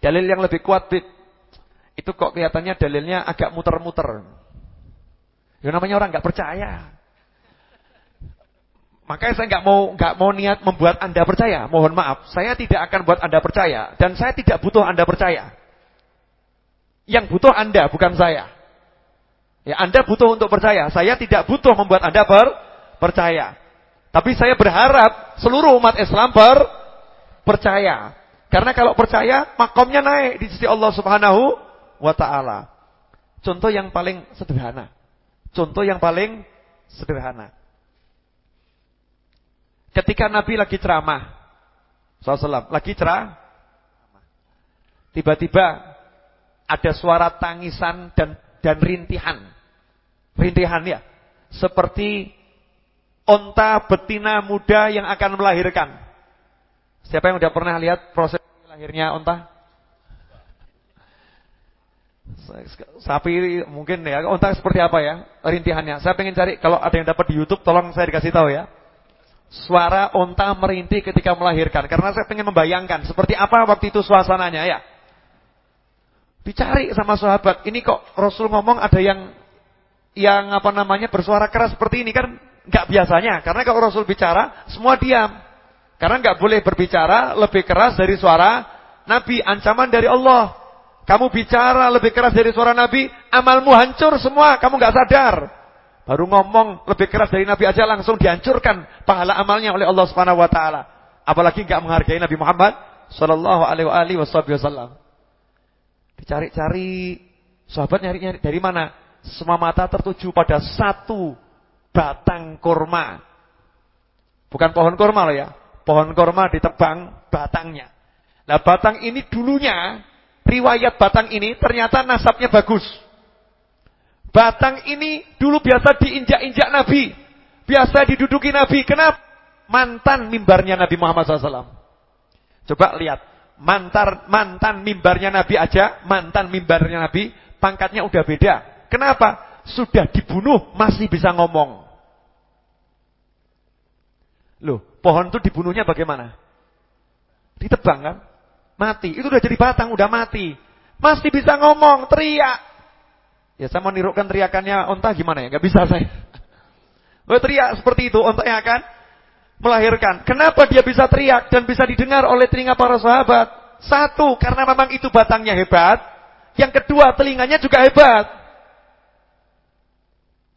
Dalil yang lebih kuat itu kok kelihatannya dalilnya agak muter-muter. Ya namanya orang nggak percaya. Makanya saya nggak mau nggak mau niat membuat anda percaya. Mohon maaf, saya tidak akan buat anda percaya dan saya tidak butuh anda percaya. Yang butuh anda bukan saya. Ya anda butuh untuk percaya. Saya tidak butuh membuat anda per percaya. Tapi saya berharap seluruh umat Islam ber percaya. Karena kalau percaya, makomnya naik di sisi Allah Subhanahu wa taala. Contoh yang paling sederhana. Contoh yang paling sederhana. Ketika Nabi lagi ceramah, SAW lagi ceramah, tiba-tiba ada suara tangisan dan dan rintihan. Rintihan ya, seperti onta betina muda yang akan melahirkan. Siapa yang sudah pernah lihat proses lahirnya onta? Sapi mungkin ya, onta seperti apa ya rintihannya. Saya pengen cari kalau ada yang dapat di YouTube tolong saya dikasih tahu ya. Suara onta merintih ketika melahirkan karena saya pengen membayangkan seperti apa waktu itu suasananya ya. Dicari sama sahabat, ini kok Rasul ngomong ada yang yang apa namanya bersuara keras seperti ini kan Enggak biasanya, karena kalau Rasul bicara semua diam. Karena enggak boleh berbicara lebih keras dari suara Nabi, ancaman dari Allah. Kamu bicara lebih keras dari suara Nabi, amalmu hancur semua, kamu enggak sadar. Baru ngomong lebih keras dari Nabi aja langsung dihancurkan pahala amalnya oleh Allah Subhanahu wa taala. Apalagi enggak menghargai Nabi Muhammad sallallahu alaihi wasallam. Dicari-cari sahabat nyari-nyari dari mana? Semua mata tertuju pada satu batang kurma. Bukan pohon kurma loh ya. Pohon kurma ditebang batangnya. Nah batang ini dulunya, riwayat batang ini ternyata nasabnya bagus. Batang ini dulu biasa diinjak-injak Nabi. Biasa diduduki Nabi. Kenapa? Mantan mimbarnya Nabi Muhammad SAW. Coba lihat. Mantar, mantan mimbarnya Nabi aja, mantan mimbarnya Nabi, pangkatnya udah beda. Kenapa? Sudah dibunuh, masih bisa ngomong. Loh, pohon itu dibunuhnya bagaimana? Ditebang kan? Mati. Itu udah jadi batang, udah mati. Masih bisa ngomong, teriak. Ya saya mau nirukan teriakannya onta gimana ya? Gak bisa saya. *laughs* Oh, teriak seperti itu, onta yang akan melahirkan. Kenapa dia bisa teriak dan bisa didengar oleh telinga para sahabat? Satu, karena memang itu batangnya hebat. Yang kedua, telinganya juga hebat.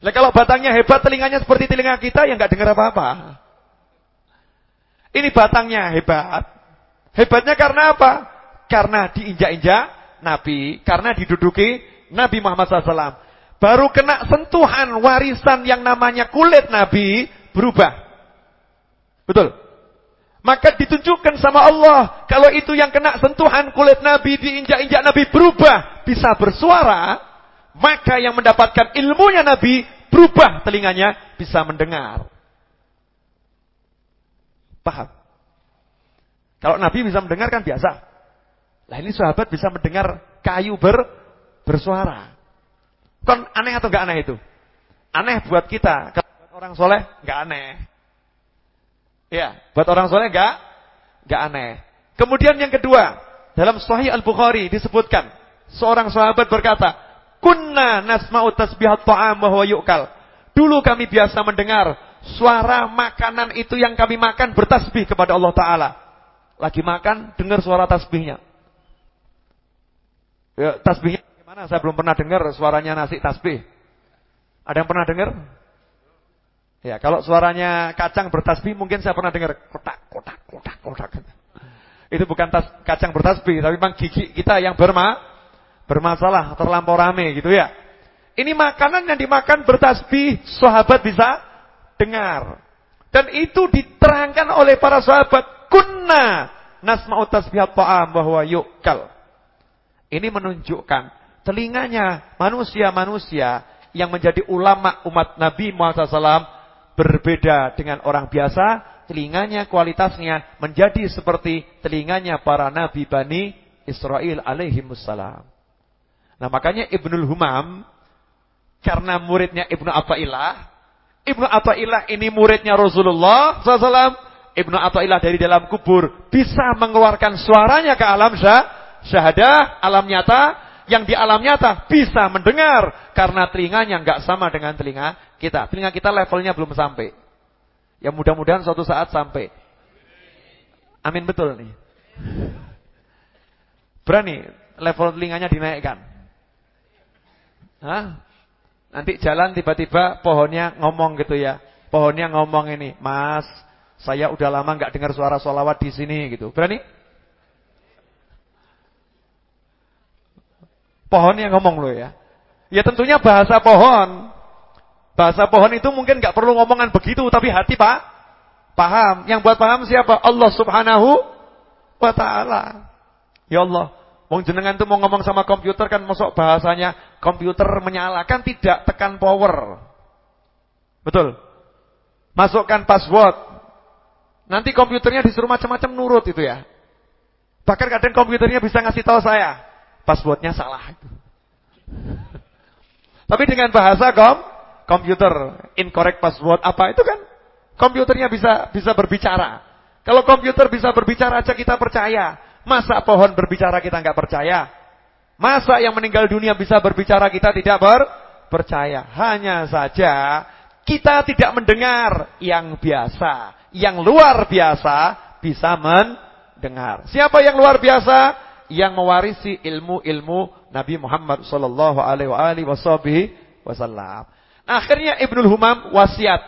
Nah, kalau batangnya hebat, telinganya seperti telinga kita, ya nggak dengar apa-apa. Ini batangnya hebat. Hebatnya karena apa? Karena diinjak-injak Nabi karena diduduki Nabi Muhammad SAW. Baru kena sentuhan warisan yang namanya kulit Nabi berubah. Betul? Maka ditunjukkan sama Allah. Kalau itu yang kena sentuhan kulit Nabi, diinjak-injak Nabi berubah. Bisa bersuara. Maka yang mendapatkan ilmunya Nabi, berubah telinganya, bisa mendengar. Paham? Kalau Nabi bisa mendengar kan biasa. Lah ini sahabat bisa mendengar kayu ber, bersuara. Kan aneh atau enggak aneh itu? Aneh buat kita. Kalau orang soleh enggak aneh. Ya, buat orang soleh enggak enggak aneh. Kemudian yang kedua, dalam Sahih Al-Bukhari disebutkan seorang sahabat berkata, "Kunna nasma'u tasbihat ta'am wa yu'kal." Dulu kami biasa mendengar suara makanan itu yang kami makan bertasbih kepada Allah taala. Lagi makan dengar suara tasbihnya. Ya, tasbihnya Mana saya belum pernah dengar suaranya nasi tasbih. Ada yang pernah dengar? Ya, kalau suaranya kacang bertasbih mungkin saya pernah dengar kotak kotak kotak kotak. Itu bukan tas, kacang bertasbih, tapi memang gigi kita yang berma bermasalah, terlampau rame gitu ya. Ini makanan yang dimakan bertasbih, sahabat bisa dengar. Dan itu diterangkan oleh para sahabat, kunna nasma'u tasbihat ta'am bahwa yukal. Ini menunjukkan telinganya manusia-manusia yang menjadi ulama umat Nabi Muhammad SAW berbeda dengan orang biasa, telinganya kualitasnya menjadi seperti telinganya para nabi Bani Israel alaihi wassalam. Nah makanya Ibnul Humam karena muridnya Ibnu Athaillah, Ibnu Athaillah ini muridnya Rasulullah SAW, Ibnu Athaillah dari dalam kubur bisa mengeluarkan suaranya ke alam syah, syahadah, alam nyata yang di alam nyata bisa mendengar karena telinganya nggak sama dengan telinga kita. Telinga kita levelnya belum sampai. Ya mudah-mudahan suatu saat sampai. Amin betul nih. Berani level telinganya dinaikkan. Hah? Nanti jalan tiba-tiba pohonnya ngomong gitu ya. Pohonnya ngomong ini, "Mas, saya udah lama nggak dengar suara sholawat di sini." gitu. Berani? Pohon yang ngomong loh ya. Ya tentunya bahasa pohon. Bahasa pohon itu mungkin nggak perlu ngomongan begitu, tapi hati pak paham. Yang buat paham siapa? Allah Subhanahu wa taala. Ya Allah, wong jenengan tuh mau ngomong sama komputer kan masuk bahasanya komputer menyalakan tidak tekan power. Betul. Masukkan password. Nanti komputernya disuruh macam-macam nurut itu ya. Bahkan kadang komputernya bisa ngasih tahu saya, passwordnya salah. Tapi dengan bahasa kom, komputer, incorrect password apa itu kan komputernya bisa bisa berbicara. Kalau komputer bisa berbicara aja kita percaya. Masa pohon berbicara kita nggak percaya? Masa yang meninggal dunia bisa berbicara kita tidak ber percaya? Hanya saja kita tidak mendengar yang biasa, yang luar biasa bisa mendengar. Siapa yang luar biasa? Yang mewarisi ilmu-ilmu Nabi Muhammad sallallahu alaihi wasallam. Akhirnya Ibnul Humam wasiat.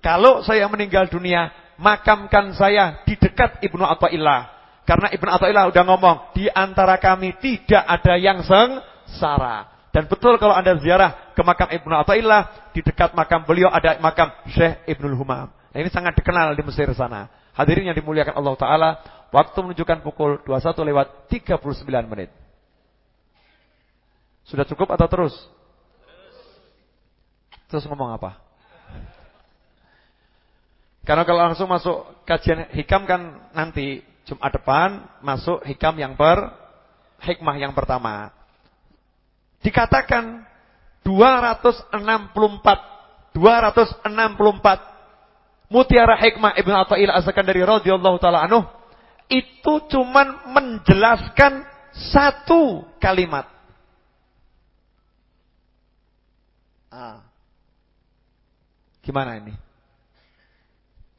Kalau saya meninggal dunia, makamkan saya di dekat Ibnu Athaillah. Karena Ibnu Athaillah udah ngomong, di antara kami tidak ada yang sengsara. Dan betul kalau Anda ziarah ke makam Ibnu Athaillah, di dekat makam beliau ada makam Syekh Ibnul Humam. Nah, ini sangat dikenal di Mesir sana. Hadirin yang dimuliakan Allah Ta'ala, waktu menunjukkan pukul 21 lewat 39 menit. Sudah cukup atau terus? Terus ngomong apa? Karena kalau langsung masuk kajian hikam kan nanti Jumat depan masuk hikam yang per hikmah yang pertama. Dikatakan 264 264 Mutiara Hikmah Ibnu Athaillah dari radhiyallahu taala anhu itu cuman menjelaskan satu kalimat. Ah. Gimana ini?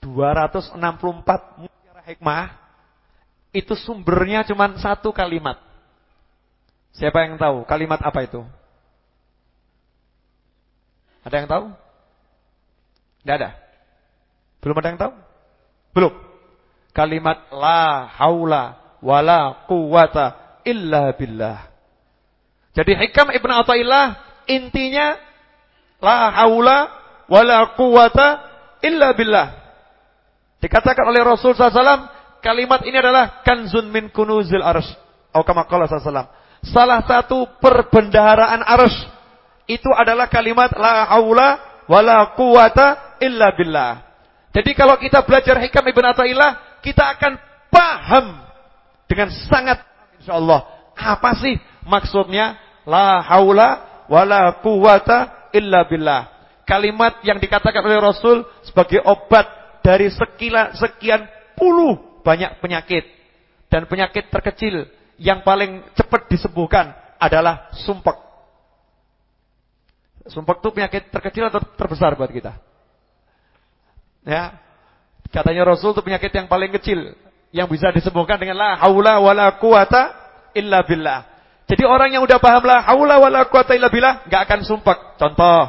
264 mutiara hikmah itu sumbernya cuman satu kalimat. Siapa yang tahu kalimat apa itu? Ada yang tahu? Tidak ada. Belum ada yang tahu? Belum. Kalimat la haula wala quwata illa billah. Jadi hikam Ibn Atta'illah intinya la haula wala quwata illa billah. Dikatakan oleh Rasul SAW, kalimat ini adalah kanzun min kunuzil arsh. Atau SAW. Salah satu perbendaharaan arsh. Itu adalah kalimat la haula wala quwata illa billah. Jadi kalau kita belajar hikam Ibn Atta'illah, kita akan paham dengan sangat insyaallah apa sih maksudnya la haula wala quwata illa billah. Kalimat yang dikatakan oleh Rasul sebagai obat dari sekian sekian puluh banyak penyakit dan penyakit terkecil yang paling cepat disembuhkan adalah sumpek. Sumpek itu penyakit terkecil atau terbesar buat kita? Ya. Katanya Rasul itu penyakit yang paling kecil yang bisa disembuhkan dengan la haula wala quwata illa billah. Jadi orang yang udah paham la haula wala quwata illa billah enggak akan sumpek. Contoh,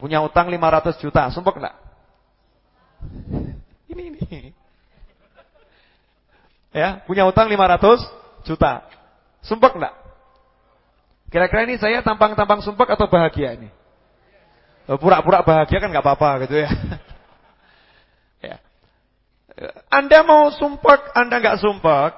punya utang 500 juta, sumpek enggak? *laughs* Ini ini. *laughs* Ya, punya utang 500 juta. Sumpek enggak? Kira-kira ini saya tampang-tampang sumpek atau bahagia ini? Pura-pura bahagia kan enggak apa-apa gitu ya. *laughs* Anda mau sumpah, Anda nggak sumpah,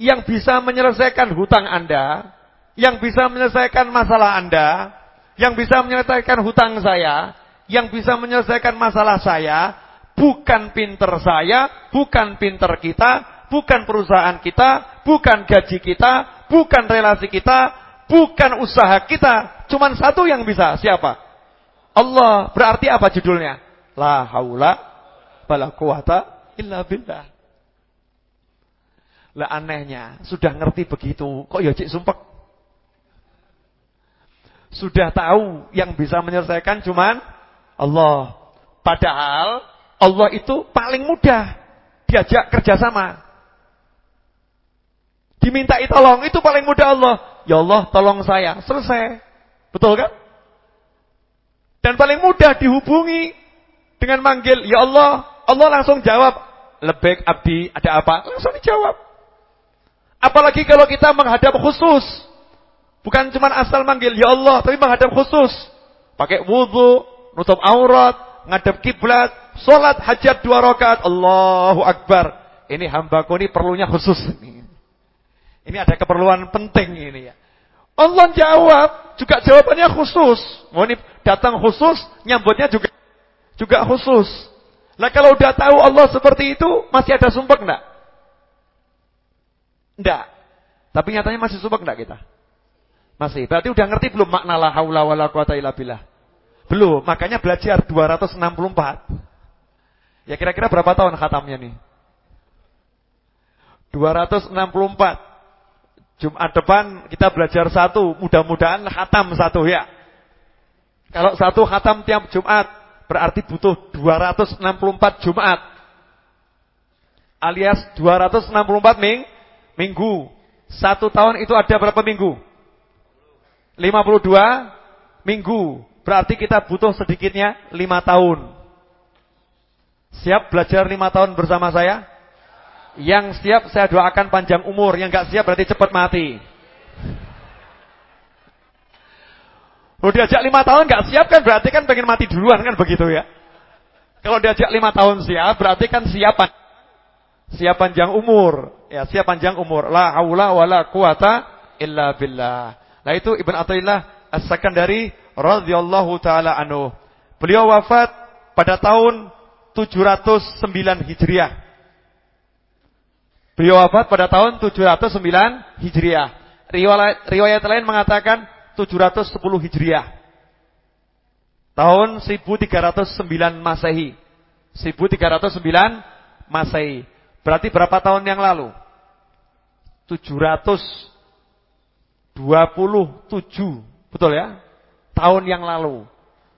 yang bisa menyelesaikan hutang Anda, yang bisa menyelesaikan masalah Anda, yang bisa menyelesaikan hutang saya, yang bisa menyelesaikan masalah saya, bukan pinter saya, bukan pinter kita, bukan perusahaan kita, bukan gaji kita, bukan relasi kita, bukan usaha kita. Cuman satu yang bisa, siapa? Allah. Berarti apa judulnya? La haula wala quwata illa billah. Lah anehnya, sudah ngerti begitu, kok ya cik sumpek? Sudah tahu yang bisa menyelesaikan cuman Allah. Padahal Allah itu paling mudah diajak kerjasama. Dimintai tolong itu paling mudah Allah. Ya Allah tolong saya. Selesai. Betul kan? Dan paling mudah dihubungi dengan manggil. Ya Allah Allah langsung jawab, lebek abdi ada apa? Langsung dijawab. Apalagi kalau kita menghadap khusus. Bukan cuma asal manggil ya Allah, tapi menghadap khusus. Pakai wudhu, nutup aurat, ngadap kiblat, sholat hajat dua rakaat, Allahu Akbar. Ini hambaku ini perlunya khusus. Ini ada keperluan penting ini ya. Allah jawab, juga jawabannya khusus. Mau ini datang khusus, nyambutnya juga juga khusus. Nah kalau udah tahu Allah seperti itu, masih ada sumpah enggak? Enggak. Tapi nyatanya masih sumpah enggak kita? Masih. Berarti udah ngerti belum makna la haula wala quwata illa billah? Belum. Makanya belajar 264. Ya kira-kira berapa tahun khatamnya nih? 264. Jumat depan kita belajar satu, mudah-mudahan khatam satu ya. Kalau satu khatam tiap Jumat, Berarti butuh 264 Jumat. Alias 264 ming, minggu. Satu tahun itu ada berapa minggu? 52 minggu. Berarti kita butuh sedikitnya 5 tahun. Siap belajar 5 tahun bersama saya? Yang siap saya doakan panjang umur, yang enggak siap berarti cepat mati. Kalau diajak lima tahun nggak siap kan berarti kan pengen mati duluan kan begitu ya. Kalau diajak lima tahun siap berarti kan siap siap panjang umur. Ya, siap panjang umur. La haula wala quwata illa billah. Nah itu Ibn Athaillah As-Sakandari radhiyallahu taala anhu. Beliau wafat pada tahun 709 Hijriah. Beliau wafat pada tahun 709 Hijriah. Riwayat, riwayat lain mengatakan 710 Hijriah. Tahun 1309 Masehi. 1309 Masehi. Berarti berapa tahun yang lalu? 727. Betul ya? Tahun yang lalu.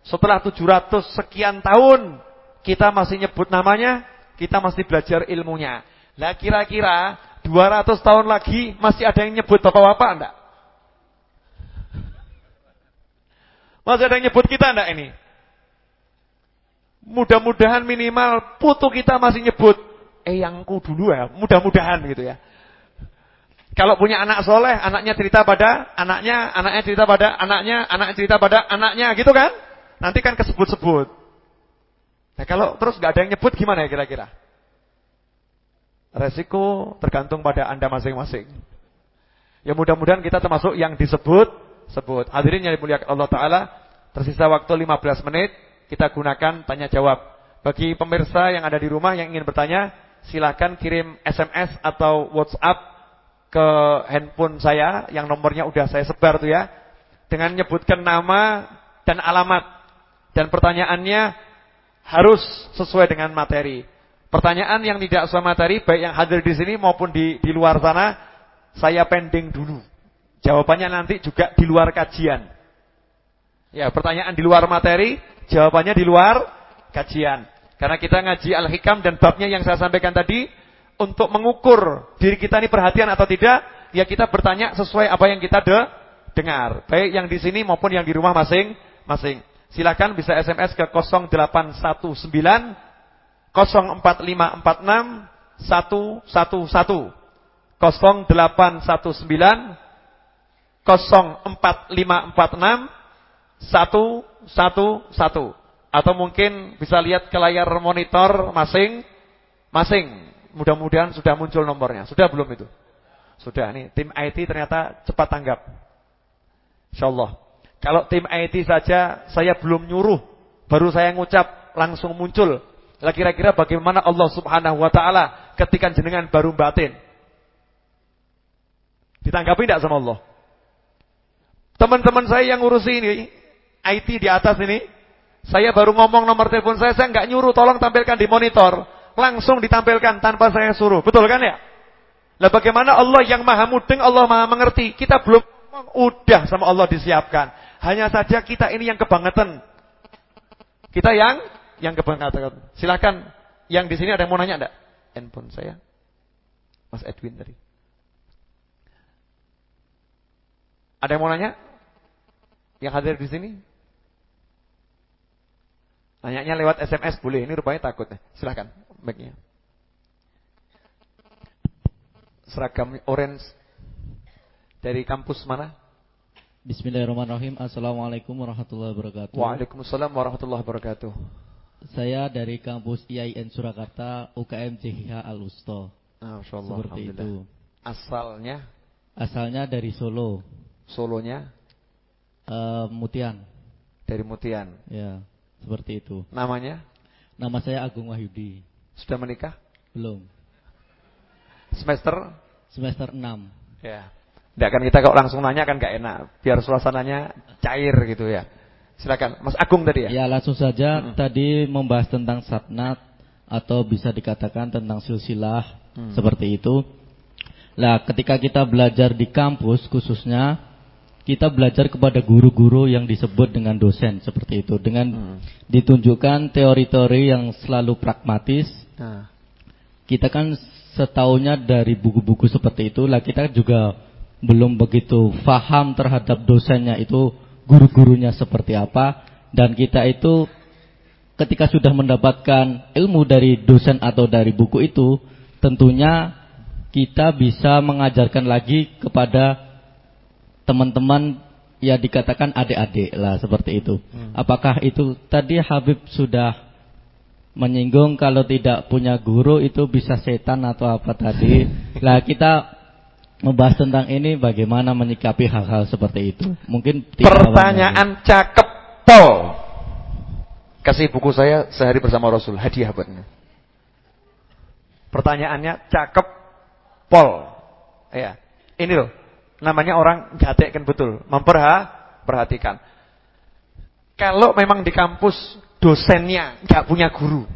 Setelah 700 sekian tahun kita masih nyebut namanya, kita masih belajar ilmunya. Lah kira-kira 200 tahun lagi masih ada yang nyebut bapak-bapak enggak? Masih ada yang nyebut kita enggak ini? Mudah-mudahan minimal putu kita masih nyebut eyangku dulu ya. Mudah-mudahan gitu ya. Kalau punya anak soleh, anaknya cerita pada anaknya, anaknya cerita pada anaknya, anaknya cerita pada anaknya, gitu kan? Nanti kan kesebut-sebut. Nah kalau terus gak ada yang nyebut gimana ya kira-kira? Resiko tergantung pada anda masing-masing. Ya mudah-mudahan kita termasuk yang disebut, sebut. Hadirin yang dimuliakan Allah Taala, tersisa waktu 15 menit, kita gunakan tanya jawab. Bagi pemirsa yang ada di rumah yang ingin bertanya, silakan kirim SMS atau WhatsApp ke handphone saya yang nomornya udah saya sebar tuh ya dengan menyebutkan nama dan alamat dan pertanyaannya harus sesuai dengan materi. Pertanyaan yang tidak sesuai materi baik yang hadir di sini maupun di di luar sana saya pending dulu. Jawabannya nanti juga di luar kajian. Ya, pertanyaan di luar materi, jawabannya di luar kajian. Karena kita ngaji Al-Hikam dan babnya yang saya sampaikan tadi untuk mengukur diri kita ini perhatian atau tidak, ya kita bertanya sesuai apa yang kita de dengar. Baik yang di sini maupun yang di rumah masing-masing. Silakan bisa SMS ke 0819 0456 111 0819 0456 111 atau mungkin bisa lihat ke layar monitor masing-masing mudah-mudahan sudah muncul nomornya. Sudah belum itu? Sudah nih, tim IT ternyata cepat tanggap. Insyaallah. Kalau tim IT saja saya belum nyuruh, baru saya ngucap langsung muncul. Lah kira-kira bagaimana Allah Subhanahu wa taala ketika jenengan baru batin? Ditanggapi tidak sama Allah? Teman-teman saya yang ngurusi ini, IT di atas ini, saya baru ngomong nomor telepon saya, saya nggak nyuruh tolong tampilkan di monitor langsung ditampilkan tanpa saya suruh. Betul kan ya? Lah bagaimana Allah yang maha mudeng, Allah maha mengerti. Kita belum udah sama Allah disiapkan. Hanya saja kita ini yang kebangetan. Kita yang yang kebangetan. Silakan yang di sini ada yang mau nanya enggak? Handphone saya. Mas Edwin tadi. Ada yang mau nanya? Yang hadir di sini? Nanyanya lewat SMS boleh. Ini rupanya takut. Silakan mic Seragam orange dari kampus mana? Bismillahirrahmanirrahim. Assalamualaikum warahmatullahi wabarakatuh. Waalaikumsalam warahmatullahi wabarakatuh. Saya dari kampus IAIN Surakarta UKM JHA Al Usto. Masyaallah. Seperti itu. Asalnya? Asalnya dari Solo. Solonya? Uh, Mutian. Dari Mutian. Ya, seperti itu. Namanya? Nama saya Agung Wahyudi. Sudah menikah? Belum. Semester? Semester 6. Ya. Tidak kan kita kalau langsung nanya kan gak enak. Biar suasananya cair gitu ya. Silakan, Mas Agung tadi ya. Ya langsung saja hmm. tadi membahas tentang satnat atau bisa dikatakan tentang silsilah hmm. seperti itu. Nah, ketika kita belajar di kampus khususnya kita belajar kepada guru-guru yang disebut dengan dosen seperti itu dengan hmm. ditunjukkan teori-teori yang selalu pragmatis Nah. Kita kan setaunya dari buku-buku seperti itu, lah kita juga belum begitu faham terhadap dosennya itu guru-gurunya seperti apa dan kita itu ketika sudah mendapatkan ilmu dari dosen atau dari buku itu tentunya kita bisa mengajarkan lagi kepada teman-teman ya dikatakan adik-adik lah seperti itu. Hmm. Apakah itu tadi Habib sudah menyinggung kalau tidak punya guru itu bisa setan atau apa tadi. *laughs* Lah kita membahas tentang ini bagaimana menyikapi hal-hal seperti itu. Mungkin pertanyaan cakep pol. Kasih buku saya sehari bersama Rasul hadiah buatnya. Pertanyaannya cakep pol. Ya. Ini loh. Namanya orang gatekkan betul, memperhatikan. Kalau memang di kampus dosennya nggak punya guru.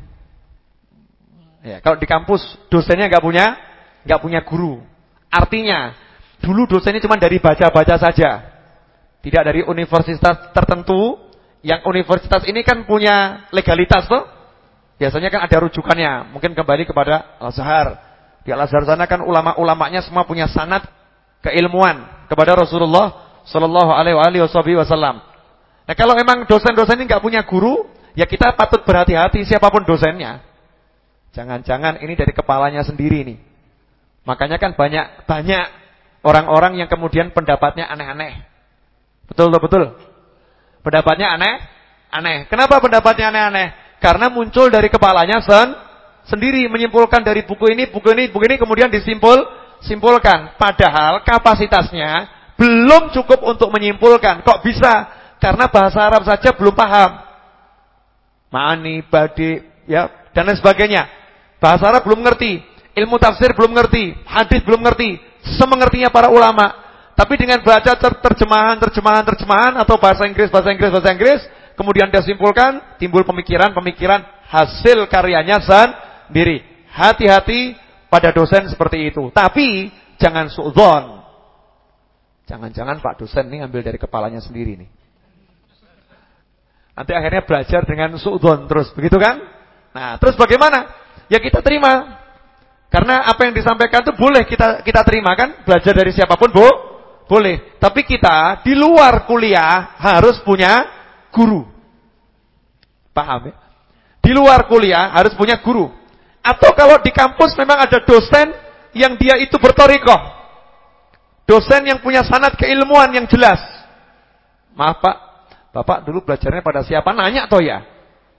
Ya, kalau di kampus dosennya nggak punya nggak punya guru. Artinya dulu dosennya cuma dari baca-baca saja. Tidak dari universitas tertentu. Yang universitas ini kan punya legalitas tuh. Biasanya kan ada rujukannya. Mungkin kembali kepada Al-Azhar. Di Al-Azhar sana kan ulama-ulamanya semua punya sanad keilmuan kepada Rasulullah sallallahu alaihi wasallam. Nah, kalau memang dosen-dosen ini nggak punya guru, Ya kita patut berhati-hati siapa pun dosennya. Jangan-jangan ini dari kepalanya sendiri nih. Makanya kan banyak banyak Orang-orang yang kemudian pendapatnya aneh-aneh. Betul betul betul. Pendapatnya aneh, aneh. Kenapa pendapatnya aneh-aneh? Karena muncul dari kepalanya sen sendiri menyimpulkan dari buku ini, buku ini, buku ini kemudian disimpul simpulkan. Padahal kapasitasnya belum cukup untuk menyimpulkan. Kok bisa? Karena bahasa Arab saja belum paham. Ma'ani, badi, ya, dan lain sebagainya. Bahasa Arab belum ngerti, ilmu tafsir belum ngerti, hadis belum ngerti, semengertinya para ulama. Tapi dengan baca terjemahan, terjemahan, terjemahan atau bahasa Inggris, bahasa Inggris, bahasa Inggris, kemudian dia simpulkan, timbul pemikiran-pemikiran hasil karyanya sendiri. Hati-hati pada dosen seperti itu. Tapi jangan suudzon. Jangan-jangan Pak dosen ini ambil dari kepalanya sendiri nih. Nanti akhirnya belajar dengan suudzon terus, begitu kan? Nah, terus bagaimana? Ya kita terima. Karena apa yang disampaikan itu boleh kita kita terima kan? Belajar dari siapa pun, Bu. Boleh. Tapi kita di luar kuliah harus punya guru. Paham ya? Di luar kuliah harus punya guru. Atau kalau di kampus memang ada dosen yang dia itu bertorikoh. Dosen yang punya sanat keilmuan yang jelas. Maaf Pak, Bapak dulu belajarnya pada siapa? Nanya toh ya?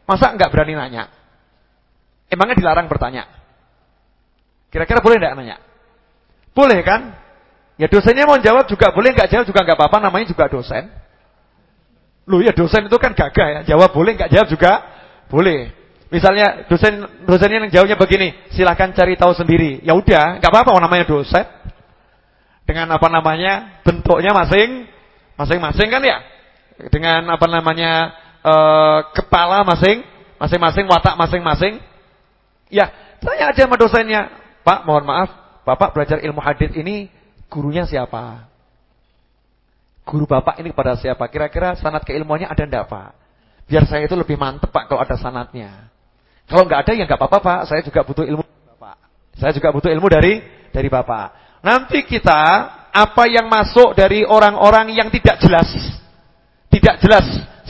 Masa enggak berani nanya? Emangnya dilarang bertanya? Kira-kira boleh enggak nanya? Boleh kan? Ya dosennya mau jawab juga boleh, enggak jawab juga enggak apa-apa, namanya juga dosen. Loh ya dosen itu kan gagah ya, jawab boleh, enggak jawab juga boleh. Misalnya dosen dosennya yang jawabnya begini, silahkan cari tahu sendiri. Ya udah, enggak apa-apa namanya dosen. Dengan apa namanya? Bentuknya masing masing-masing kan ya? Dengan apa namanya? E, kepala masing masing-masing watak masing-masing Ya, tanya aja sama dosennya. Pak, mohon maaf, Bapak belajar ilmu hadis ini gurunya siapa? Guru Bapak ini kepada siapa? Kira-kira sanat keilmuannya ada enggak, Pak? Biar saya itu lebih mantep, Pak, kalau ada sanatnya. Kalau enggak ada ya enggak apa-apa, Pak. Saya juga butuh ilmu Bapak. Saya juga butuh ilmu dari dari Bapak. Nanti kita apa yang masuk dari orang-orang yang tidak jelas. Tidak jelas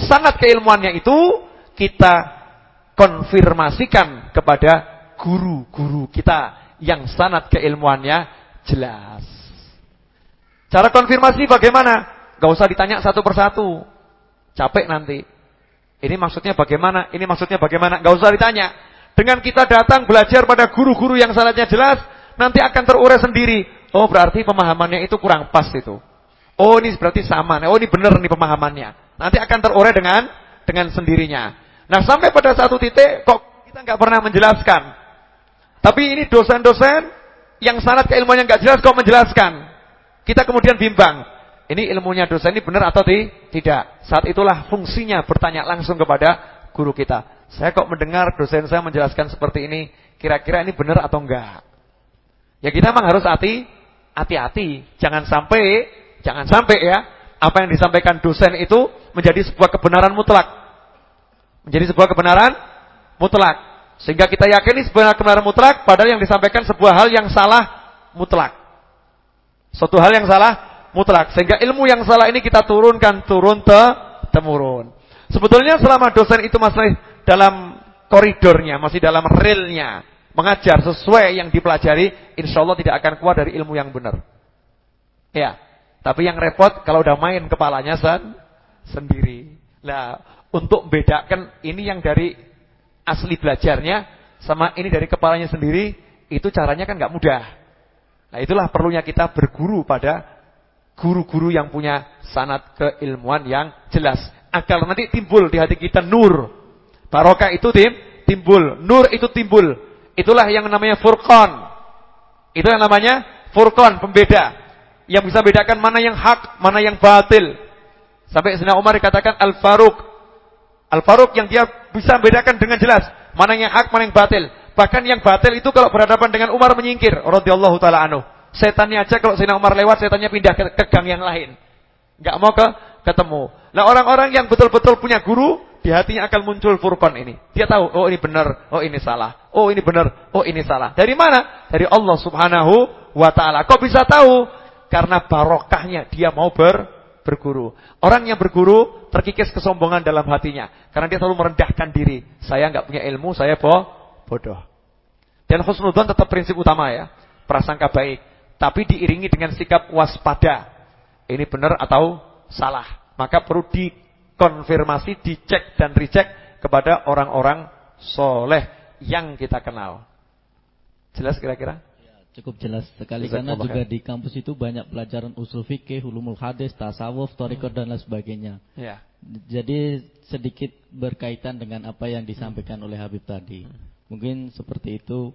sanat keilmuannya itu kita konfirmasikan kepada guru-guru kita yang sanat keilmuannya jelas. Cara konfirmasi bagaimana? Gak usah ditanya satu persatu. Capek nanti. Ini maksudnya bagaimana? Ini maksudnya bagaimana? Gak usah ditanya. Dengan kita datang belajar pada guru-guru yang sanatnya jelas, nanti akan terurai sendiri. Oh berarti pemahamannya itu kurang pas itu. Oh ini berarti sama. Oh ini benar nih pemahamannya. Nanti akan terurai dengan dengan sendirinya. Nah sampai pada satu titik kok kita nggak pernah menjelaskan. Tapi ini dosen-dosen yang sangat keilmuannya nggak jelas kok menjelaskan. Kita kemudian bimbang. Ini ilmunya dosen ini benar atau tidak? Saat itulah fungsinya bertanya langsung kepada guru kita. Saya kok mendengar dosen saya menjelaskan seperti ini, kira-kira ini benar atau enggak? Ya kita memang harus hati hati-hati, jangan sampai jangan sampai ya apa yang disampaikan dosen itu menjadi sebuah kebenaran mutlak. Menjadi sebuah kebenaran mutlak. Sehingga kita yakini sebuah kebenaran mutlak padahal yang disampaikan sebuah hal yang salah mutlak. Suatu hal yang salah mutlak. Sehingga ilmu yang salah ini kita turunkan turun te temurun. Sebetulnya selama dosen itu masih dalam koridornya, masih dalam realnya, mengajar sesuai yang dipelajari, insya Allah tidak akan keluar dari ilmu yang benar. Ya, tapi yang repot kalau udah main kepalanya sen sendiri. Lah, untuk membedakan ini yang dari asli belajarnya sama ini dari kepalanya sendiri, itu caranya kan nggak mudah. Nah, itulah perlunya kita berguru pada guru-guru yang punya sanat keilmuan yang jelas. Agar nanti timbul di hati kita nur. Barokah itu tim, timbul, nur itu timbul. Itulah yang namanya furqan. Itu yang namanya furqan, pembeda. Yang bisa bedakan mana yang hak, mana yang batil. Sampai Sina Umar dikatakan Al-Faruq Al-Faruq yang dia bisa membedakan dengan jelas mana yang hak, mana yang batil. Bahkan yang batil itu kalau berhadapan dengan Umar menyingkir radhiyallahu taala anhu. Setannya aja kalau Sayyidina Umar lewat, setannya pindah ke, ke gang yang lain. Enggak mau ke ketemu. Nah, orang-orang yang betul-betul punya guru, di hatinya akan muncul furqan ini. Dia tahu, oh ini benar, oh ini salah. Oh ini benar, oh ini salah. Dari mana? Dari Allah Subhanahu wa taala. Kok bisa tahu? Karena barokahnya dia mau ber berguru. Orang yang berguru terkikis kesombongan dalam hatinya. Karena dia selalu merendahkan diri. Saya nggak punya ilmu, saya bo bodoh. Dan husnudzon tetap prinsip utama ya. Prasangka baik. Tapi diiringi dengan sikap waspada. Ini benar atau salah. Maka perlu dikonfirmasi, dicek dan recheck kepada orang-orang soleh yang kita kenal. Jelas kira-kira? Ya, cukup jelas sekali karena juga di kampus itu banyak pelajaran usul fikih, ulumul hadis, tasawuf, thariqah dan lain sebagainya. Ya. Jadi sedikit berkaitan dengan apa yang disampaikan oleh Habib tadi. Mungkin seperti itu.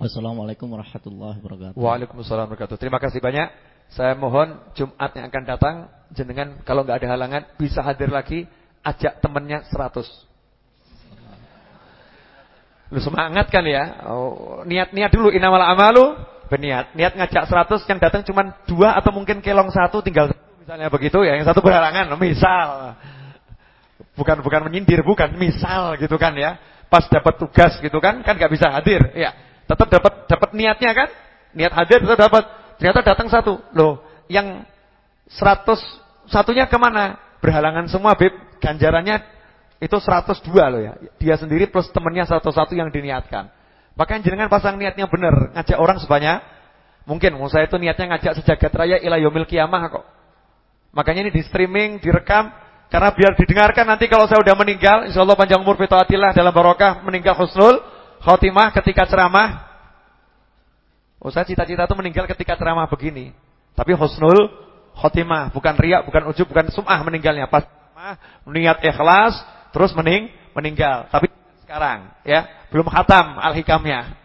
Wassalamualaikum warahmatullahi wabarakatuh. Waalaikumsalam warahmatullahi wabarakatuh. Terima kasih banyak. Saya mohon Jumat yang akan datang jenengan kalau nggak ada halangan bisa hadir lagi, ajak temannya 100. Lu semangat kan ya? Oh, niat-niat dulu inamal amalu berniat. Niat ngajak 100 yang datang cuma dua atau mungkin kelong satu tinggal misalnya begitu ya, yang satu berhalangan, misal. Bukan bukan menyindir, bukan, misal gitu kan ya. Pas dapat tugas gitu kan, kan nggak bisa hadir. Ya. Tetap dapat dapat niatnya kan? Niat hadir tetap dapat. Ternyata datang satu. Loh, yang seratus satunya ke mana? Berhalangan semua, Beb. Ganjarannya itu 102 loh ya. Dia sendiri plus temannya satu-satu yang diniatkan. Makanya jenengan pasang niatnya benar, ngajak orang sebanyak mungkin. Mau saya itu niatnya ngajak sejagat raya ila yaumil kiamah kok. Makanya ini di streaming, direkam karena biar didengarkan nanti kalau saya udah meninggal, insyaallah panjang umur fitaatillah dalam barokah meninggal husnul khotimah ketika ceramah. Oh saya cita-cita itu meninggal ketika ceramah begini. Tapi husnul khotimah, bukan riak, bukan ujub, bukan sum'ah meninggalnya. Pas niat ikhlas, terus mening meninggal. Tapi sekarang ya, belum hatam al-hikamnya.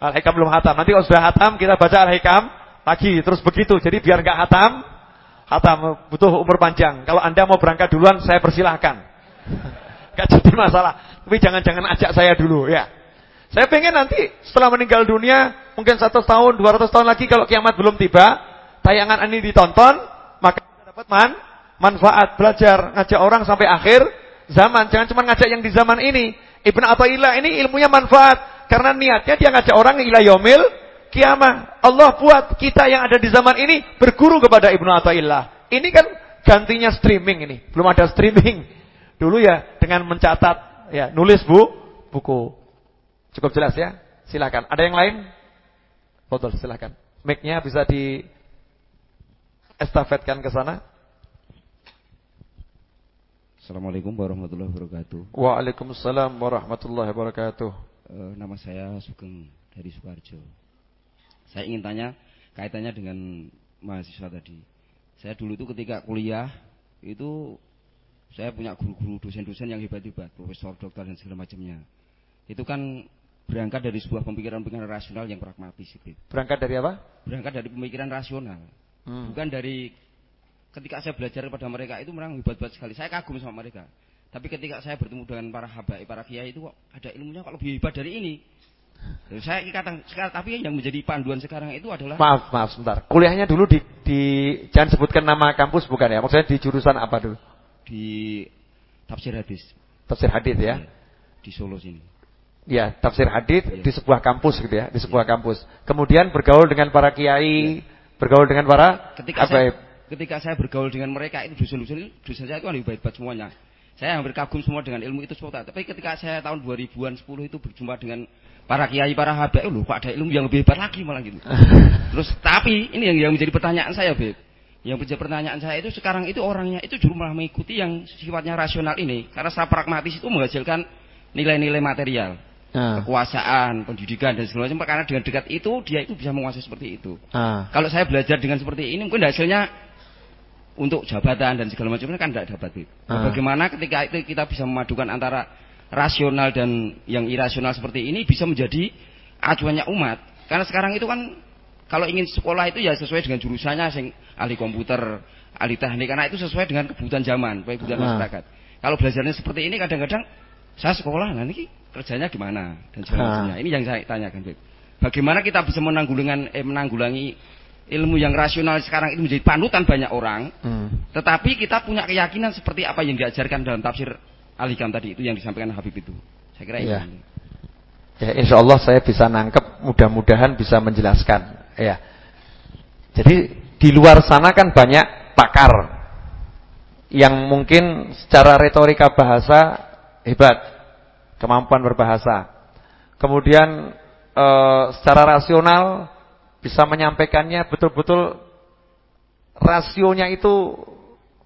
Al-hikam belum hatam. Nanti kalau sudah hatam kita baca al-hikam lagi, terus begitu. Jadi biar nggak hatam, hatam butuh umur panjang. Kalau Anda mau berangkat duluan, saya persilahkan. Gak jadi masalah. Tapi jangan-jangan ajak saya dulu ya. Saya pengen nanti setelah meninggal dunia, mungkin satu tahun, dua ratus tahun lagi kalau kiamat belum tiba, tayangan ini ditonton, maka dapat man, manfaat belajar ngajak orang sampai akhir zaman. Jangan cuma ngajak yang di zaman ini. Ibn Atta'illah ini ilmunya manfaat karena niatnya dia ngajak orang ila yaumil kiamah. Allah buat kita yang ada di zaman ini berguru kepada Ibn Atta'illah. Ini kan gantinya streaming ini. Belum ada streaming. Dulu ya dengan mencatat ya, nulis bu, buku. Cukup jelas ya? Silakan. Ada yang lain? Foto silakan. Mic-nya bisa di estafetkan ke sana. Assalamualaikum warahmatullahi wabarakatuh. Waalaikumsalam warahmatullahi wabarakatuh. E, nama saya Sugeng dari Sukarjo. Saya ingin tanya kaitannya dengan mahasiswa tadi. Saya dulu itu ketika kuliah itu saya punya guru-guru dosen-dosen yang hebat-hebat, profesor, dokter dan segala macamnya. Itu kan berangkat dari sebuah pemikiran-pemikiran rasional yang pragmatis itu. Berangkat dari apa? Berangkat dari pemikiran rasional. Hmm. Bukan dari ketika saya belajar pada mereka itu memang hebat-hebat sekali. Saya kagum sama mereka. Tapi ketika saya bertemu dengan para habaib, para kiai itu kok ada ilmunya kalau lebih hebat dari ini. Jadi saya kata sekarang tapi yang menjadi panduan sekarang itu adalah Maaf, maaf sebentar. Kuliahnya dulu di, di jangan sebutkan nama kampus bukan ya? Maksudnya di jurusan apa dulu? Di tafsir hadis. Tafsir hadis ya? Iya, di Solo sini. Ya, tafsir hadis ya. di sebuah kampus gitu ya, di sebuah ya. kampus. Kemudian bergaul dengan para kiai, ya. bergaul dengan para ketika saya, ketika saya bergaul dengan mereka itu dusun-dusun dusun saya itu kan baik-baik semuanya. Saya hampir kagum semua dengan ilmu itu semua. Tapi ketika saya tahun 2000-an 10 itu berjumpa dengan para kiai, para habaib, loh kok ada ilmu yang lebih hebat lagi malah gitu. *laughs* Terus tapi ini yang yang menjadi pertanyaan saya, Beb. Yang menjadi pertanyaan saya itu sekarang itu orangnya itu justru malah mengikuti yang sifatnya rasional ini karena secara pragmatis itu menghasilkan nilai-nilai material, ah. kekuasaan, pendidikan dan segala macam. Karena dengan dekat itu dia itu bisa menguasai seperti itu. Ah. Kalau saya belajar dengan seperti ini mungkin hasilnya untuk jabatan dan segala macamnya kan tidak dapat. Ah. Bagaimana ketika itu kita bisa memadukan antara rasional dan yang irasional seperti ini bisa menjadi acuannya umat. Karena sekarang itu kan kalau ingin sekolah itu ya sesuai dengan jurusannya sing ahli komputer, ahli teknik karena itu sesuai dengan kebutuhan zaman, kebutuhan nah. masyarakat. Kalau belajarnya seperti ini kadang-kadang saya sekolah nanti kerjanya gimana dan sebagainya. Nah. Ini yang saya tanyakan, Beb. Bagaimana kita bisa menanggulangi eh, menanggulangi ilmu yang rasional sekarang itu menjadi panutan banyak orang, hmm. tetapi kita punya keyakinan seperti apa yang diajarkan dalam tafsir Alikam tadi itu yang disampaikan Habib itu. Saya kira ya. ini. Ya, insya Allah saya bisa nangkep, mudah-mudahan bisa menjelaskan. Ya. Jadi di luar sana kan banyak pakar yang mungkin secara retorika bahasa hebat, kemampuan berbahasa. Kemudian e, secara rasional bisa menyampaikannya betul-betul rasionya itu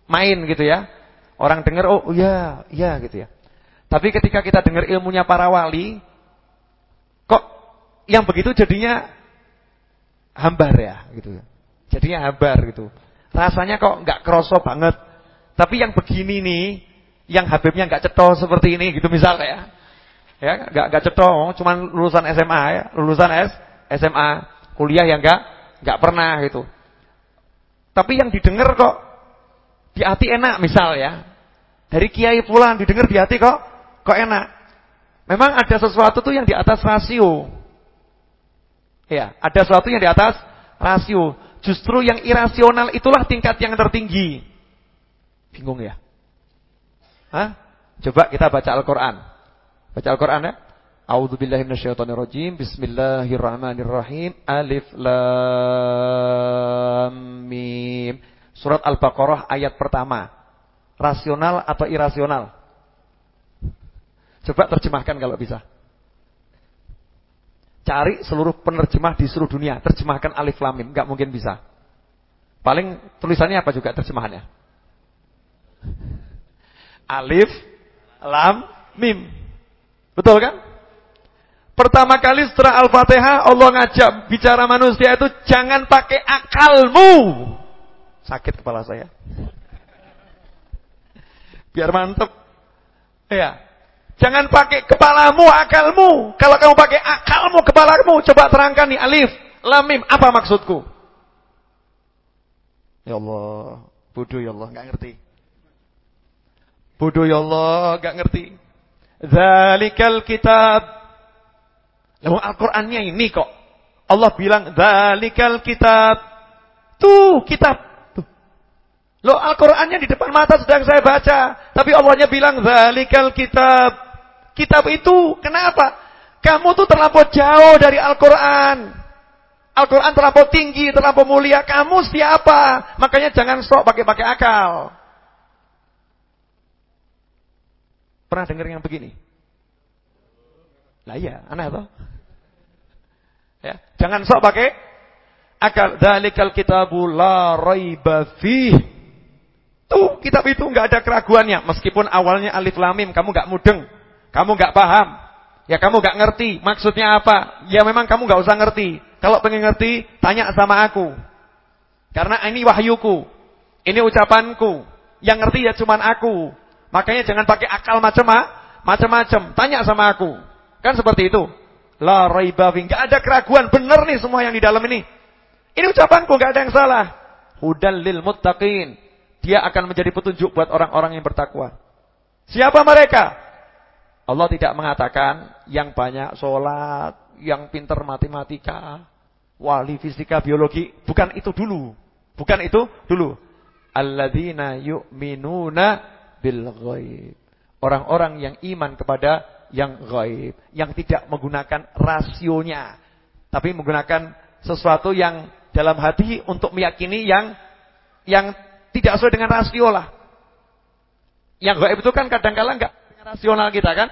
main gitu ya. Orang dengar oh iya, iya gitu ya. Tapi ketika kita dengar ilmunya para wali, kok yang begitu jadinya hambar ya gitu ya. Jadinya hambar gitu. Rasanya kok nggak kroso banget. Tapi yang begini nih, yang Habibnya nggak cetol seperti ini gitu misalnya ya. Ya, nggak nggak cetol, cuman lulusan SMA ya, lulusan S, SMA, kuliah yang nggak nggak pernah gitu. Tapi yang didengar kok di hati enak misal ya. Dari kiai pulang didengar di hati kok kok enak. Memang ada sesuatu tuh yang di atas rasio. Ya, ada sesuatu yang di atas rasio. Justru yang irasional itulah tingkat yang tertinggi. Bingung ya? Hah? Coba kita baca Al-Qur'an. Baca Al-Qur'an ya. A'udzubillahi minasyaitonirrajim. Bismillahirrahmanirrahim. Alif lam mim. Surat Al-Baqarah ayat pertama. Rasional atau irasional? Coba terjemahkan kalau bisa. Cari seluruh penerjemah di seluruh dunia, terjemahkan alif lam mim, enggak mungkin bisa. Paling tulisannya apa juga terjemahannya? Alif lam mim. Betul kan? Pertama kali setelah Al-Fatihah Allah ngajak bicara manusia itu jangan pakai akalmu. Sakit kepala saya. Biar mantep. Ya. Jangan pakai kepalamu, akalmu. Kalau kamu pakai akalmu, kepalamu, coba terangkan nih alif, lam mim, apa maksudku? Ya Allah, bodoh ya Allah, enggak ngerti. Bodoh ya Allah, enggak ngerti. Zalikal kitab. Lalu Al-Qur'annya ini kok. Allah bilang zalikal kitab. Tuh, kitab. Loh, Al-Qur'annya di depan mata sedang saya baca, tapi Allahnya bilang zalikal kitab. Kitab itu kenapa? Kamu tuh terlampau jauh dari Al-Quran. Al-Quran terlampau tinggi, terlampau mulia. Kamu siapa? Makanya jangan sok pakai-pakai akal. Pernah dengar yang begini? Lah iya, aneh toh. Ya, jangan sok pakai akal. Dzalikal kitabu la raiba. Tuh, kitab itu enggak ada keraguannya meskipun awalnya alif lam mim, kamu enggak mudeng. Kamu nggak paham. Ya kamu nggak ngerti. Maksudnya apa? Ya memang kamu nggak usah ngerti. Kalau pengen ngerti, tanya sama aku. Karena ini wahyuku. Ini ucapanku. Yang ngerti ya cuman aku. Makanya jangan pakai akal macam-macam. Tanya sama aku. Kan seperti itu. La raiba Enggak ada keraguan. Benar nih semua yang di dalam ini. Ini ucapanku, nggak ada yang salah. Hudal lil muttaqin. Dia akan menjadi petunjuk buat orang-orang yang bertakwa. Siapa mereka? Allah tidak mengatakan yang banyak sholat, yang pinter matematika, wali fisika, biologi. Bukan itu dulu. Bukan itu dulu. Alladzina yu'minuna bil ghaib. Orang-orang yang iman kepada yang ghaib. Yang tidak menggunakan rasionya. Tapi menggunakan sesuatu yang dalam hati untuk meyakini yang yang tidak sesuai dengan rasio lah. Yang gaib itu kan kadang-kala enggak rasional kita kan.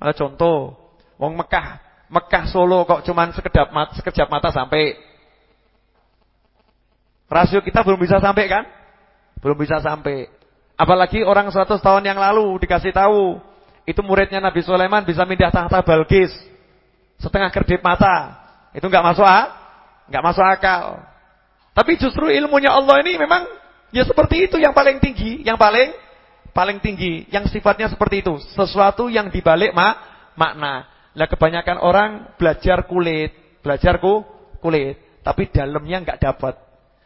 Ada contoh, wong Mekah, Mekah Solo kok cuman sekedap mat, sekejap mata sampai. Rasio kita belum bisa sampai kan? Belum bisa sampai. Apalagi orang 100 tahun yang lalu dikasih tahu, itu muridnya Nabi Sulaiman bisa pindah tahta Balkis. Setengah kedip mata. Itu enggak masuk ah? Enggak masuk akal. Tapi justru ilmunya Allah ini memang ya seperti itu yang paling tinggi, yang paling paling tinggi yang sifatnya seperti itu, sesuatu yang dibalik mak makna. Lah kebanyakan orang belajar kulit, belajar ku kulit, tapi dalamnya enggak dapat.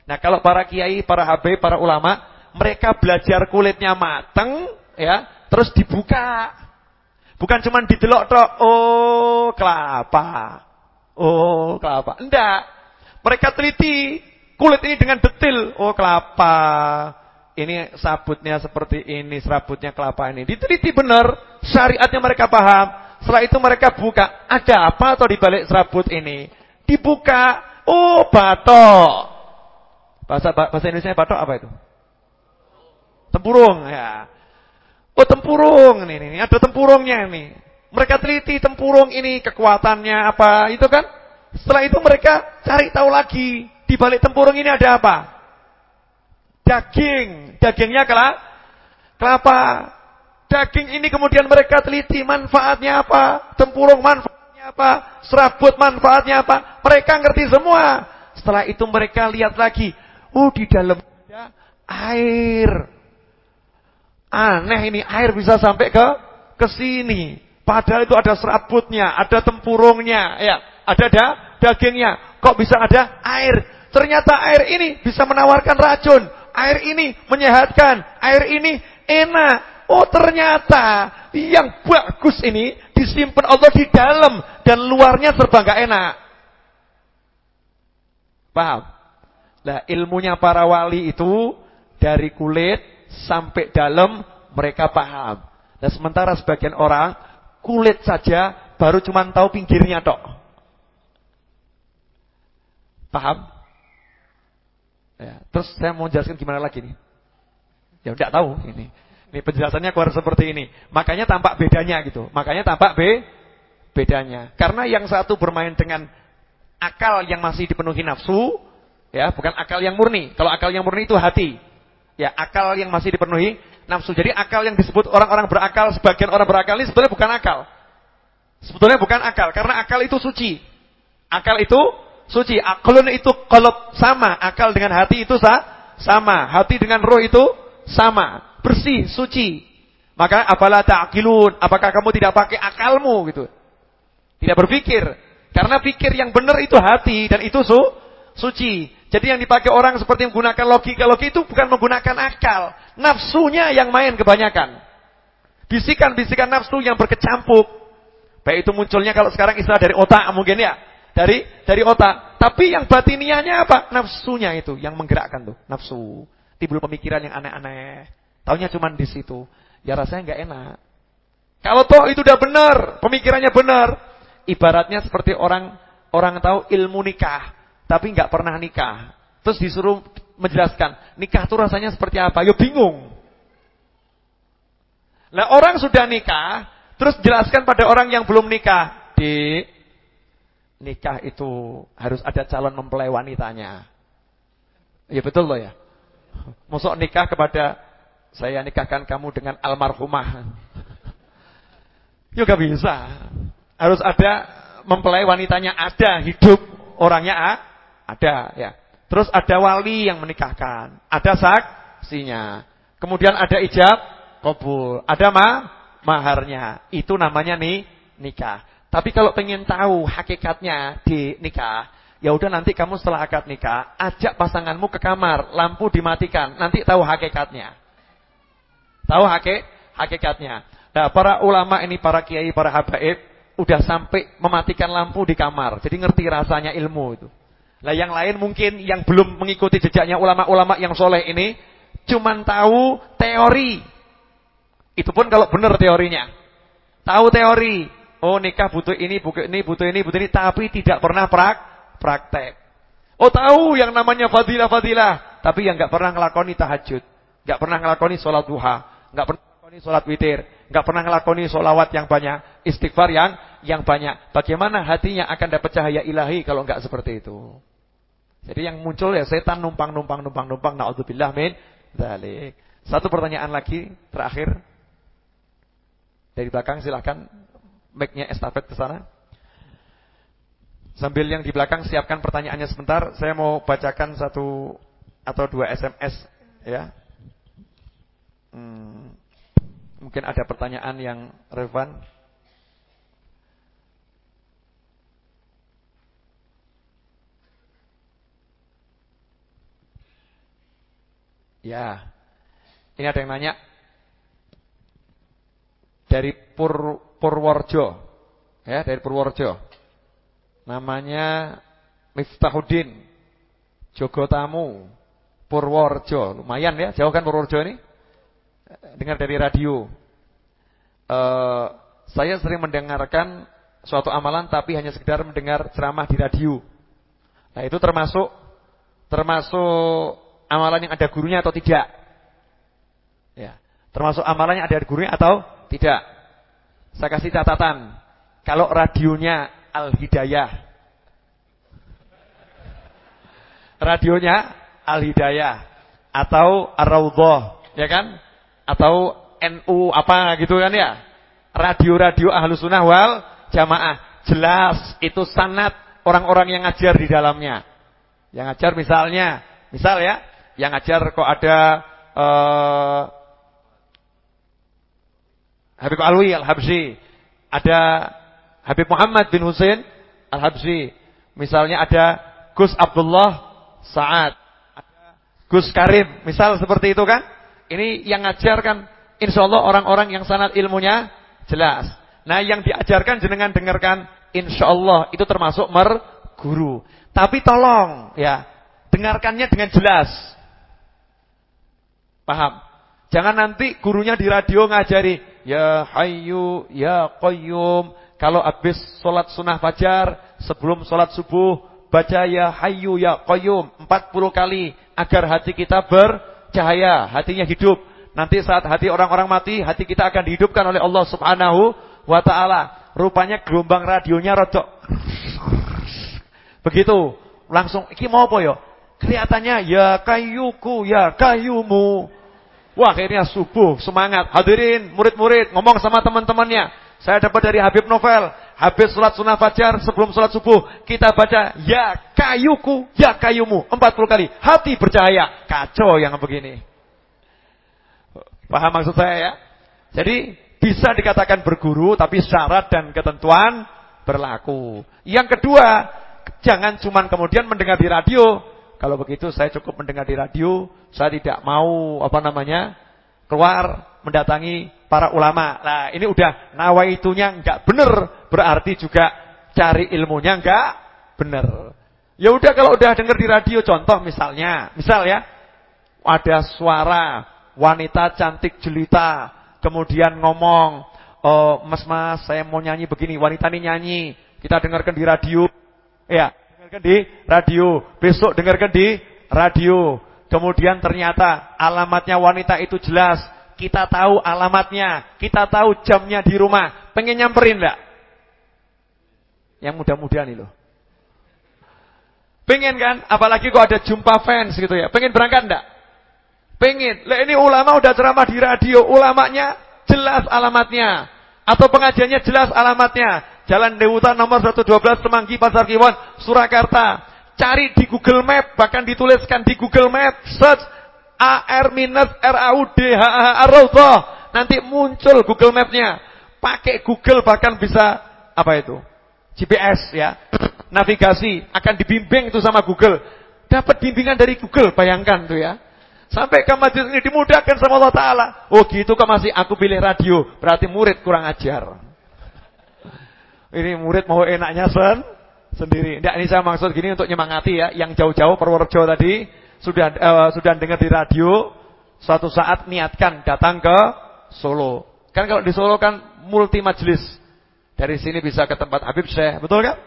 Nah, kalau para kiai, para habib, para ulama, mereka belajar kulitnya mateng ya, terus dibuka. Bukan cuma didelok tok, oh kelapa. Oh, kelapa. Enggak. Mereka teliti kulit ini dengan detil. Oh, kelapa ini sabutnya seperti ini, serabutnya kelapa ini. Diteliti benar, syariatnya mereka paham. Setelah itu mereka buka, ada apa atau di balik serabut ini? Dibuka, oh batok. Bahasa bahasa Indonesia batok apa itu? Tempurung ya. Oh tempurung ini, ini ada tempurungnya ini. Mereka teliti tempurung ini kekuatannya apa, itu kan? Setelah itu mereka cari tahu lagi. Di balik tempurung ini ada apa? Daging. Dagingnya kelapa. Daging ini kemudian mereka teliti manfaatnya apa? Tempurung manfaatnya apa? Serabut manfaatnya apa? Mereka ngerti semua. Setelah itu mereka lihat lagi. Oh di dalam ada air. Aneh ini air bisa sampai ke ke sini. Padahal itu ada serabutnya, ada tempurungnya, ya, ada da, dagingnya. Kok bisa ada air? Ternyata air ini bisa menawarkan racun. Air ini menyehatkan. Air ini enak. Oh ternyata yang bagus ini disimpan Allah di dalam. Dan luarnya serba gak enak. Paham? Nah ilmunya para wali itu dari kulit sampai dalam mereka paham. Nah sementara sebagian orang kulit saja baru cuma tahu pinggirnya tok. Paham? Ya, terus saya mau jelaskan gimana lagi nih. Ya udah tahu ini. Ini penjelasannya keluar seperti ini. Makanya tampak bedanya gitu. Makanya tampak be bedanya. Karena yang satu bermain dengan akal yang masih dipenuhi nafsu, ya, bukan akal yang murni. Kalau akal yang murni itu hati. Ya, akal yang masih dipenuhi nafsu. Jadi akal yang disebut orang-orang berakal, sebagian orang berakal ini sebetulnya bukan akal. Sebetulnya bukan akal, karena akal itu suci. Akal itu suci. Aklun itu kalau sama, akal dengan hati itu sah, sama. Hati dengan roh itu sama, bersih, suci. Maka apalah ta'qilun? Apakah kamu tidak pakai akalmu gitu? Tidak berpikir. Karena pikir yang benar itu hati dan itu su suci. Jadi yang dipakai orang seperti menggunakan logika-logika itu bukan menggunakan akal. Nafsunya yang main kebanyakan. Bisikan-bisikan nafsu yang berkecampuk. Baik itu munculnya kalau sekarang istilah dari otak mungkin ya dari dari otak. Tapi yang batinianya apa? Nafsunya itu yang menggerakkan tuh, nafsu. Timbul pemikiran yang aneh-aneh. Taunya cuma di situ. Ya rasanya nggak enak. Kalau toh itu udah benar, pemikirannya benar, ibaratnya seperti orang orang tahu ilmu nikah, tapi nggak pernah nikah. Terus disuruh menjelaskan, nikah tuh rasanya seperti apa? Yo bingung. Nah, orang sudah nikah, terus jelaskan pada orang yang belum nikah, "Dik, nikah itu harus ada calon mempelai wanitanya. Ya betul loh ya. Masuk nikah kepada saya nikahkan kamu dengan almarhumah. Ya gak bisa. Harus ada mempelai wanitanya ada, hidup orangnya ada ya. Terus ada wali yang menikahkan, ada saksinya. Kemudian ada ijab kabul, ada ma maharnya. Itu namanya nih nikah. Tapi kalau pengen tahu hakikatnya di nikah, ya udah nanti kamu setelah akad nikah, ajak pasanganmu ke kamar, lampu dimatikan, nanti tahu hakikatnya. Tahu hakik hakikatnya. Nah, para ulama ini, para kiai, para habaib udah sampai mematikan lampu di kamar. Jadi ngerti rasanya ilmu itu. Nah, yang lain mungkin yang belum mengikuti jejaknya ulama-ulama yang soleh ini cuman tahu teori. Itu pun kalau benar teorinya. Tahu teori, Oh nikah butuh ini, butuh ini, butuh ini, butuh ini, tapi tidak pernah prak, praktek. Oh tahu yang namanya fadilah-fadilah, tapi yang nggak pernah ngelakoni tahajud, nggak pernah ngelakoni sholat duha, nggak pernah ngelakoni sholat witir, nggak pernah ngelakoni sholawat yang banyak, istighfar yang yang banyak. Bagaimana hatinya akan dapat cahaya ilahi kalau nggak seperti itu? Jadi yang muncul ya setan numpang, numpang, numpang, numpang. Naudzubillah min dzalik. Satu pertanyaan lagi terakhir dari belakang silahkan mic-nya estafet ke sana. Sambil yang di belakang siapkan pertanyaannya sebentar, saya mau bacakan satu atau dua SMS ya. Hmm, mungkin ada pertanyaan yang relevan. Ya. Ini ada yang nanya dari Pur Purworejo. Ya, dari Purworejo. Namanya Miftahuddin Jogotamu Purworejo. Lumayan ya, jauh kan Purworejo ini? Dengar dari radio. Uh, saya sering mendengarkan suatu amalan tapi hanya sekedar mendengar ceramah di radio. Nah, itu termasuk termasuk amalan yang ada gurunya atau tidak? Ya, termasuk amalan yang ada gurunya atau tidak? Saya kasih catatan. Kalau radionya Al-Hidayah Radionya Al-Hidayah atau Ar-Raudhah, ya kan? Atau NU apa gitu kan ya? Radio-radio Ahlus Sunnah wal Jamaah. Jelas itu sanat orang-orang yang ngajar di dalamnya. Yang ngajar misalnya, misal ya, yang ngajar kok ada uh, Habib Alwi Al-Habsyi, ada Habib Muhammad bin Husain Al-Habsyi, misalnya ada Gus Abdullah Sa'ad, Gus Karim, misal seperti itu kan? Ini yang ngajar kan insyaallah orang-orang yang sanad ilmunya jelas. Nah, yang diajarkan jenengan dengarkan insyaallah itu termasuk mer guru. Tapi tolong ya, dengarkannya dengan jelas. Paham? Jangan nanti gurunya di radio ngajari ya hayyu ya qayyum. Kalau habis sholat sunnah fajar, sebelum sholat subuh, baca ya hayyu ya qayyum 40 kali agar hati kita bercahaya, hatinya hidup. Nanti saat hati orang-orang mati, hati kita akan dihidupkan oleh Allah Subhanahu wa taala. Rupanya gelombang radionya rodok. Begitu. Langsung iki mau apa ya? Kelihatannya ya kayuku, ya kayumu. Wah, akhirnya subuh, semangat. Hadirin, murid-murid, ngomong sama teman-temannya. Saya dapat dari Habib Novel. Habis sholat sunnah fajar, sebelum sholat subuh. Kita baca, ya kayuku, ya kayumu. 40 kali. Hati bercahaya. Kacau yang begini. Paham maksud saya ya? Jadi, bisa dikatakan berguru, tapi syarat dan ketentuan berlaku. Yang kedua, jangan cuma kemudian mendengar di radio. Kalau begitu saya cukup mendengar di radio, saya tidak mau apa namanya keluar mendatangi para ulama. Nah, ini udah nawaitunya enggak benar, berarti juga cari ilmunya enggak benar. Ya udah kalau udah dengar di radio contoh misalnya, misal ya, ada suara wanita cantik jelita, kemudian ngomong, "Oh, Mas-mas, saya mau nyanyi begini." Wanita ini nyanyi, kita dengarkan di radio. Ya, dengarkan di radio, besok dengarkan di radio. Kemudian ternyata alamatnya wanita itu jelas, kita tahu alamatnya, kita tahu jamnya di rumah. Pengen nyamperin enggak? Yang mudah-mudah nih loh. Pengen kan? Apalagi kok ada jumpa fans gitu ya. Pengen berangkat enggak? Pengen. Lah ini ulama udah ceramah di radio, ulamanya jelas alamatnya. Atau pengajiannya jelas alamatnya. Jalan Dewuta nomor 112 Semanggi Pasar Kiwon Surakarta. Cari di Google Map, bahkan dituliskan di Google Map, search AR minus RAUD HH Nanti muncul Google Mapnya. Pakai Google bahkan bisa apa itu? GPS ya. Navigasi akan dibimbing itu sama Google. Dapat bimbingan dari Google, bayangkan tuh ya. Sampai ke masjid ini dimudahkan sama Allah Ta'ala. Oh gitu kok masih aku pilih radio. Berarti murid kurang ajar. Ini murid mau enaknya sen sendiri. Tidak, ini saya maksud gini untuk nyemangati ya. Yang jauh-jauh Purworejo tadi sudah uh, sudah dengar di radio. Suatu saat niatkan datang ke Solo. Kan kalau di Solo kan multi majelis. Dari sini bisa ke tempat Habib Syekh, betul kan?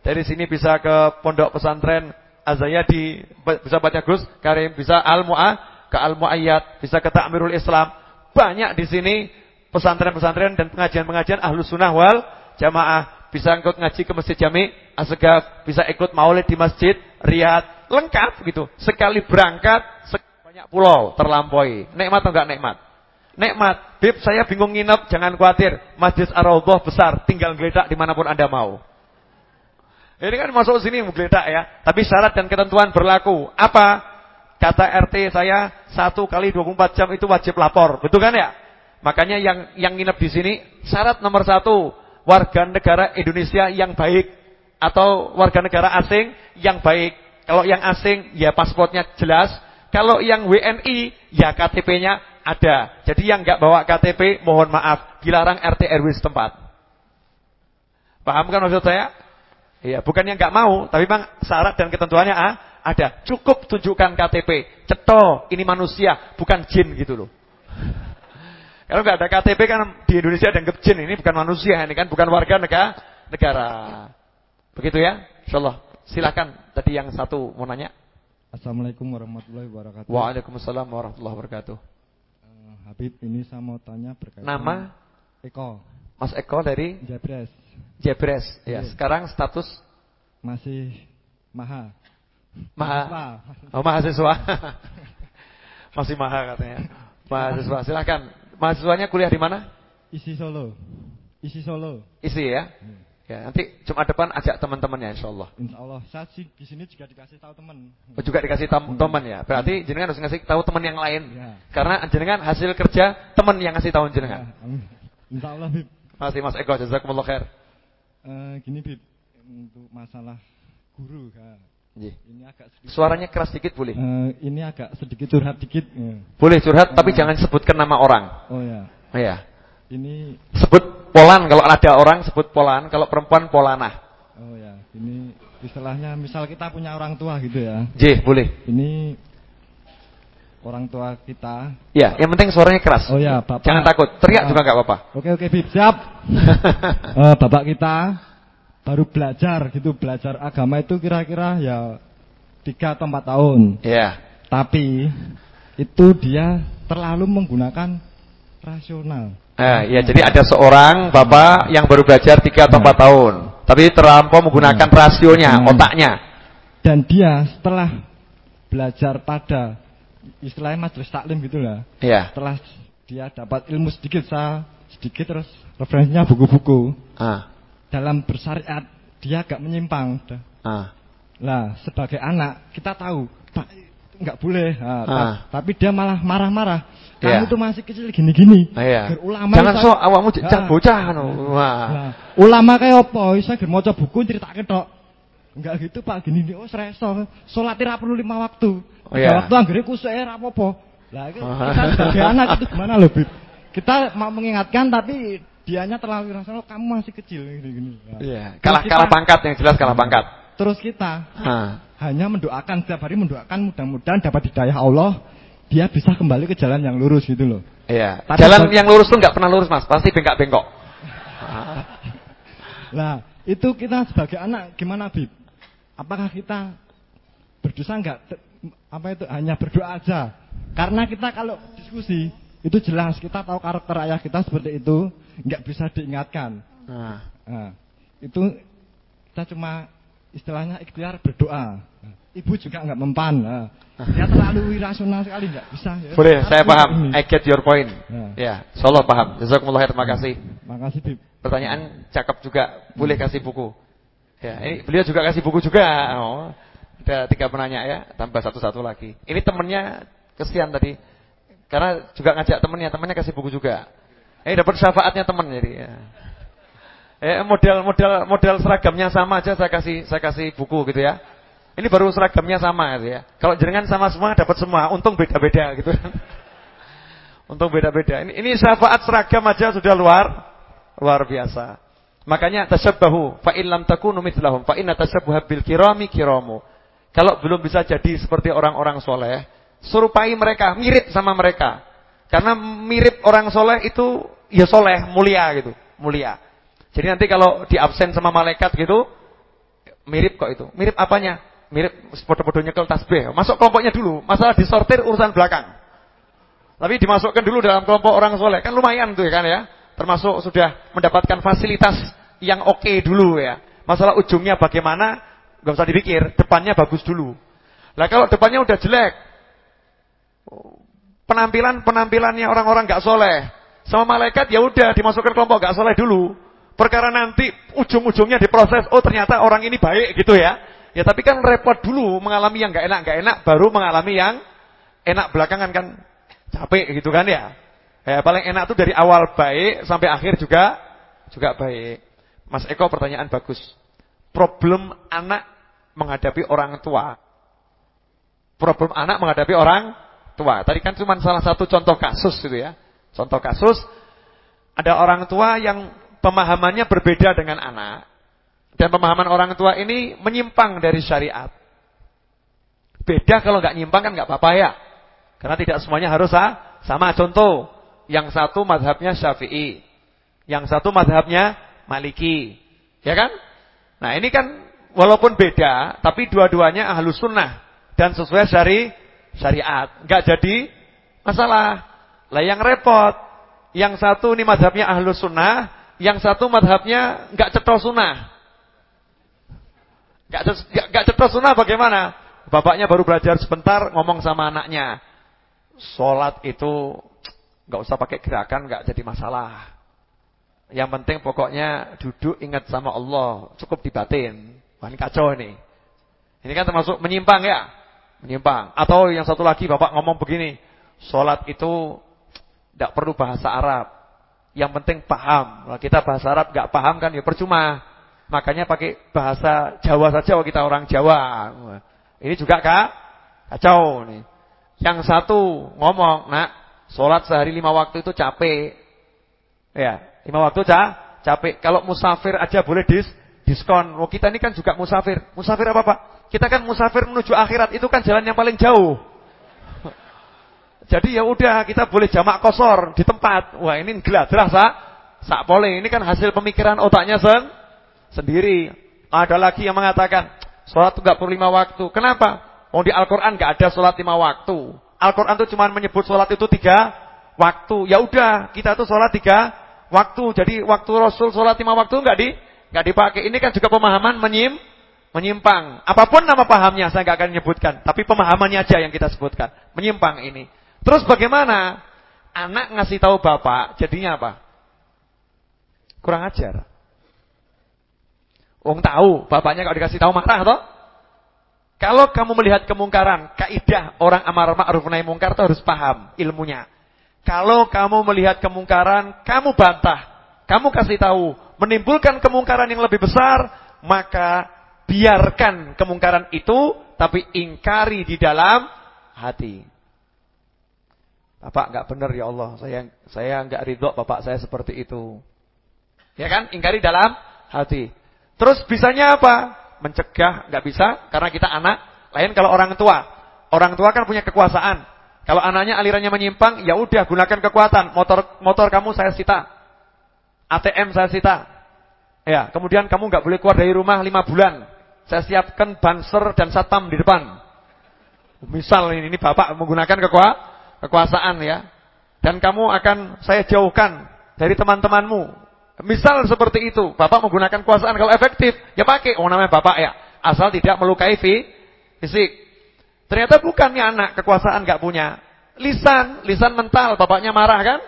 Dari sini bisa ke pondok pesantren Azayadi, bisa baca Gus Karim, bisa Al-Mu'ah, ke Al-Mu'ayyad, bisa ke Ta'mirul Islam. Banyak di sini pesantren-pesantren dan pengajian-pengajian Ahlus Sunnah wal jamaah, bisa ikut ngaji ke Masjid Jami Asgaf, bisa ikut maulid di Masjid Riyad, lengkap gitu. Sekali berangkat banyak pulau terlampaui. Nikmat atau enggak nikmat? Nikmat. Bib, saya bingung nginep, jangan khawatir. Masjid Ar-Raudhah besar, tinggal geletak di mana pun Anda mau. Ini kan masuk sini geletak ya. Tapi syarat dan ketentuan berlaku. Apa? Kata RT saya, satu kali 24 jam itu wajib lapor. Betul kan ya? Makanya yang yang nginep di sini, syarat nomor satu, warga negara Indonesia yang baik atau warga negara asing yang baik. Kalau yang asing ya paspornya jelas, kalau yang WNI ya KTP-nya ada. Jadi yang nggak bawa KTP mohon maaf, dilarang RT RW setempat. Paham kan maksud saya? Iya, bukan yang nggak mau, tapi memang syarat dan ketentuannya ah, ada. Cukup tunjukkan KTP. Ceto, ini manusia, bukan jin gitu loh. Kalau nggak ada KTP kan di Indonesia ada jin, ini bukan manusia, ini kan bukan warga negara. negara. Begitu ya? Insyaallah. Silakan tadi yang satu mau nanya. Assalamualaikum warahmatullahi wabarakatuh. Waalaikumsalam warahmatullahi wabarakatuh. Uh, Habib, ini saya mau tanya berkaitan Nama Eko. Mas Eko dari Jebres. Jebres. Ya, Iya. sekarang status Masih maha. Maha. Oh, mahasiswa. *laughs* Masih maha katanya. Mahasiswa, silakan. Mahasiswanya kuliah di mana? Isi Solo. Isi Solo. Isi ya. Ya, nanti Jumat depan ajak teman-temannya insyaallah. Insya Allah. Saya sih di sini juga dikasih tahu teman. Oh, juga dikasih tam- teman ya. Berarti jenengan harus ngasih tahu teman yang lain. Ya. Karena jenengan hasil kerja teman yang ngasih tahu jenengan. Ya, amin. Insya Allah Bib. Masih Mas Eko jazakumullah khair. Eh, gini Bib, untuk masalah guru. ya. Nggih. Ini agak sedikit. Suaranya keras dikit boleh? Eh, ini agak sedikit curhat dikit. ya. Boleh curhat tapi Oh. jangan sebutkan nama orang. Oh ya, Iya. ini Sebut Polan kalau ada orang sebut Polan, kalau perempuan Polana. oh ya, ini istilahnya misal kita punya orang tua gitu ya. J, boleh. Ini orang tua kita. Ya, yang penting suaranya keras. Oh ya, Bapak. Jangan takut, teriak Ah. juga nggak apa-apa. Oke oke Bib, siap. *laughs* Eh, bapak kita baru belajar gitu, belajar agama itu kira-kira ya tiga atau empat tahun. Ya. Tapi itu dia terlalu menggunakan rasional. Eh, ya, jadi ada seorang bapak yang baru belajar 3 atau 4 tahun, tapi terlampau menggunakan Hmm. rasionya, Hmm. otaknya. Dan dia setelah belajar pada istilahnya majelis taklim gitulah. Ya. Setelah dia dapat ilmu sedikit sa sedikit terus referensinya buku-buku Ah, dalam bersyariat dia agak menyimpang. ah. Lah, sebagai anak kita tahu, Pak nggak boleh. Nah, ta- Ah. tapi dia malah marah-marah. Kamu Iya. tuh masih kecil gini-gini. Ah, iya. Ger ulama Jangan sok awakmu Ah. jangan bocah anu. Wah. Nah, ulama kayak apa? Isa ger maca buku ceritake tok. Enggak gitu Pak, gini nih, oh sereso. Salat ora perlu lima waktu. Oh, iya. waktu anggere kusuk ora apa-apa. Lah *laughs* kita sebagai anak itu gimana loh, Bib? Kita mau mengingatkan tapi dianya terlalu rasional, kamu masih kecil gini-gini. Nah, Iya, terus kalah kita- kalah pangkat yang jelas kalah pangkat. Terus kita Ah. hanya mendoakan setiap hari mendoakan mudah-mudahan dapat hidayah Allah dia bisa kembali ke jalan yang lurus gitu loh. Iya. Tapi Jalan yang lurus tuh nggak pernah lurus, Mas. Pasti bengkak-bengkok. *laughs* Nah, itu kita sebagai anak gimana, Bib? Apakah kita berdosa enggak? Te- Apa itu hanya berdoa aja? Karena kita kalau diskusi itu jelas kita tahu karakter ayah kita seperti itu, nggak bisa diingatkan. Ah. Nah, itu kita cuma istilahnya ikhtiar berdoa. Nah, Ibu juga nggak mempan. Nah, dia terlalu irasional sekali nggak bisa. ya. Boleh, Harus saya paham. ini. I get your point. Ya. Ya, insyaallah paham. Jazakumullah khair, terima kasih. Makasih, Bib. Pertanyaan cakep juga. Boleh kasih buku. Ya, ini beliau juga kasih buku juga. Oh, ada tiga penanya ya, tambah satu-satu lagi. Ini temennya kesian tadi. Karena juga ngajak temennya, temennya kasih buku juga. Eh dapat syafaatnya temen jadi ya. Eh model model model seragamnya sama aja saya kasih saya kasih buku gitu ya. Ini baru seragamnya sama gitu ya. Kalau jenengan sama semua dapat semua, untung beda-beda gitu. *laughs* untung beda-beda. Ini ini syafaat seragam aja sudah luar luar biasa. Makanya tasabbahu fa in lam takunu mithlahum fa inna tasabbuha bil kirami kiramu. Kalau belum bisa jadi seperti orang-orang soleh, serupai mereka, mirip sama mereka. Karena mirip orang soleh itu ya soleh, mulia gitu, mulia. Jadi nanti kalau di absen sama malaikat gitu, mirip kok itu. Mirip apanya? Mirip podo-podo nyekel tasbih. Masuk kelompoknya dulu. Masalah disortir urusan belakang. Tapi dimasukkan dulu dalam kelompok orang soleh. Kan lumayan tuh ya kan ya. Termasuk sudah mendapatkan fasilitas yang oke dulu ya. Masalah ujungnya bagaimana, gak usah dipikir. Depannya bagus dulu. Lah kalau depannya udah jelek, penampilan-penampilannya orang-orang gak soleh. Sama malaikat ya udah dimasukkan kelompok gak soleh dulu. Perkara nanti ujung-ujungnya diproses, oh ternyata orang ini baik gitu ya. Ya tapi kan repot dulu mengalami yang gak enak, gak enak, baru mengalami yang enak belakangan kan capek gitu kan ya. Ya paling enak tuh dari awal baik sampai akhir juga juga baik. Mas Eko pertanyaan bagus. Problem anak menghadapi orang tua. Problem anak menghadapi orang tua. Tadi kan cuma salah satu contoh kasus gitu ya. Contoh kasus ada orang tua yang pemahamannya berbeda dengan anak. Dan pemahaman orang tua ini menyimpang dari syariat. Beda kalau nggak nyimpang kan nggak apa-apa ya. Karena tidak semuanya harus ah, sama. Contoh, yang satu madhabnya syafi'i. Yang satu madhabnya maliki. Ya kan? Nah ini kan walaupun beda, tapi dua-duanya ahlus sunnah. Dan sesuai syari, syariat. Nggak jadi masalah. Lah yang repot, yang satu ini madhabnya ahlus sunnah, yang satu madhabnya nggak cetos sunnah. Nggak, nggak, nggak cetos sunnah bagaimana? bapaknya baru belajar sebentar ngomong sama anaknya. Sholat itu nggak usah pakai gerakan, nggak jadi masalah. Yang penting pokoknya duduk ingat sama Allah, cukup dibatin. Wah ini kacau ini. Ini kan termasuk menyimpang ya, menyimpang. Atau yang satu lagi bapak ngomong begini, sholat itu tidak perlu bahasa Arab. Yang penting paham. Kalau kita bahasa Arab nggak paham kan ya percuma. Makanya pakai bahasa Jawa saja kita orang Jawa. Ini juga kak kacau nih. Yang satu ngomong, nak, sholat sehari lima waktu itu capek. Ya, lima waktu cah, capek. Kalau musafir aja boleh dis, diskon. Oh kita ini kan juga musafir. Musafir apa pak? Kita kan musafir menuju akhirat itu kan jalan yang paling jauh. Jadi ya udah kita boleh jamak kosor di tempat. Wah ini geladrah sak, sak boleh. Ini kan hasil pemikiran otaknya sen, sendiri. Ada lagi yang mengatakan sholat itu nggak perlu lima waktu. Kenapa? Oh di Al-Quran nggak ada sholat lima waktu. Al-Quran itu cuma menyebut sholat itu tiga waktu. Ya udah, kita tuh sholat tiga waktu. Jadi waktu Rasul sholat lima waktu nggak di nggak dipakai. Ini kan juga pemahaman menyim, menyimpang. Apa pun nama pahamnya saya nggak akan menyebutkan. Tapi pemahamannya aja yang kita sebutkan. Menyimpang ini. Terus bagaimana? Anak ngasih tahu bapak, jadinya apa? Kurang ajar. Wong tahu, bapaknya kalau dikasih tahu marah toh? Kalau kamu melihat kemungkaran, kaidah orang amar ma'ruf nahi mungkar itu harus paham ilmunya. Kalau kamu melihat kemungkaran, kamu bantah, kamu kasih tahu, menimbulkan kemungkaran yang lebih besar, maka biarkan kemungkaran itu, tapi ingkari di dalam hati. Bapak nggak benar ya Allah, saya saya nggak ridho bapak saya seperti itu. Ya kan? Ingkari dalam hati. Terus bisanya apa? mencegah nggak bisa karena kita anak. Lain kalau orang tua. Orang tua kan punya kekuasaan. Kalau anaknya alirannya menyimpang, ya udah gunakan kekuatan. Motor motor kamu saya sita. ATM saya sita. Ya, kemudian kamu nggak boleh keluar dari rumah lima bulan. Saya siapkan banser dan satpam di depan. Misal ini, ini bapak menggunakan kekua, kekuasaan ya. Dan kamu akan saya jauhkan dari teman-temanmu. Misal seperti itu, Bapak menggunakan kuasaan kalau efektif, ya pakai. Oh namanya Bapak ya, asal tidak melukai fisik. Ternyata bukannya anak kekuasaan nggak punya. Lisan, lisan mental, bapaknya marah kan?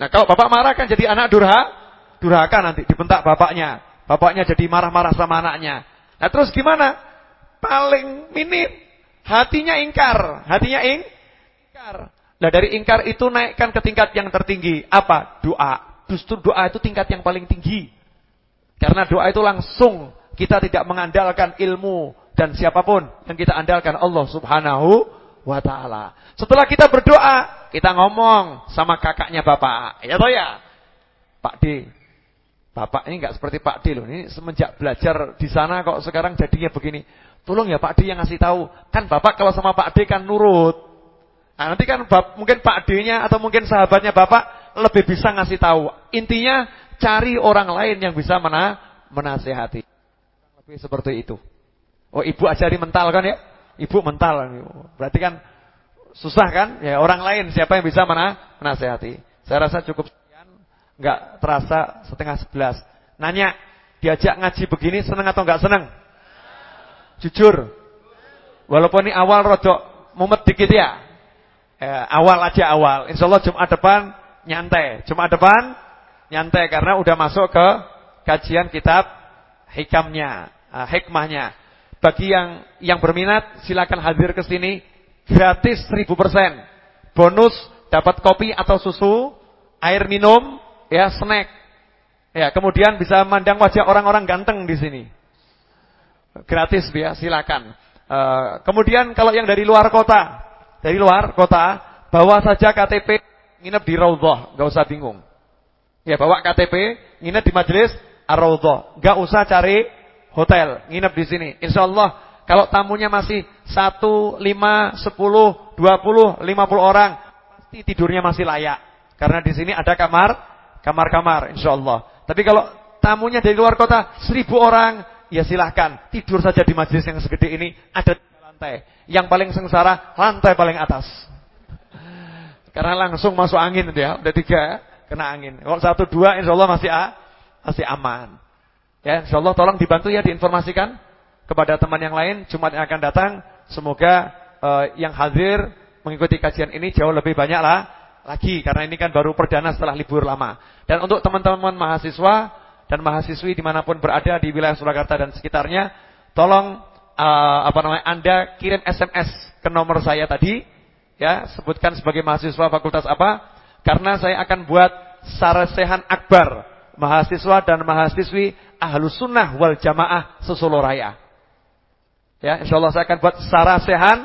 Nah kalau bapak marah kan jadi anak durha, durhaka nanti dibentak bapaknya. Bapaknya jadi marah-marah sama anaknya. Nah terus gimana? Paling minim, hatinya ingkar. Hatinya ing, ingkar. Nah dari ingkar itu naikkan ke tingkat yang tertinggi. Apa? Doa. Justru doa itu tingkat yang paling tinggi. Karena doa itu langsung kita tidak mengandalkan ilmu dan siapa pun yang kita andalkan Allah Subhanahu wa taala. Setelah kita berdoa, kita ngomong sama kakaknya Bapak. Ya toh ya? Pak D. Bapak ini enggak seperti Pak D loh. Ini semenjak belajar di sana kok sekarang jadinya begini. Tolong ya Pak D yang ngasih tahu. Kan Bapak kalau sama Pak D kan nurut. Nah, nanti kan mungkin Pak D-nya atau mungkin sahabatnya Bapak lebih bisa ngasih tahu. Intinya cari orang lain yang bisa mena menasehati. Lebih seperti itu. Oh, ibu ajari mental kan ya? Ibu mental. Berarti kan susah kan? Ya orang lain siapa yang bisa mena menasehati. Saya rasa cukup. Enggak terasa setengah sebelas. Nanya, diajak ngaji begini seneng atau enggak seneng? Jujur. Walaupun ini awal rodok mumet dikit ya. Eh, awal aja awal. Insya Allah Jumat depan nyantai. Cuma depan nyantai karena udah masuk ke kajian kitab hikamnya, uh, hikmahnya. Bagi yang yang berminat silakan hadir ke sini gratis 1000%. Bonus dapat kopi atau susu, air minum, ya snack. Ya, kemudian bisa mandang wajah orang-orang ganteng di sini. Gratis ya, silakan. Uh, kemudian kalau yang dari luar kota, dari luar kota, bawa saja KTP nginep di Raudhah, enggak usah bingung. Ya, bawa KTP, nginep di majelis Ar-Raudhah. Usah cari hotel, nginep di sini. Insyaallah kalau tamunya masih 1, 5, 10, 20, 50 orang, pasti tidurnya masih layak. Karena di sini ada kamar, kamar-kamar insyaallah. Tapi kalau tamunya dari luar kota 1000 orang, ya silahkan tidur saja di majelis yang segede ini, ada lantai. Yang paling sengsara lantai paling atas. Karena langsung masuk angin itu ya. Udah tiga kena angin. Kalau satu dua insya Allah masih a, masih aman. Ya, insya Allah tolong dibantu ya diinformasikan kepada teman yang lain Jumat yang akan datang semoga uh, yang hadir mengikuti kajian ini jauh lebih banyak lah lagi karena ini kan baru perdana setelah libur lama. Dan untuk teman-teman mahasiswa dan mahasiswi di mana pun berada di wilayah Surakarta dan sekitarnya, tolong uh, apa namanya Anda kirim SMS ke nomor saya tadi, ya sebutkan sebagai mahasiswa fakultas apa, karena saya akan buat sarasehan akbar mahasiswa dan mahasiswi ahlus sunnah wal jamaah sesolo raya. Ya, insya Allah saya akan buat sarasehan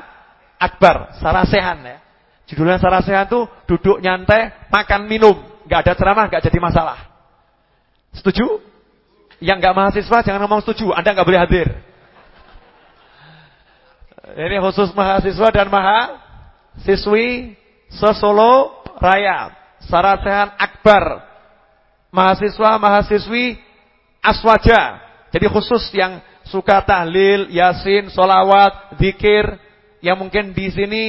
akbar, sarasehan ya. Judulnya sarasehan tuh duduk nyantai, makan minum, nggak ada ceramah, nggak jadi masalah. Setuju? Yang nggak mahasiswa jangan ngomong setuju, Anda nggak boleh hadir. Ini khusus mahasiswa dan mahasiswi sesolo raya, sarasehan akbar, mahasiswa mahasiswi aswaja. Jadi khusus yang suka tahlil, yasin, solawat, zikir, yang mungkin di sini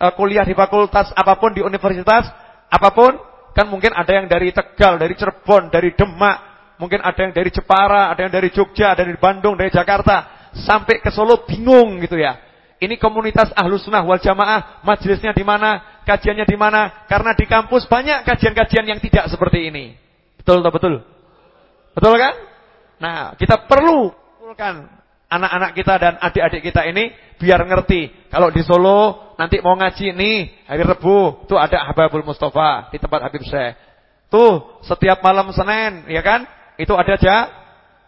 uh, kuliah di fakultas apa pun di universitas apa pun, kan mungkin ada yang dari Tegal, dari Cirebon, dari Demak, mungkin ada yang dari Jepara, ada yang dari Jogja, dari Bandung, dari Jakarta, sampai ke Solo bingung gitu ya. Ini komunitas ahlus sunnah wal jamaah, majelisnya di mana, kajiannya di mana, karena di kampus banyak kajian-kajian yang tidak seperti ini. Betul atau betul? Betul kan? Nah, kita perlu kumpulkan anak-anak kita dan adik-adik kita ini biar ngerti. Kalau di Solo nanti mau ngaji nih hari Rebu, tuh ada Hababul Mustafa di tempat Habib Syekh. Tuh setiap malam Senin, ya kan? Itu ada ja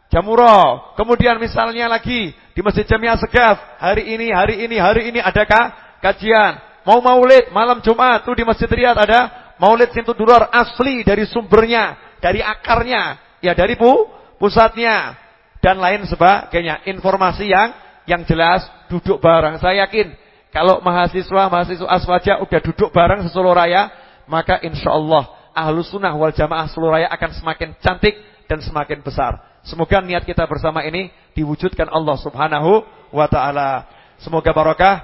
Jamuro. Kemudian misalnya lagi di Masjid Jamiah Segaf, hari ini, hari ini, hari ini adakah kajian? Mau maulid malam Jumat tuh di Masjid Riyad ada maulid Sintu Durar asli dari sumbernya, dari akarnya, ya dari pu pusatnya dan lain sebagainya. Informasi yang yang jelas duduk bareng. Saya yakin kalau mahasiswa mahasiswa aswaja udah duduk bareng seluruh raya, maka insya Allah ahlu sunnah wal jamaah seluruh raya akan semakin cantik dan semakin besar. Semoga niat kita bersama ini diwujudkan Allah Subhanahu wa taala. Semoga barokah.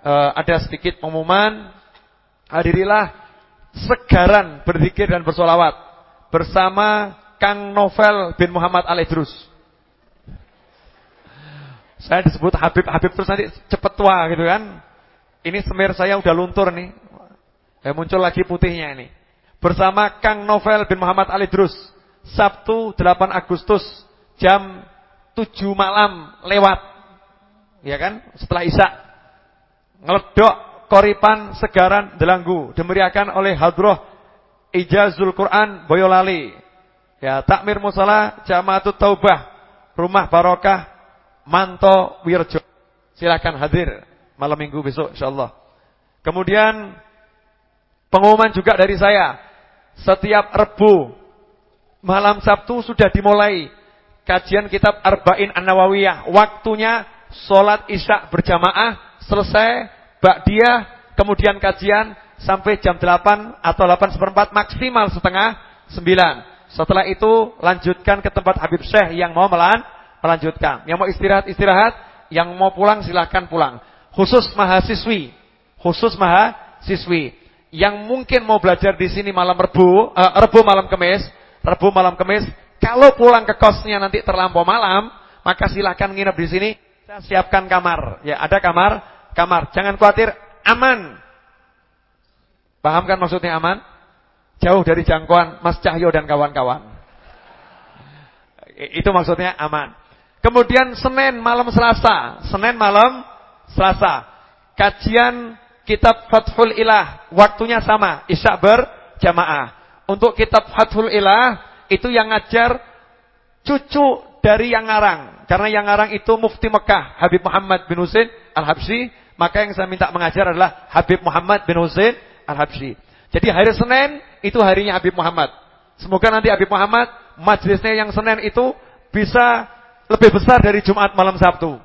Uh, ada sedikit pengumuman. Hadirilah segaran berzikir dan bersolawat bersama Kang Novel bin Muhammad Al-Idrus. Saya disebut Habib Habib terus nanti cepet tua gitu kan. Ini semir saya udah luntur nih. Ya, muncul lagi putihnya ini. Bersama Kang Novel bin Muhammad Ali Drus. Sabtu 8 Agustus jam 7 malam lewat. Ya kan? Setelah Isya. Ngeledok Koripan Segaran Delanggu dimeriahkan oleh Hadroh Ijazul Quran Boyolali. Ya, takmir musala Jamaatut Taubah Rumah Barokah Manto Wirjo. Silakan hadir malam minggu besok insyaallah. Kemudian pengumuman juga dari saya. Setiap Rebu malam Sabtu sudah dimulai kajian kitab Arba'in An-Nawawiyah. Waktunya sholat Isya berjamaah selesai Ba'diyah kemudian kajian sampai jam 8 atau 8 seperempat maksimal setengah 9. Setelah itu lanjutkan ke tempat Habib Syekh yang mau melan melanjutkan. Yang mau istirahat, istirahat. Yang mau pulang, silahkan pulang. Khusus mahasiswi. Khusus mahasiswi. Yang mungkin mau belajar di sini malam rebu, uh, rebu malam kemis. Rebu malam kemis. Kalau pulang ke kosnya nanti terlampau malam, maka silahkan nginep di sini. Saya siapkan kamar. Ya, ada kamar, kamar. Jangan khawatir, aman. Paham kan maksudnya aman? Jauh dari jangkauan Mas Cahyo dan kawan-kawan. Itu maksudnya aman. Kemudian Senin malam Selasa, Senin malam Selasa. Kajian kitab Fathul Ilah, waktunya sama, Isya berjamaah. Untuk kitab Fathul Ilah itu yang ngajar cucu dari yang ngarang. Karena yang ngarang itu mufti Mekah, Habib Muhammad bin Husain Al-Habsyi, maka yang saya minta mengajar adalah Habib Muhammad bin Husain Al-Habsyi. Jadi hari Senin itu harinya Habib Muhammad. Semoga nanti Habib Muhammad majelisnya yang Senin itu bisa lebih besar dari Jumat malam Sabtu.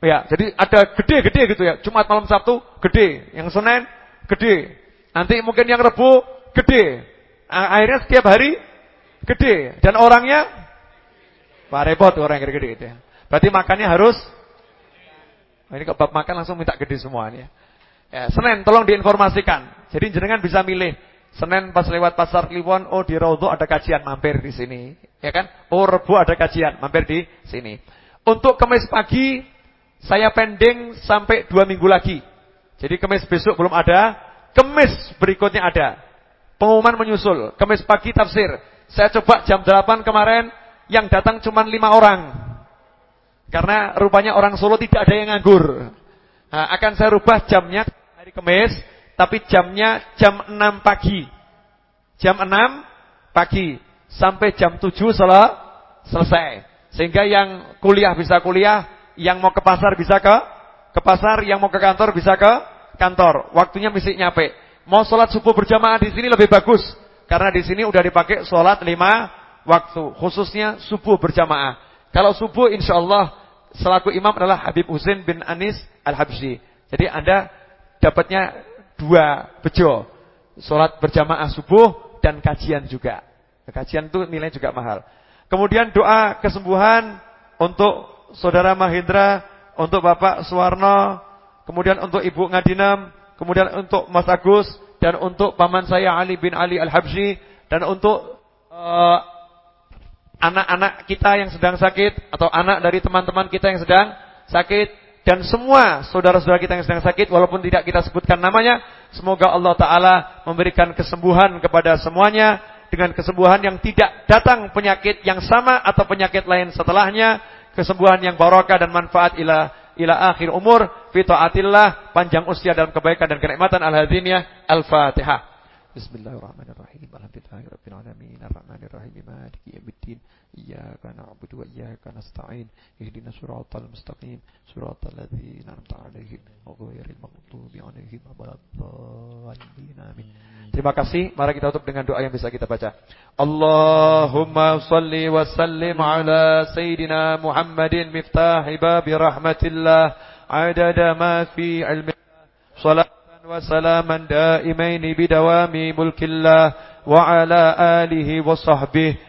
Ya, jadi ada gede-gede gitu ya. Jumat malam Sabtu gede, yang Senin gede. Nanti mungkin yang Rebu gede. Akhirnya setiap hari gede dan orangnya Pak repot orang yang gede-gede gitu ya. Berarti makannya harus nah, ini kebab makan langsung minta gede semua ya. Ya, Senin tolong diinformasikan. Jadi jenengan bisa milih Senin pas lewat pasar Kliwon, oh di Raudho ada kajian mampir di sini, ya kan? Oh Rebu ada kajian mampir di sini. Untuk kemis pagi Saya pending sampai dua minggu lagi. Jadi kemis besok belum ada, kemis berikutnya ada. Pengumuman menyusul, kemis pagi tafsir. Saya coba jam 8 kemarin, yang datang cuma lima orang. Karena rupanya orang Solo tidak ada yang nganggur. Nah, akan saya rubah jamnya hari kemis, tapi jamnya jam 6 pagi. Jam 6 pagi sampai jam 7 selesai. Sehingga yang kuliah bisa kuliah, yang mau ke pasar bisa ke ke pasar, yang mau ke kantor bisa ke kantor. Waktunya mesti nyampe. Mau sholat subuh berjamaah di sini lebih bagus karena di sini udah dipakai sholat lima waktu, khususnya subuh berjamaah. Kalau subuh insya Allah selaku imam adalah Habib Husin bin Anis Al-Habsyi. Jadi Anda dapatnya dua bejo. Sholat berjamaah subuh dan kajian juga. Kajian itu nilai juga mahal. Kemudian doa kesembuhan untuk saudara Mahindra, untuk Bapak Suwarno, kemudian untuk Ibu Ngadinam, kemudian untuk Mas Agus dan untuk paman saya Ali bin Ali Al-Habsyi dan untuk eh, anak-anak uh, kita yang sedang sakit atau anak dari teman-teman kita yang sedang sakit dan semua saudara-saudara kita yang sedang sakit walaupun tidak kita sebutkan namanya semoga Allah taala memberikan kesembuhan kepada semuanya dengan kesembuhan yang tidak datang penyakit yang sama atau penyakit lain setelahnya, kesembuhan yang barokah dan manfaat ila ila akhir umur fi taatillah, panjang usia dalam kebaikan dan kenikmatan al-hadiniyah. Al-Fatihah. Bismillahirrahmanirrahim. Alhamdulillahirabbil alamin. Arrahmanirrahim. Maliki yaumiddin. إياك نعبد وإياك نستعين اهدنا الصراط المستقيم صراط الذين أنعمت عليهم غير المغضوب عليهم ولا الضالين آمين Terima kasih. Mari kita tutup dengan doa yang bisa kita baca. Allahumma salli wa sallim ala Sayyidina Muhammadin miftahi babi rahmatillah adada ma fi ilmi salatan wa salaman daimaini bidawami mulkillah wa ala alihi wa sahbihi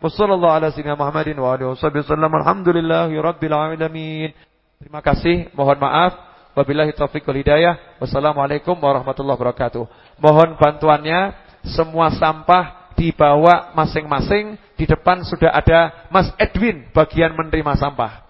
Wassallallahu ala sayyidina Muhammadin wa alihi wasallam. Alhamdulillahi rabbil alamin. Terima kasih, mohon maaf. Wabillahi taufiq wal hidayah. Wassalamualaikum warahmatullahi wabarakatuh. Mohon bantuannya semua sampah dibawa masing-masing. Di depan sudah ada Mas Edwin bagian menerima sampah.